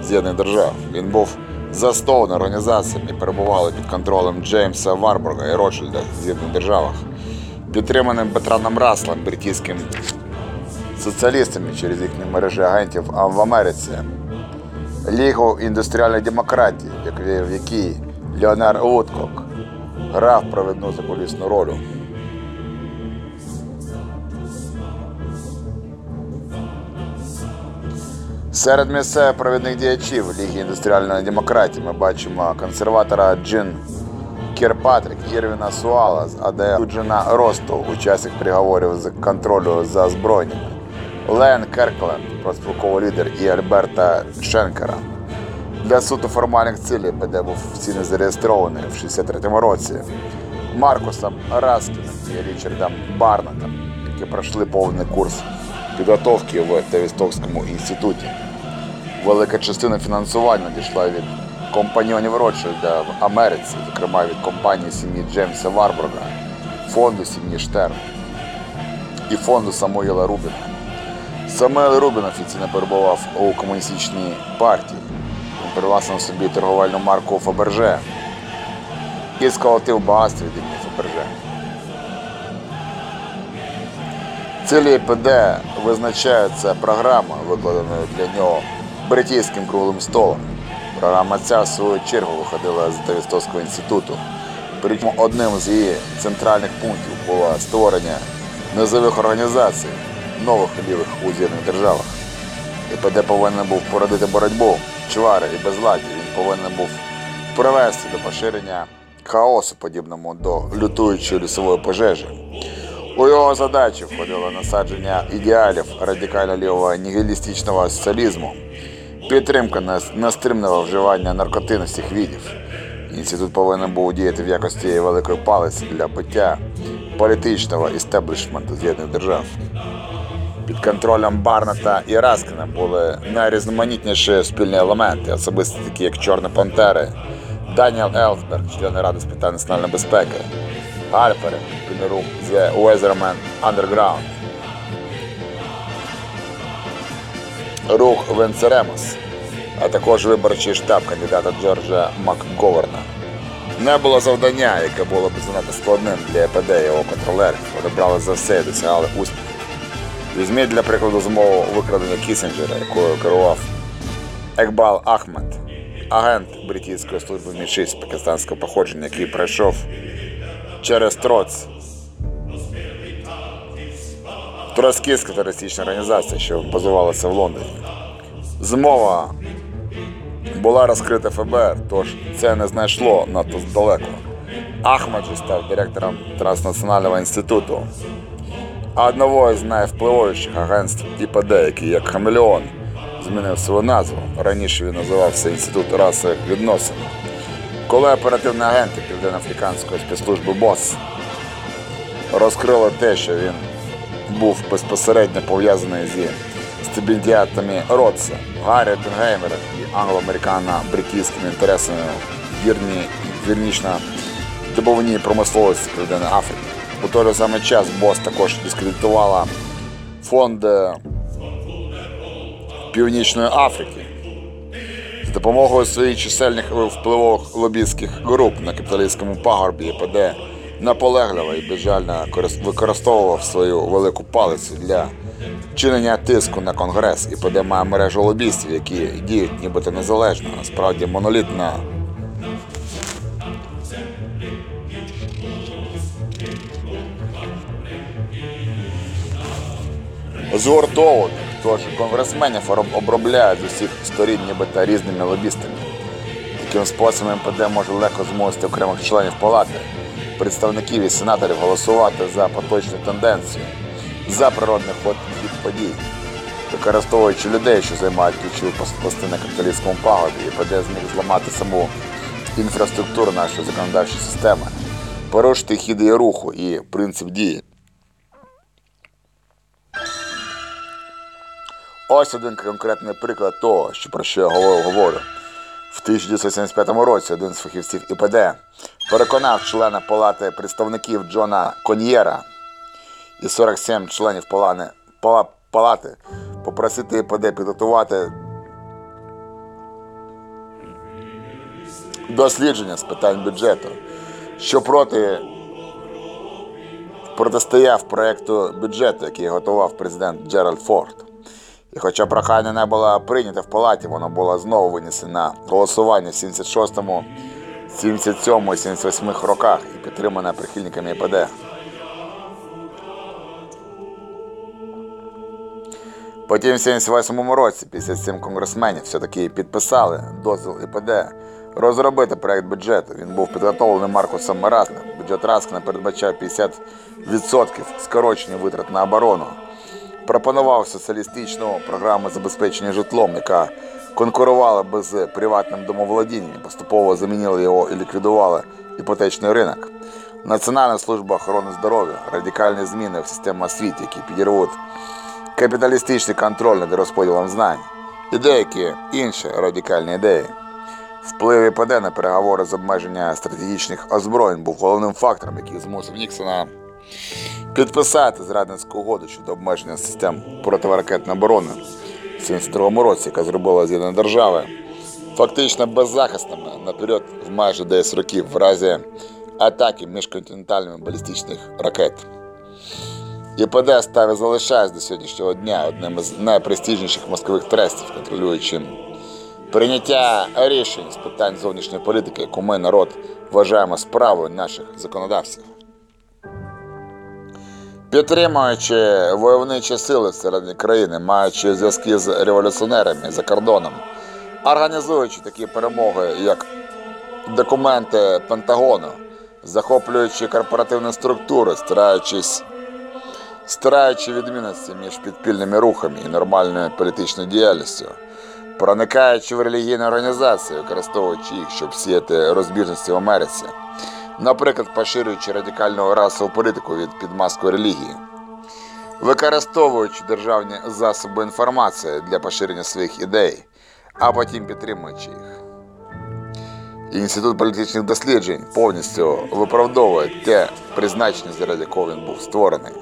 З'єднаних держав. Він був заснований організаціями перебували під контролем Джеймса Варбурга і Ротшильда в З'єднаних державах, підтриманим Бетраном Раслом, бритійським соціалістами через їхні мережі агентів а в Америці, Лігу індустріальної демократії, в якій Леонар Уткок грав провідну закулісну роль. Серед місцевих провідних діячів Ліги індустріальної демократії ми бачимо консерватора Джин Кірпатрік, Ірвіна Суала з АД Юджина Росту, учасник переговорів з контролю за озброєннями, Лен Керкленд, проспілковий лідер, і Альберта Шенкера. Для суто формальних цілей ПД був офіційно зареєстрований в 63-му році Маркусом Раскіном і Річардом Барнетом, які пройшли повний курс підготовки в Тавістокському інституті. Велика частина фінансування надійшла від компаньйонів Ротшильда в Америці, зокрема від компанії сім'ї Джеймса Варбурга, фонду сім'ї Штерн і фонду Самуїла Рубіна. Самуїл Рубін офіційно перебував у комуністичній партії. Він привласнив собі торговельну марку Фаберже і сколотив багатство від імені Фаберже. Цілі ПД визначається програмою, викладеною для нього бритійським круглим столом. Програма ця, в свою чергу, виходила з Тавістовського інституту. Причому одним з її центральних пунктів було створення низових організацій нових лівих у з'єднаних державах. ІПД повинен був породити боротьбу, чвари і безладдя. Він повинен був привести до поширення хаосу, подібному до лютуючої лісової пожежі. У його задачі входило насадження ідеалів радикально лівого нігілістичного соціалізму, підтримка нестримного вживання наркотин всіх видів. Інститут повинен був діяти в якості великої палиці для биття політичного істеблішменту З'єднаних держав. Під контролем Барнета і Раскіна були найрізноманітніші спільні елементи, особисто такі як Чорні Пантери, Даніел Елсберг, члени Ради з питань національної безпеки, Альфери, спільний рух The Weatherman Underground, рух Венцеремос, а також виборчий штаб кандидата Джорджа Макговерна. Не було завдання, яке було б занадто складним для ЕПД і його контролерів. Вони брали за все і досягали успіху. Візьміть для прикладу змову викрадення Кісінджера, якою керував Екбал Ахмед, агент британської служби мічиць пакистанського походження, який пройшов через Троц. Троцкістська терористична організація, що базувалася в Лондоні. Змова була розкрита ФБР, тож це не знайшло надто далеко. Ахмед же став директором Транснаціонального інституту, а одного з найвпливовіших агентств ІПД, який як хамелеон змінив свою назву. Раніше він називався Інститут расових відносин. Коли оперативні агенти Південно-Африканської спецслужби БОС розкрили те, що він був безпосередньо пов'язаний зі стипендіатами Ротса, Гаррі Тенгеймером і англо-американо-бритійськими інтересами в вірні, вірнічно-добувній промисловості Південної Африки. У той же самий час БОС також дискредитувала фонд е, Північної Африки з допомогою своїх чисельних впливових лобістських груп на капіталістському пагорбі ПД наполегливо і безжально корис- використовував свою велику палицю для чинення тиску на конгрес і ПД має мережу лобістів, які діють нібито незалежно, а справді монолітно. Згуртованих, тож конгресменів обробляють з усіх сторін нібито різними лобістами. Таким способом МПД може легко змусити окремих членів палати, представників і сенаторів голосувати за поточну тенденцію, за природний ход подій, використовуючи людей, що займають ключові пости на капіталістському пагорбі, МПД зміг зламати саму інфраструктуру нашої законодавчої системи, порушити хід її руху і принцип дії. Ось один конкретний приклад того, що про що я говорю. В 1975 році один з фахівців ІПД переконав члена палати представників Джона Коньєра і 47 членів палани, пала, палати попросити ІПД підготувати дослідження з питань бюджету, що проти протистояв проєкту бюджету, який готував президент Джеральд Форд. І хоча прохання не було прийнято в палаті, воно було знову винесено на голосування в 76-му, 77-му і 78 роках і підтримане прихильниками ІПД. Потім в 78-му році 57 конгресменів все-таки підписали дозвіл ІПД розробити проект бюджету. Він був підготовлений Маркусом Мараском. Бюджет Раскіна передбачав 50% скорочення витрат на оборону пропонував соціалістичну програму забезпечення житлом, яка конкурувала би з приватним домоволодінням, поступово замінили його і ліквідували іпотечний ринок. Національна служба охорони здоров'я, радикальні зміни в системі освіти, які підірвуть капіталістичний контроль над розподілом знань і деякі інші радикальні ідеї. Вплив ІПД на переговори з обмеження стратегічних озброєнь був головним фактором, який змусив Ніксона підписати зрадницьку угоду щодо обмеження систем противоракетної оборони в 72 році, яка зробила з'єднані держави фактично беззахисними наперед в майже 10 років в разі атаки міжконтинентальними балістичних ракет. ІПД став і залишається до сьогоднішнього дня одним із найпрестижніших мозкових трестів, контролюючим прийняття рішень з питань зовнішньої політики, яку ми, народ, вважаємо справою наших законодавців. Підтримуючи войовничі сили всередині країни, маючи зв'язки з революціонерами за кордоном, організуючи такі перемоги, як документи Пентагону, захоплюючи корпоративні структури, стараючись стираючи відмінності між підпільними рухами і нормальною політичною діяльністю, проникаючи в релігійні організації, використовуючи їх, щоб сіяти розбіжності в Америці, наприклад, поширюючи радикальну расову політику від підмаску релігії. використовуючи державні засоби інформації для поширення своїх ідей, а потім підтримуючи їх. Інститут політичних досліджень повністю виправдовує те призначення, заради якого він був створений.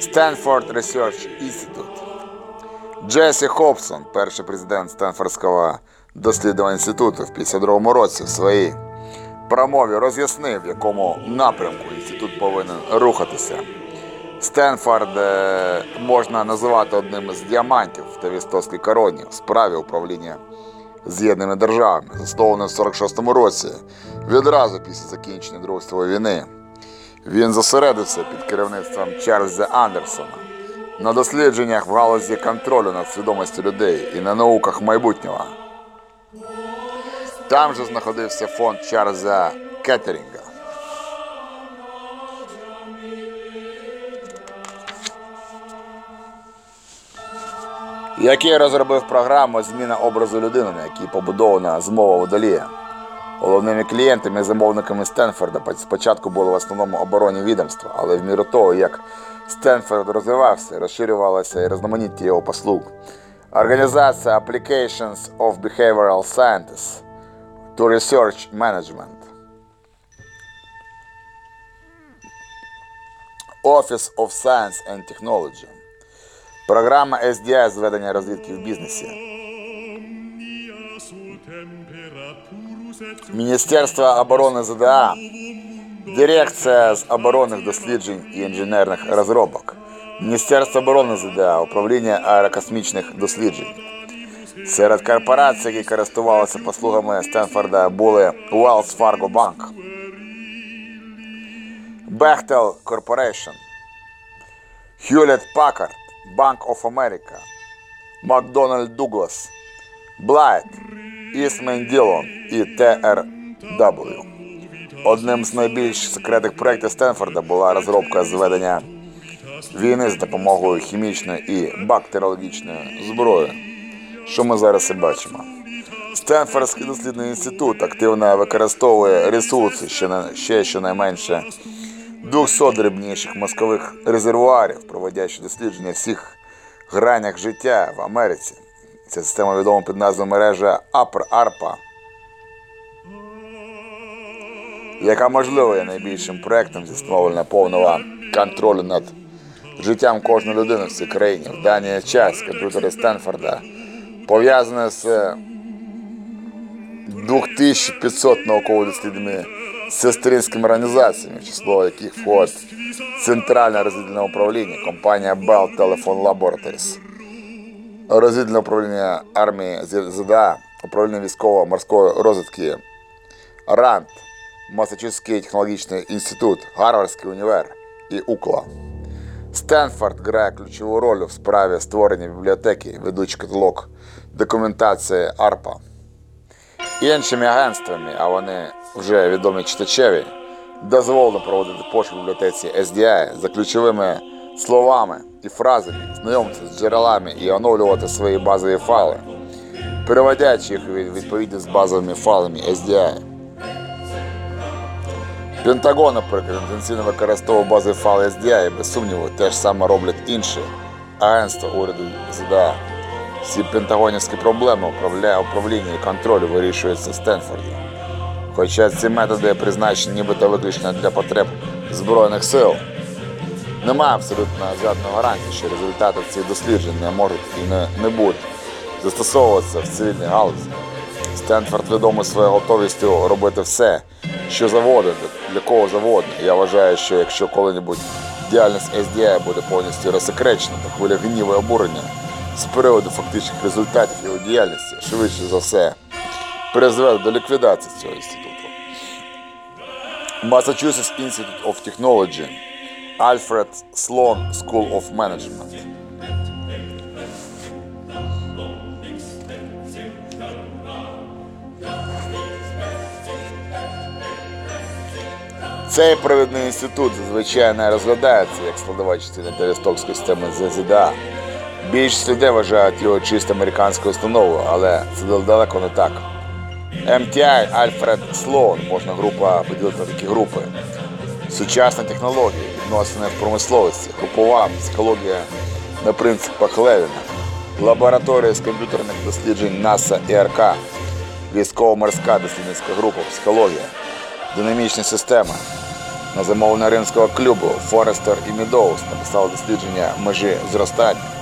Stanford Research Institute. Джесі Хобсон, перший президент Стенфордського дослідного інституту в 52 році в своїй промові роз'яснив, в якому напрямку інститут повинен рухатися. Стенфорд е, можна називати одним із діамантів в Тавістовській короні в справі управління З'єднаними державами, заснований в 46-му році, відразу після закінчення Другої світової війни. Він зосередився під керівництвом Чарльза Андерсона на дослідженнях в галузі контролю над свідомістю людей і на науках майбутнього. Там же знаходився фонд Чарльза Кеттерінга. який розробив програму зміна образу людини, на якій побудована змова водолія. Головними клієнтами і замовниками Стенфорда спочатку були в основному оборонні відомства, але в міру того, як Стенфорд розвивався, розширювалося і різноманіття його послуг. Організація Applications of Behavioral Sciences to Research Management. Office of Science and Technology. Програма SDI з ведення розвідки в бізнесі. Omnia sul temperaturus et Міністерство оборони ЗДА, Дирекція з оборонних досліджень і інженерних розробок, Міністерство оборони ЗДА, Управління аерокосмічних досліджень. Серед корпорацій, які користувалися послугами Стенфорда, були Wells Fargo Bank, Bechtel Corporation, Hewlett Packard, Bank of America, McDonnell Douglas, Blight, Eastman Dillon і TRW. Одним з найбільш секретних проєктів Стенфорда була розробка зведення війни з допомогою хімічної і бактеріологічної зброї, що ми зараз і бачимо. Стенфордський дослідний інститут активно використовує ресурси ще, на- ще щонайменше 200 дрібніших мозкових резервуарів, проводячи дослідження всіх гранях життя в Америці. Ця система відома під назвою мережа АПР АРПА, яка можливо є найбільшим проектом зі встановлення повного контролю над життям кожної людини в цій країні. В даний час комп'ютери Стенфорда пов'язані з 2500 науково-дослідними сестринськими організаціями, в число яких входить Центральне розвідувальне управління, компанія Bell Telephone Laboratories, розвідувальне управління армії ЗДА, управління військово-морської розвідки РАНД, Масачусетський технологічний інститут, Гарвардський універ і УКЛА. Стенфорд грає ключову роль в справі створення бібліотеки, ведучий каталог документації АРПА. Іншими агентствами, а вони вже відомі читачеві, дозволено проводити пошук в бібліотеці SDI за ключовими словами і фразами, знайомитися з джерелами і оновлювати свої базові файли, переводячи їх від- відповідно з базовими файлами SDI. Пентагон, наприклад, інтенсивно використовував базові файли SDI без сумніву те ж саме роблять інші агентства уряду ЗДА. Всі пентагонівські проблеми управління і контролю вирішуються в Стенфорді. Хоча ці методи призначені нібито виключно для потреб Збройних сил. Немає абсолютно жодної гарантії, що результати цих досліджень не можуть і не, не будуть застосовуватися в цивільній галузі. Стенфорд відомий своєю готовістю робити все, що завгодно, для- кого завгодно. Я вважаю, що якщо коли-небудь діяльність SDI буде повністю розсекречена, то хвиля гніву і обурення з приводу фактичних результатів його діяльності, швидше за все, призведе до ліквідації цього інституту. Massachusetts Institute of Technology, Alfred Sloan School of Management. Цей провідний інститут зазвичай не розглядається як складова частина Тавістокської системи ЗЗДА. Більшість людей вважають його чисто американською установою, але це далеко не так. MTI Альфред Слоун, можна група поділити на такі групи. Сучасні технології, відносини в промисловості, групова психологія на принципах Левіна, лабораторія з комп'ютерних досліджень НАСА і РК, військово-морська дослідницька група, психологія, динамічні системи. На замовлення римського клубу Форестер і Мідоус написали дослідження межі зростання.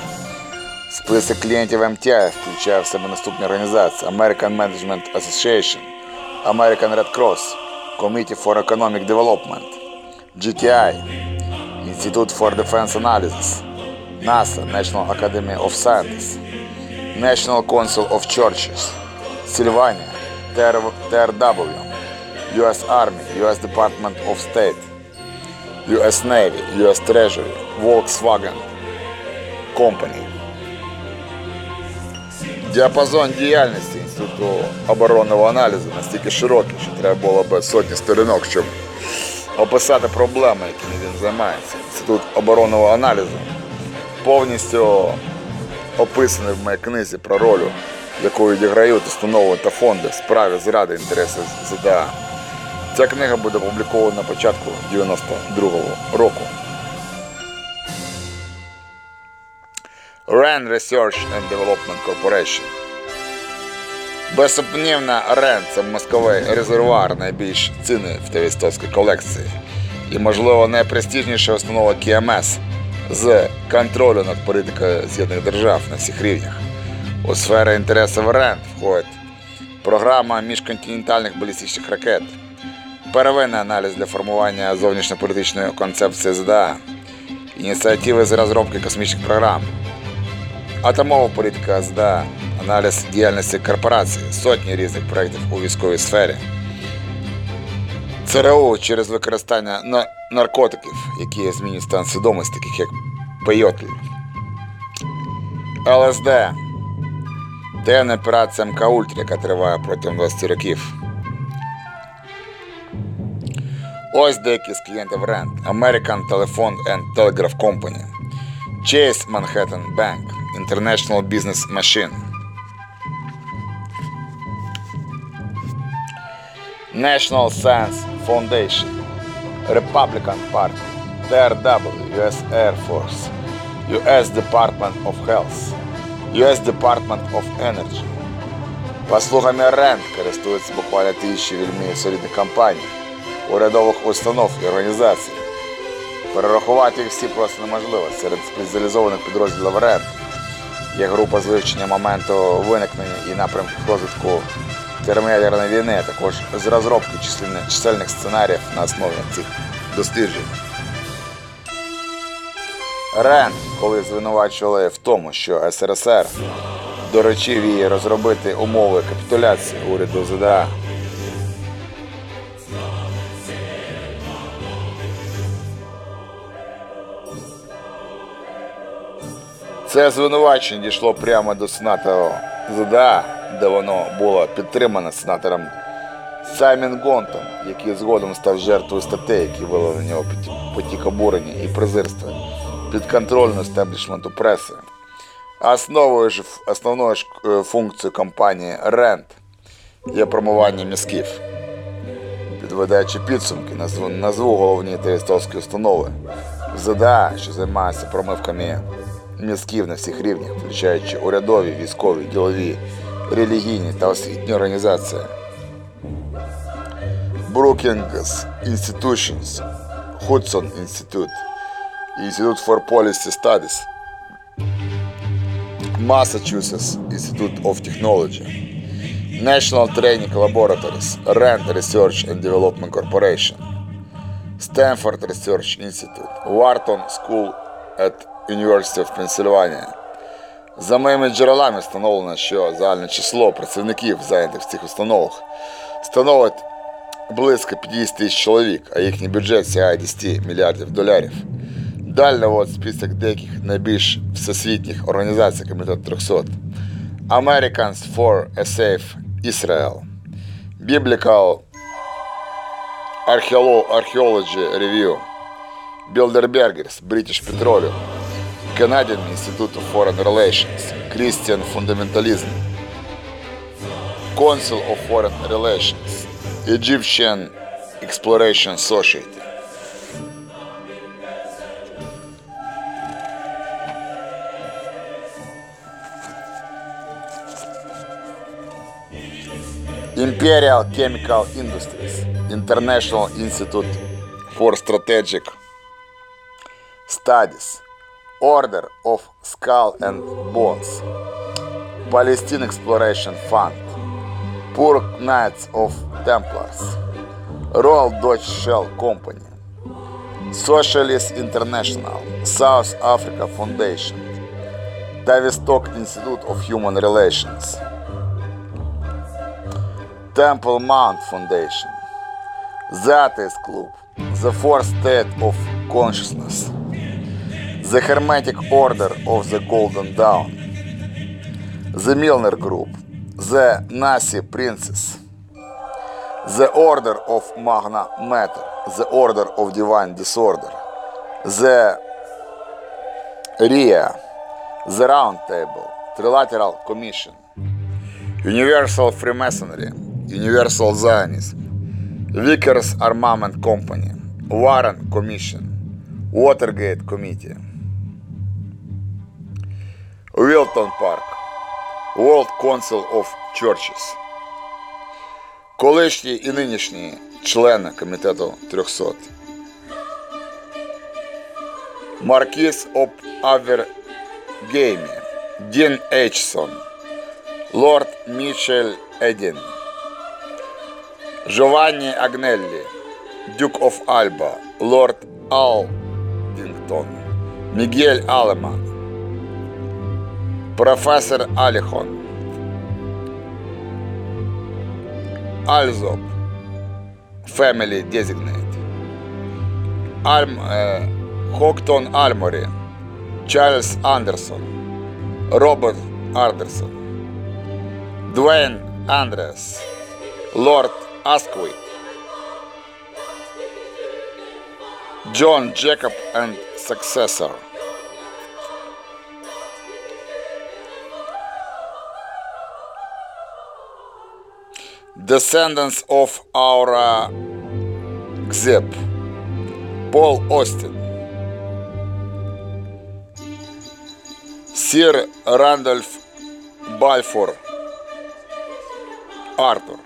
Список клієнтів МТА включає в себе наступні організації American Management Association, American Red Cross, Committee for Economic Development, GTI, Institute for Defense Analysis, NASA, National Academy of Sciences, National Council of Churches, Sylvania, TRW, US Army, US Department of State, US Navy, US Treasury, Volkswagen Company. Діапазон діяльності Інституту оборонного аналізу настільки широкий, що треба було б сотні сторінок, щоб описати проблеми, якими він займається. Інститут оборонного аналізу повністю описаний в моїй книзі про роль, яку відіграють установи та фонди в справі зради інтересів ЗДА. Ця книга буде опублікована на початку 92-го року. RAND Research and Development Corporation. Безсумнівно, RAND – це мозковий резервуар найбільш цінний в Тавістовській колекції і, можливо, найпрестижніша установа КМС з контролю над політикою З'єднаних Держав на всіх рівнях. У сфери інтересів RAND входить програма міжконтинентальних балістичних ракет, первинний аналіз для формування зовнішньополітичної концепції ЗДА, ініціативи з розробки космічних програм, Атомова політика СДА, аналіз діяльності корпорацій, сотні різних проєктів у військовій сфері. ЦРУ через використання на- наркотиків, які змінюють стан свідомості, таких як пейотль. ЛСД. Таємна операція МК Ультра, яка триває протягом 20 років. Ось деякі з клієнтів RAND. American Telephone and Telegraph Company. Chase Manhattan Bank, International Business Machine. National Science Foundation, Republican Party, TRW, US Air Force, US Department of Health, US Department of Energy. Послугами РЕНД користуються буквально тисячі вельми солідних компаній, урядових установ і організацій. Перерахувати їх всі просто неможливо. Серед спеціалізованих підрозділів РЕН є група з вивчення моменту виникнення і напрямку розвитку термоядерної війни, а також з розробки чисельних сценаріїв на основі цих досліджень. РЕН, коли звинувачували в тому, що СРСР доручив їй розробити умови капітуляції уряду ЗДА. Це звинувачення дійшло прямо до сенатора ЗДА, де воно було підтримано сенатором Саймін Гонтом, який згодом став жертвою статей, які вели на нього потік обурення і презирства, підконтрольну естеблішменту преси. Основою ж основною ж е, функцією компанії РЕНТ є промивання мізків. Підведучи підсумки, назву, назву головні теристовські установи ЗДА, що займаються промивками мізків на всіх рівнях, включаючи урядові, військові, ділові, релігійні та освітні організації. Brookings Institutions, Hudson Institute, Institute for Policy Studies, Massachusetts Institute of Technology, National Training Laboratories, RAND Research and Development Corporation, Stanford Research Institute, Wharton School at University of Pennsylvania. За моїми джерелами встановлено, що загальне число працівників, зайнятих в цих установах, становить близько 50 тисяч чоловік, а їхній бюджет сягає 10 мільярдів доларів. Далі от список деяких найбільш всесвітніх організацій Комітет 300. Americans for a Safe Israel, Biblical Archaeology Review, Bilderbergers, British Petroleum, Canadian Institute of Foreign Relations, Christian Fundamentalism, Council of Foreign Relations, Egyptian Exploration Society. Imperial Chemical Industries, International Institute for Strategic Studies, Order of Skull and Bones, Palestine Exploration Fund, Poor Knights of Templars, Royal Dutch Shell Company, Socialist International, South Africa Foundation, Tavistock Institute of Human Relations, Temple Mount Foundation, Atheist Club, The Fourth State of Consciousness, The Hermetic Order of the Golden Dawn, The Milner Group, The Nasi Princess, The Order of Magna Matter, The Order of Divine Disorder, The RIA, The Round Table, Trilateral Commission, Universal Freemasonry, Universal Zionism, Vickers Armament Company, Warren Commission, Watergate Committee, Wilton Park, World Council of Churches, колишні і нинішні члени комітету 300. Маркіз об Авергеймі, Дін Ейчсон, Лорд Мічель Едін, Джованні Агнеллі, Дюк оф Альба, Лорд Алдінгтон, Мігель Алеман, професор Аліхон, Альзоп, Family Designate, Альм, е, Хоктон Альморі, Чарльз Андерсон, Роберт Ардерсон, Дуейн Андрес, Лорд Асквіт, John Jacob and successor. Descendants of our Xeb, Paul Austin, Sir Randolph Balfour, Arthur.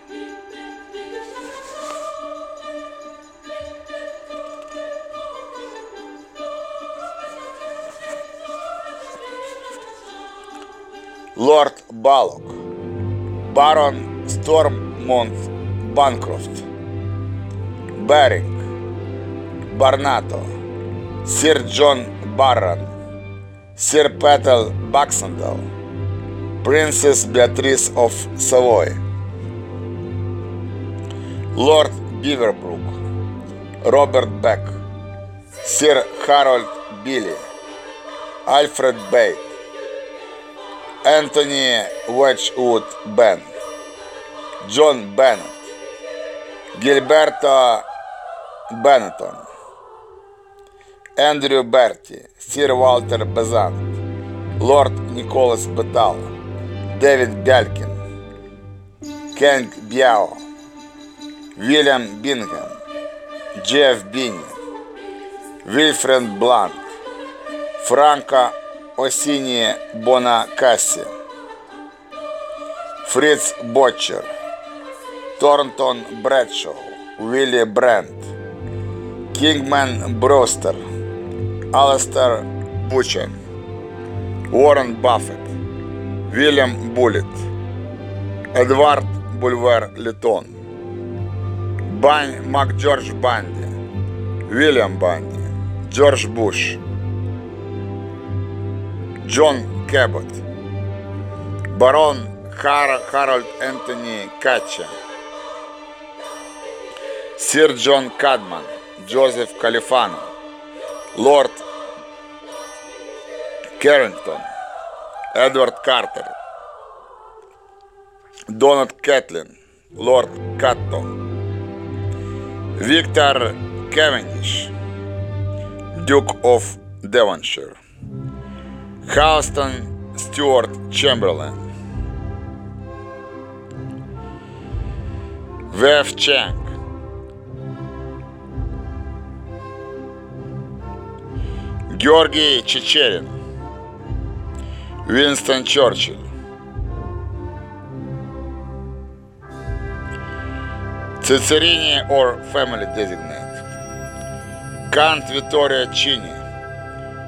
Lord Ballock, Baron Stormont Bancroft, Baring, Barnato, Sir John Barron, Sir Petal Baxendale, Princess Beatrice of Savoy, Lord Beaverbrook, Robert Beck, Sir Harold Billy, Alfred Bate, Anthony Wedgwood Ben, John Bennett, Gilberto Benetton, Andrew Bertie, Sir Walter Bezant, Lord Nicholas Betal, David Belkin, Ken Biao, William Bingham, Jeff Binney, Wilfred Blunt, Franca Осіні Бонакасі, Фриц Ботчер, Торнтон Бредшоу, Віллі Брент, Кінгмен Бростер, Алестер Бучен, Уоррен Баффет, Вільям Буліт, Едвард Бульвер Літон, Бань МакДжордж Банді, Вільям Банді, Джордж Буш, Джон Кебот, барон Хар... Харальд Ентоні Катча, Sir Джон Кадман, Джозеф Каліфано, Лорд Керрінгтон, Едвард Картер, Дональд Кетлін, Лорд Катто, Віктор Кевендіш, Дюк оф Девоншир. Халстон Стюарт Чемберлен. Вев Ченг. Георгий Чечерин. Винстон Чорчилль. Цицеrini or family designate. Count Vittoria Cini.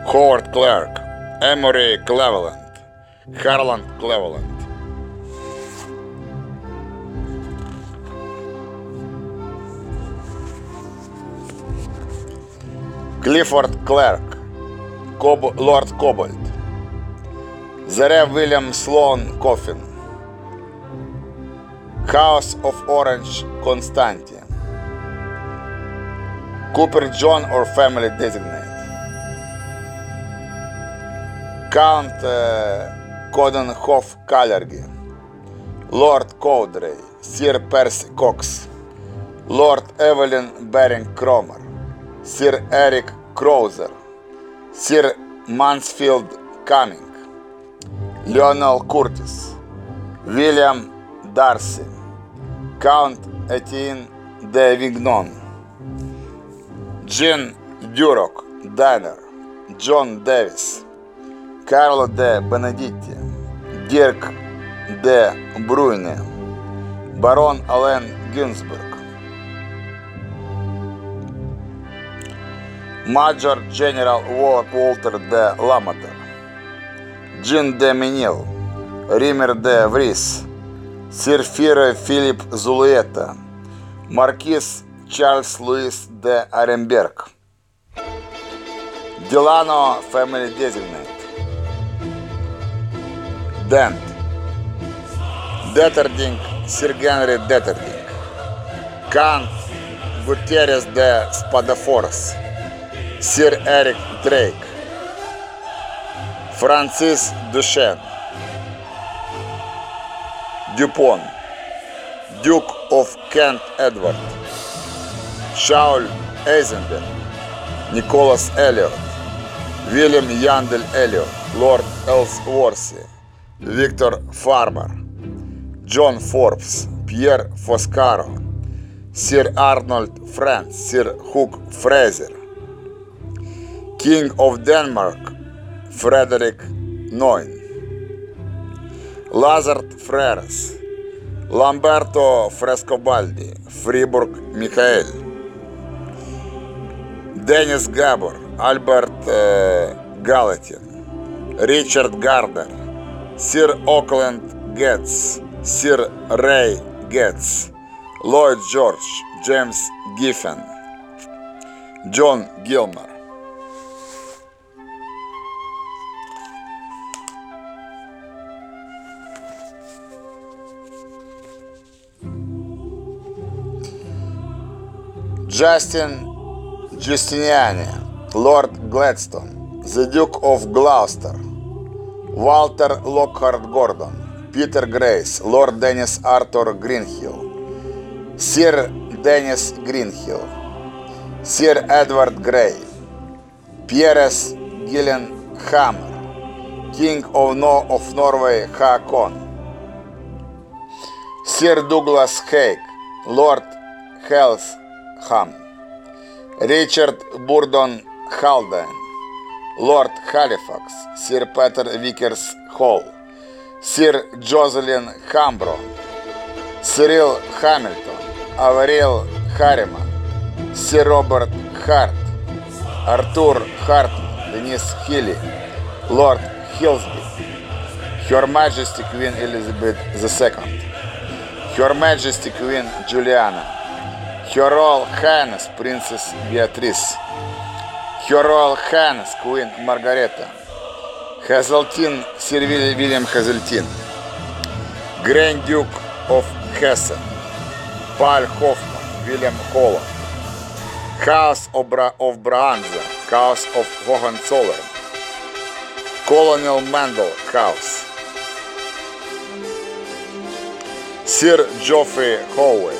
Howard Clark. Emory Cleveland. Harland Cleveland. Кліфорд Клерк, Коб... Лорд Кобальд, Зарев Вільям Слоун Кофін, House of Orange Константі, Купер Джон or Family Designate, Count е, Коденхоф Калергі, Лорд Коудрей, Sir Персі Кокс, Лорд Евелін Берінг Кромер, Sir Ерік Кроузер, Сір Мансфілд Камінг, Леонел Куртіс, Вільям Дарсі, Каунт Етін де Вігнон, Джин Дюрок Дайнер, Джон Девіс, Карло де Бенедітті, Дірк де Бруйне, Барон Ален Гюнсберг, Major General Уолтер де Ламатер, Джин де Мініл, Рімер де Вріс, Sir Фіре Філіп Зулуєта, Marquis Чарльз Луїс де Аремберг, Ділано Family Designate, Дент, Детердінг Sir Генрі Детердінг, Count Гутеррес де Спадафорс, Sir Ерік Дрейк, Францис Душен, Дюпон, Duke of Kent Едвард, Шауль Ейзенберг, Ніколас Еліот, Вільям Яндель Еліот, Лорд Елсворсі, Віктор Фармер, Джон Форбс, П'єр Фоскаро, Sir Арнольд Френц, Sir Х'ю Фрезер, King of Denmark Фредерік Нойн, Лазард Фререс, Ламберто Фрескобальді, Фрібург Міхаель, Деніс Габор, Альберт е, Галетін, Річард Гардер, Sir Окленд Гетц, Sir Рей Гетц, Ллойд Джордж, Джеймс Гіфен, Джон Гілмер. Джастин Джустиниани, Лорд Гледстон, The Duke of Gloucester, Walter Lockhart Gordon, Peter Grace, Lord Dennis Arthur Greenhill, Sir Dennis Greenhill, Sir Edward Grey, Pierres Gillenhammer, King of, no of Norway Hakon, Sir Douglas Haig, Lord Helsham, Richard Burdon Haldane, Lord Halifax, Sir Peter Vickers Hall, Sir Jocelyn Hambro, Cyril Hamilton, Avril Harriman, Sir Robert Hart, Arthur Hartman, Denise Healy, Lord Hillsby, Her Majesty Queen Elizabeth II, Her Majesty Queen Juliana, Her Royal Princess Beatrice, Her Royal Queen Margareta, Hazeltine Sir Will- William Hazeltine, Grand Duke of Hessen, Paul Hoffman, William Holland, House of, Bra- of House of Hohenzollern, Colonel Mandel House, Sir Geoffrey Howe,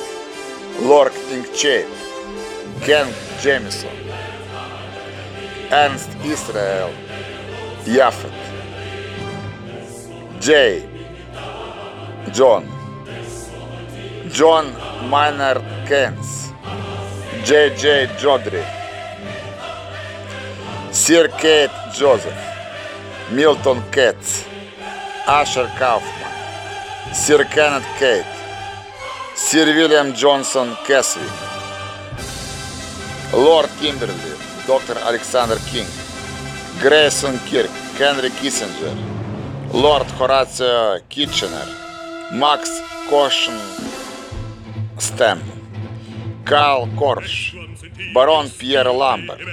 Lord Inchcape, Ken Jameson, Ernst Israel Jaffet, J. John, John Maynard Keynes, J.J. Jodry, Sir Kate Joseph, Milton Katz, Asher Kaufman, Sir Kenneth Kate, Sir Вільям Джонсон Кесвік, Лорд Кімберлі, доктор Олександр Кінг, Грейсон Кірк, Генрі Кісінджер, Лорд Хораціо Кітченер, Макс Кошн Стем, Карл Корш, Барон П'єр Ламберт,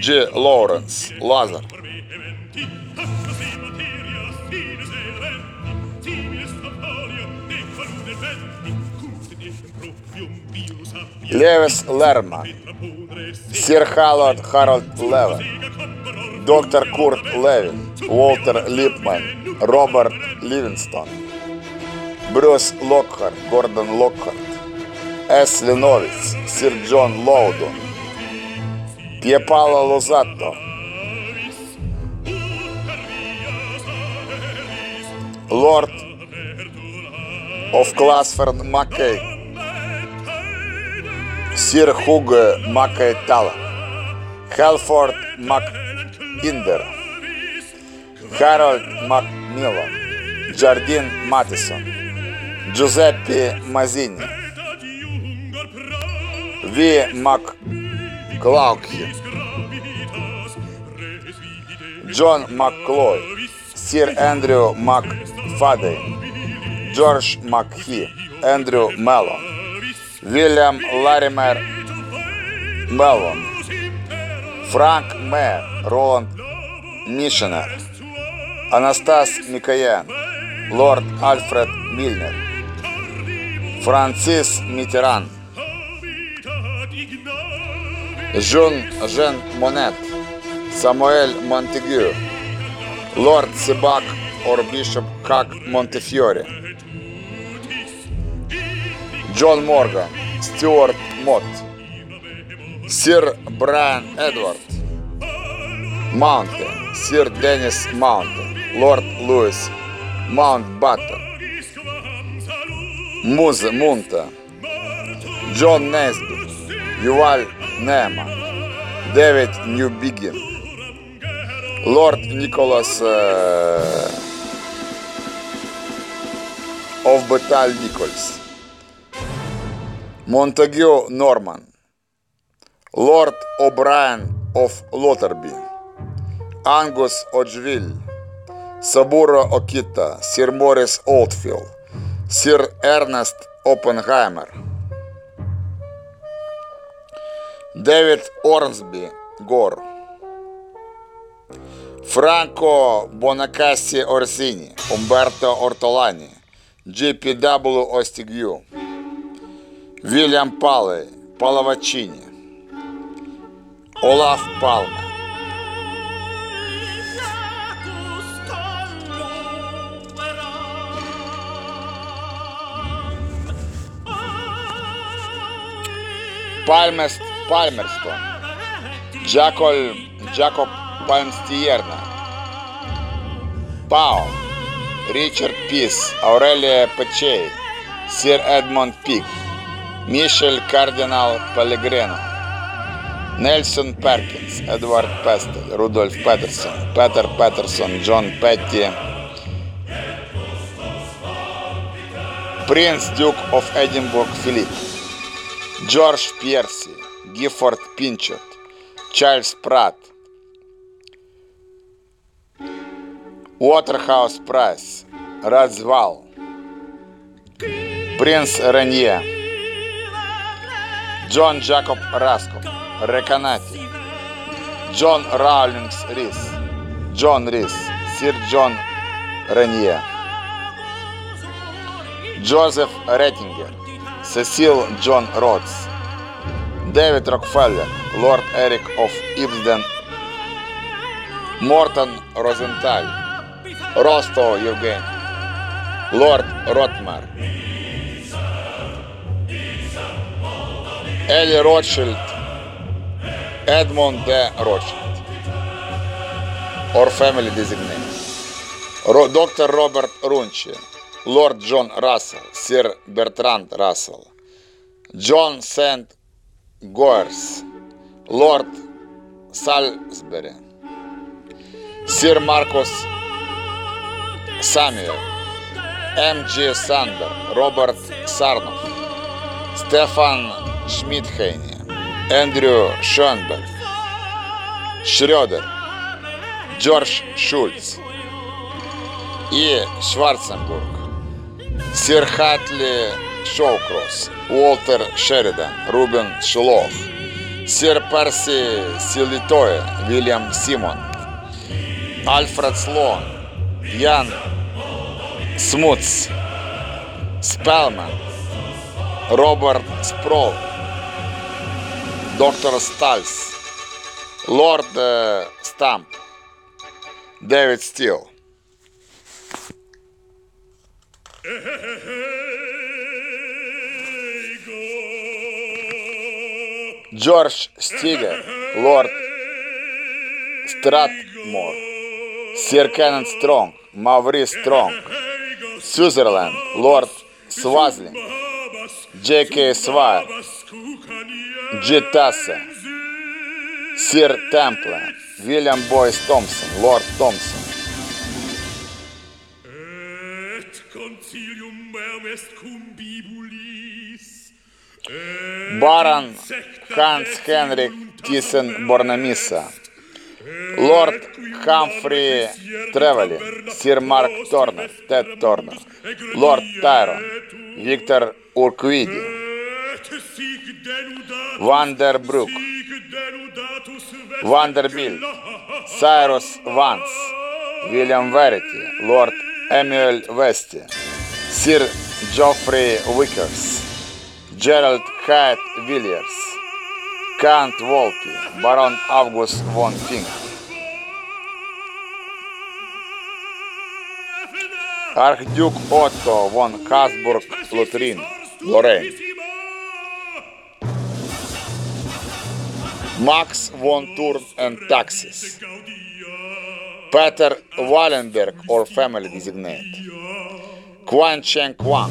Джі Лоуренс, Лазар, Левіс Лерман, Sir Халлард Харальд Левен, доктор Курт Левін, Уолтер Ліпман, Роберт Лівінстон, Брюс Локхарт, Гордон Локхарт, Ес Ліновіц, Sir Джон Лоудон, П'єпало Лозатто, Лорд of Класферн Маккей, Sir Hugo Macetala, Halford MacInder, Harold Macmillan, Jardine Matheson, Giuseppe Mazzini, V. McClaughey, John McCloy, Sir Andrew McFadden, George McHee, Andrew Mellon, Вільям Ларімер. Меллон, Франк Мер, Роланд Мішенер, Анастас Мікаєн, Лорд Альфред Мільнер, Францис Мітеран, Жун Жен Монет, Самуель Монтегю, Лорд Себак Орбішоп Как Монтефьорі, Джон Морган, Стюарт Мот, Sir Брайан Едвард, Маунтен, Sir Деніс Маунтен, Лорд Луїс Маунтбаттен, Муз Мунта, Джон Несбі, Юваль Нема, Девід Ньюбігін, Лорд Ніколас е... Овбеталь Нікольс, Монтегю Норман, Лорд О'Брайен of Лотербі, Ангус Оджвіль, Сабуро Окіта, Sir Моріс Олдфілд, Sir Ернест Опенгаймер, Девід Орнсбі Гор, Франко Бонакасі Орсіні, Умберто Ортолані, GPW Остіг'ю, Вільям Палей, Палавачині, Олаф Палме, Пальмест Пальмерстон, Джаколь Джакоб Пальмстієрна, Пао, Річард Піс, Аурелія Печей, Сір Едмонд Пік, Мішель Кардинал Пелегрино, Нельсон Перкінс, Едвард Пестель, Рудольф Петерсон, Петер Петерсон, Джон Петті, Принц Дюк оф Едінбург Філіп, Джордж П'єрсі, Гіфорд Пінчот, Чарльз Пратт, Уотерхаус Прайс, Радзвал, Принц Рен'є, Джон Джакоб Раскоп, Реканаті, Джон Раулінгс Ріс, Джон Ріс, Sir Джон Рен'є, Джозеф Реттінгер, Сесіл Джон Ротс, Девід Рокфеллер, Лорд Ерік of Ібсден, Мортон Розенталь, Росто Євген, Лорд Ротмар, Елі Ротшильд, Едмонд Д. Ротшильд. Or family designate. Доктор Роберт Рунчі, Лорд Джон Рассел, Sir Бертранд Рассел, Джон Сент Гойерс, Лорд Сальсбері, Sir Маркус Самюел, М. Джі Сандер, Роберт Сарнов, Стефан Шмідхейні, Ендрю Шонберг, Шрёдер, Джордж Шульц і Шварценбург, Сір Хатлі Шоукрос, Уолтер Шерідан, Рубен Шолох, Сір Персі Сілітоє, Вільям Сімон, Альфред Слон, Ян Смуц, Спелмен, Роберт Спрол, доктор Стальс, Лорд е, Стамп, Девід Стіл. Джордж Стігер, Лорд Стратмор, Sir Кеннет Стронг, Маврі Стронг, Сюзерленд, Лорд Свазлінг, Джей Кей Джі Sir Темпле, Вільям Бойс Томпсон, Лорд Томпсон. Барон Ханс Хенрік Тісен Борнаміса, Лорд Хамфрі Тревелі, Sir Марк Торнер, Тед Торнер, Лорд Тайрон, Віктор Урквіді, Вандербрук, Вандербіль, Сайрус Ванс, Вільям Вереті, Лорд Емюель Весті, Сір Джофрі Вікерс, Джеральд Хайт Вільярс, Кант Волпі, Барон Август Вон Фінк, Архдюк Отто Вон Хасбург Лотрін, Лорейн, Max von Turn and Taxis, Peter Wallenberg or family designate, Quan Cheng Kwang,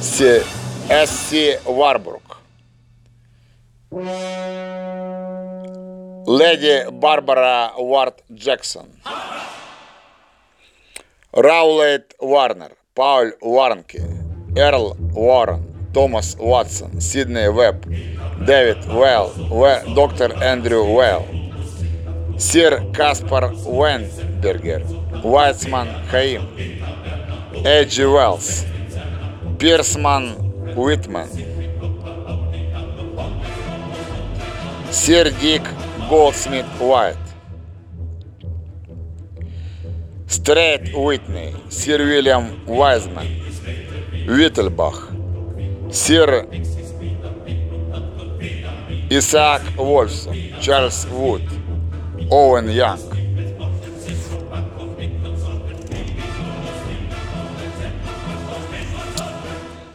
SC Warburg, Lady Barbara Ward Jackson, Rowlett Warner, Paul Warnke, Earl Warren, Томас Ватсон, Сідней Веб, Девід Вейл, Ве- доктор Ендрю Вейл, Сір Каспар Венбергер, Вайцман Хаїм, Еджі Велс, Пірсман Уітмен, Сір Дік Голдсміт Уайт, Стрейт Уитни, Сір Вільям Вайзмен, Віттельбах, Сір Ісаак Вольфсон, Чарльз Вуд, Оуен Янг.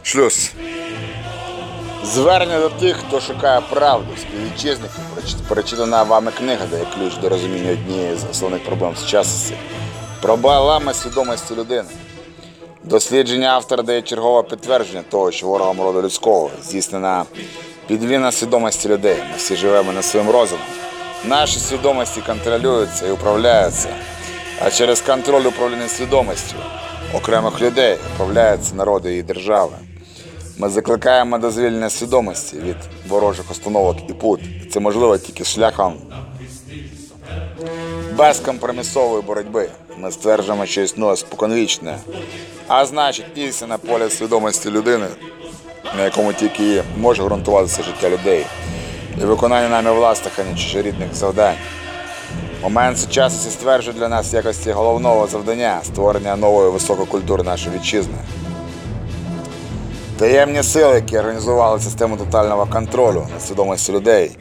Шлюз. Звернення до тих, хто шукає правду, співвітчизників, перечитана вами книга дає ключ до розуміння однієї з основних проблем сучасності. Проблема свідомості людини. Дослідження автора дає чергове підтвердження того, що ворогом роду людського здійснена підвійна свідомості людей. Ми всі живемо не своїм розумом. Наші свідомості контролюються і управляються, а через контроль управління свідомістю окремих людей управляються народи і держави. Ми закликаємо до звільнення свідомості від ворожих установок і пут. Це можливо тільки шляхом безкомпромісової боротьби. Ми стверджуємо, що існує споконвічне, а значить істинне поле свідомості людини, на якому тільки і може ґрунтуватися життя людей і виконання нами власних, а не чужорідних завдань. Момент сучасності стверджує для нас якості головного завдання створення нової високої культури нашої вітчизни. Таємні сили, які організували систему тотального контролю над свідомістю людей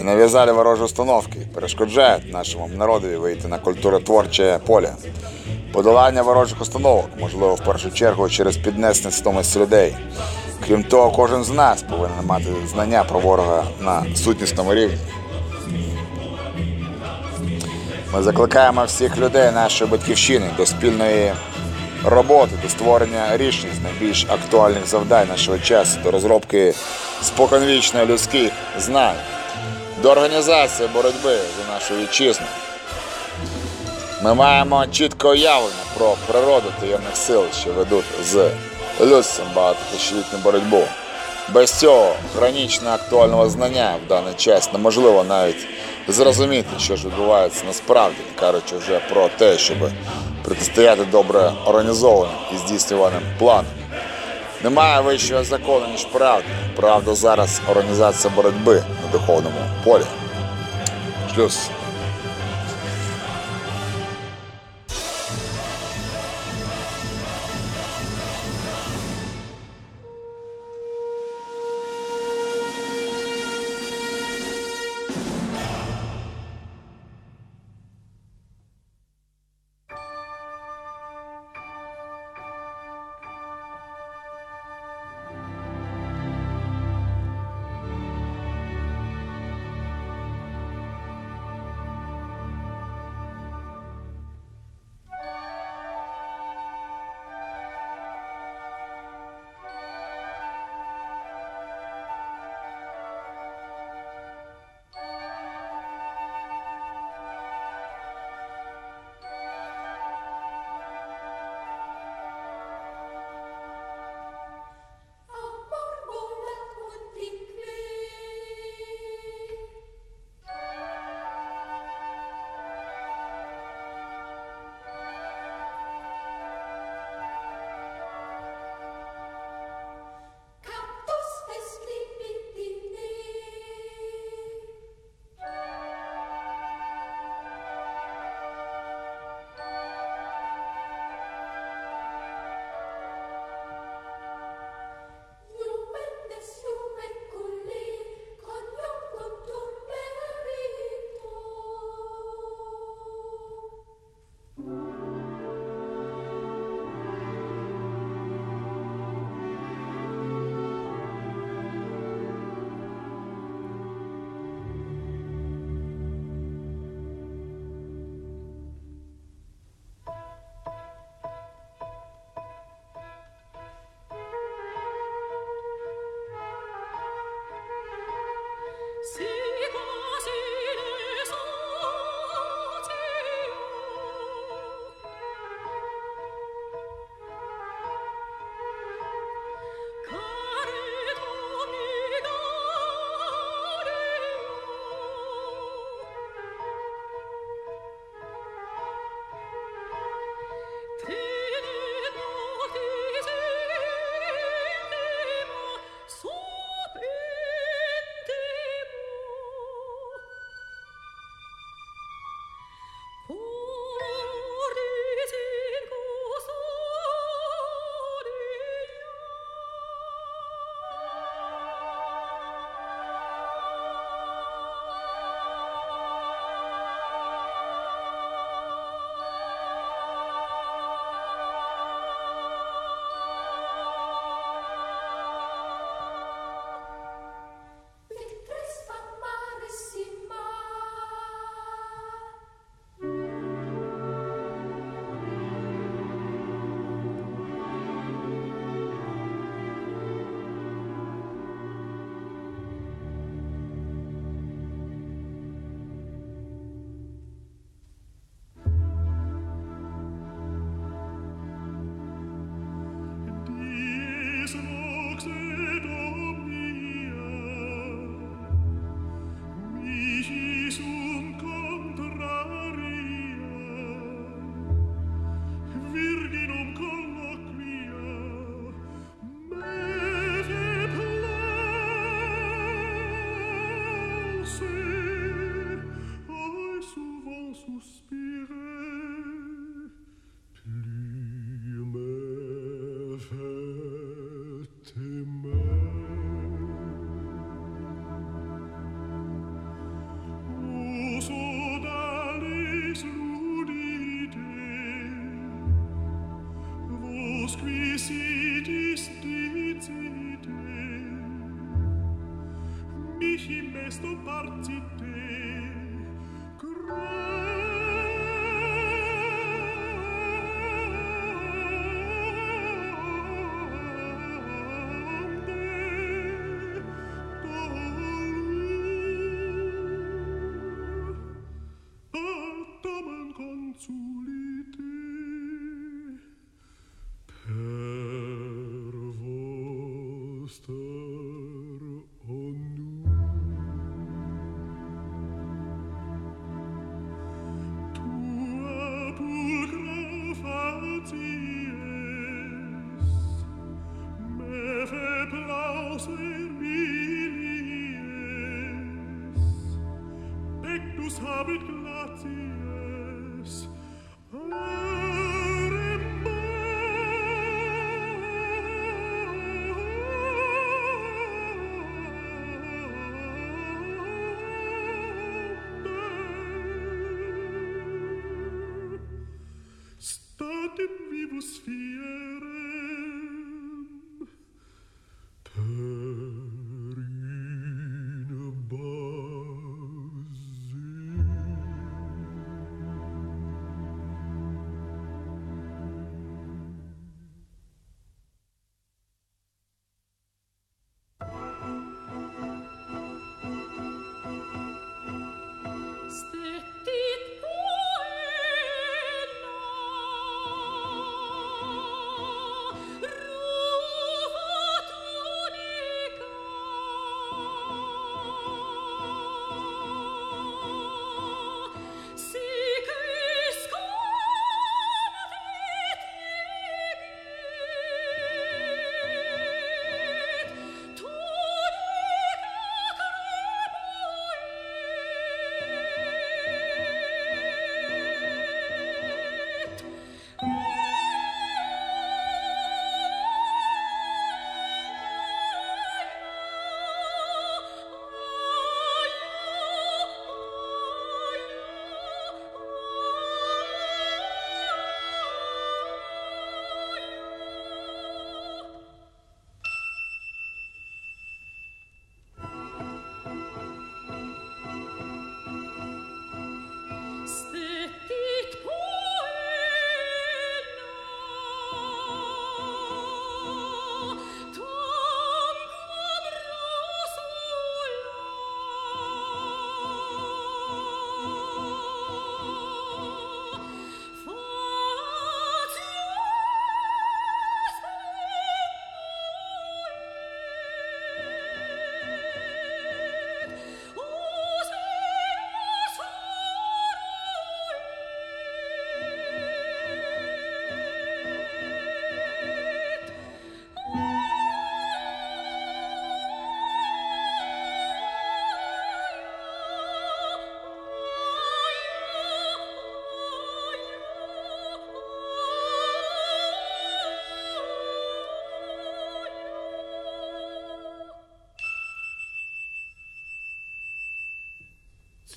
і нав'язали ворожі установки, перешкоджають нашому народові вийти на культуротворче поле. Подолання ворожих установок можливо в першу чергу через піднесення свідомості людей. Крім того, кожен з нас повинен мати знання про ворога на сутнісному рівні. Ми закликаємо всіх людей нашої батьківщини до спільної роботи, до створення рішень з найбільш актуальних завдань нашого часу, до розробки споконвічної людських знань, до організації боротьби за нашу вітчизну. Ми маємо чітке уявлення про природу таємних сил, що ведуть з людством багатотисячолітню боротьбу. Без цього хронічно актуального знання в даний час неможливо навіть зрозуміти, що ж відбувається насправді, кажучи вже про те, щоб протистояти добре організованим і здійснюваним планам. Немає вищого закону, ніж правда. Правда зараз організація боротьби духовному полі. Шлюз.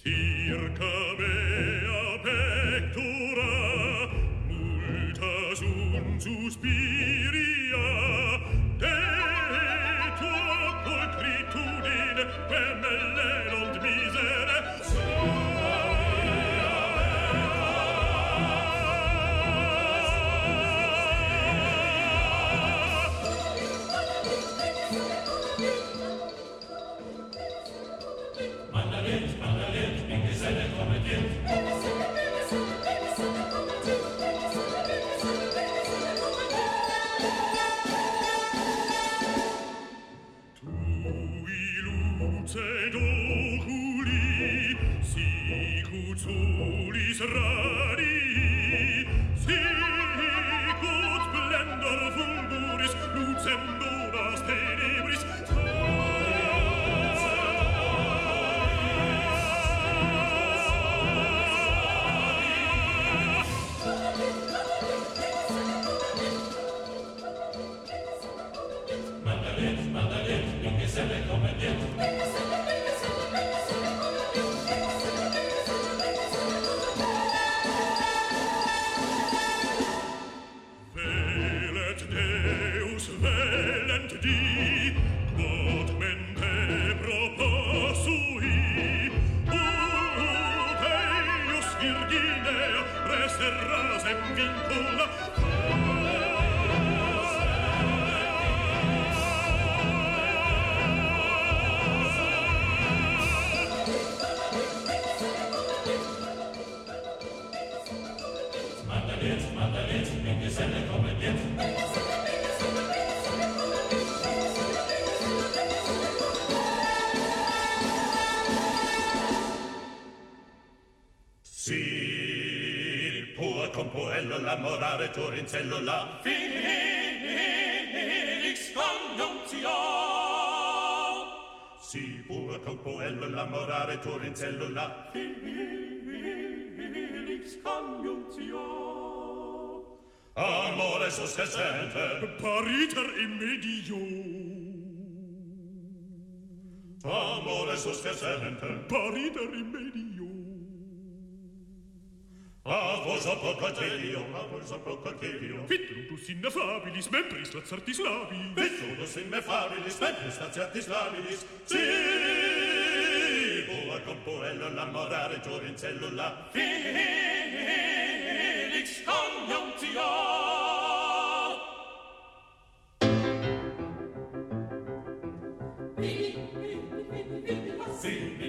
tea. al Torinzello la Felix Connunzio. Si pur Campoello l'amorare Torinzello la Felix Connunzio. Amore sostercente, pariter in medio. Amore sostercente, pariter in medio. A vos applicatelio, a vos applicatelio. Vitrutus ineffabilis membris lacertis labi. Vitrutus ineffabilis membris lacertis labilis. Si, vola compuello l'amorare giovincello la. Felix conjunctio. Sì.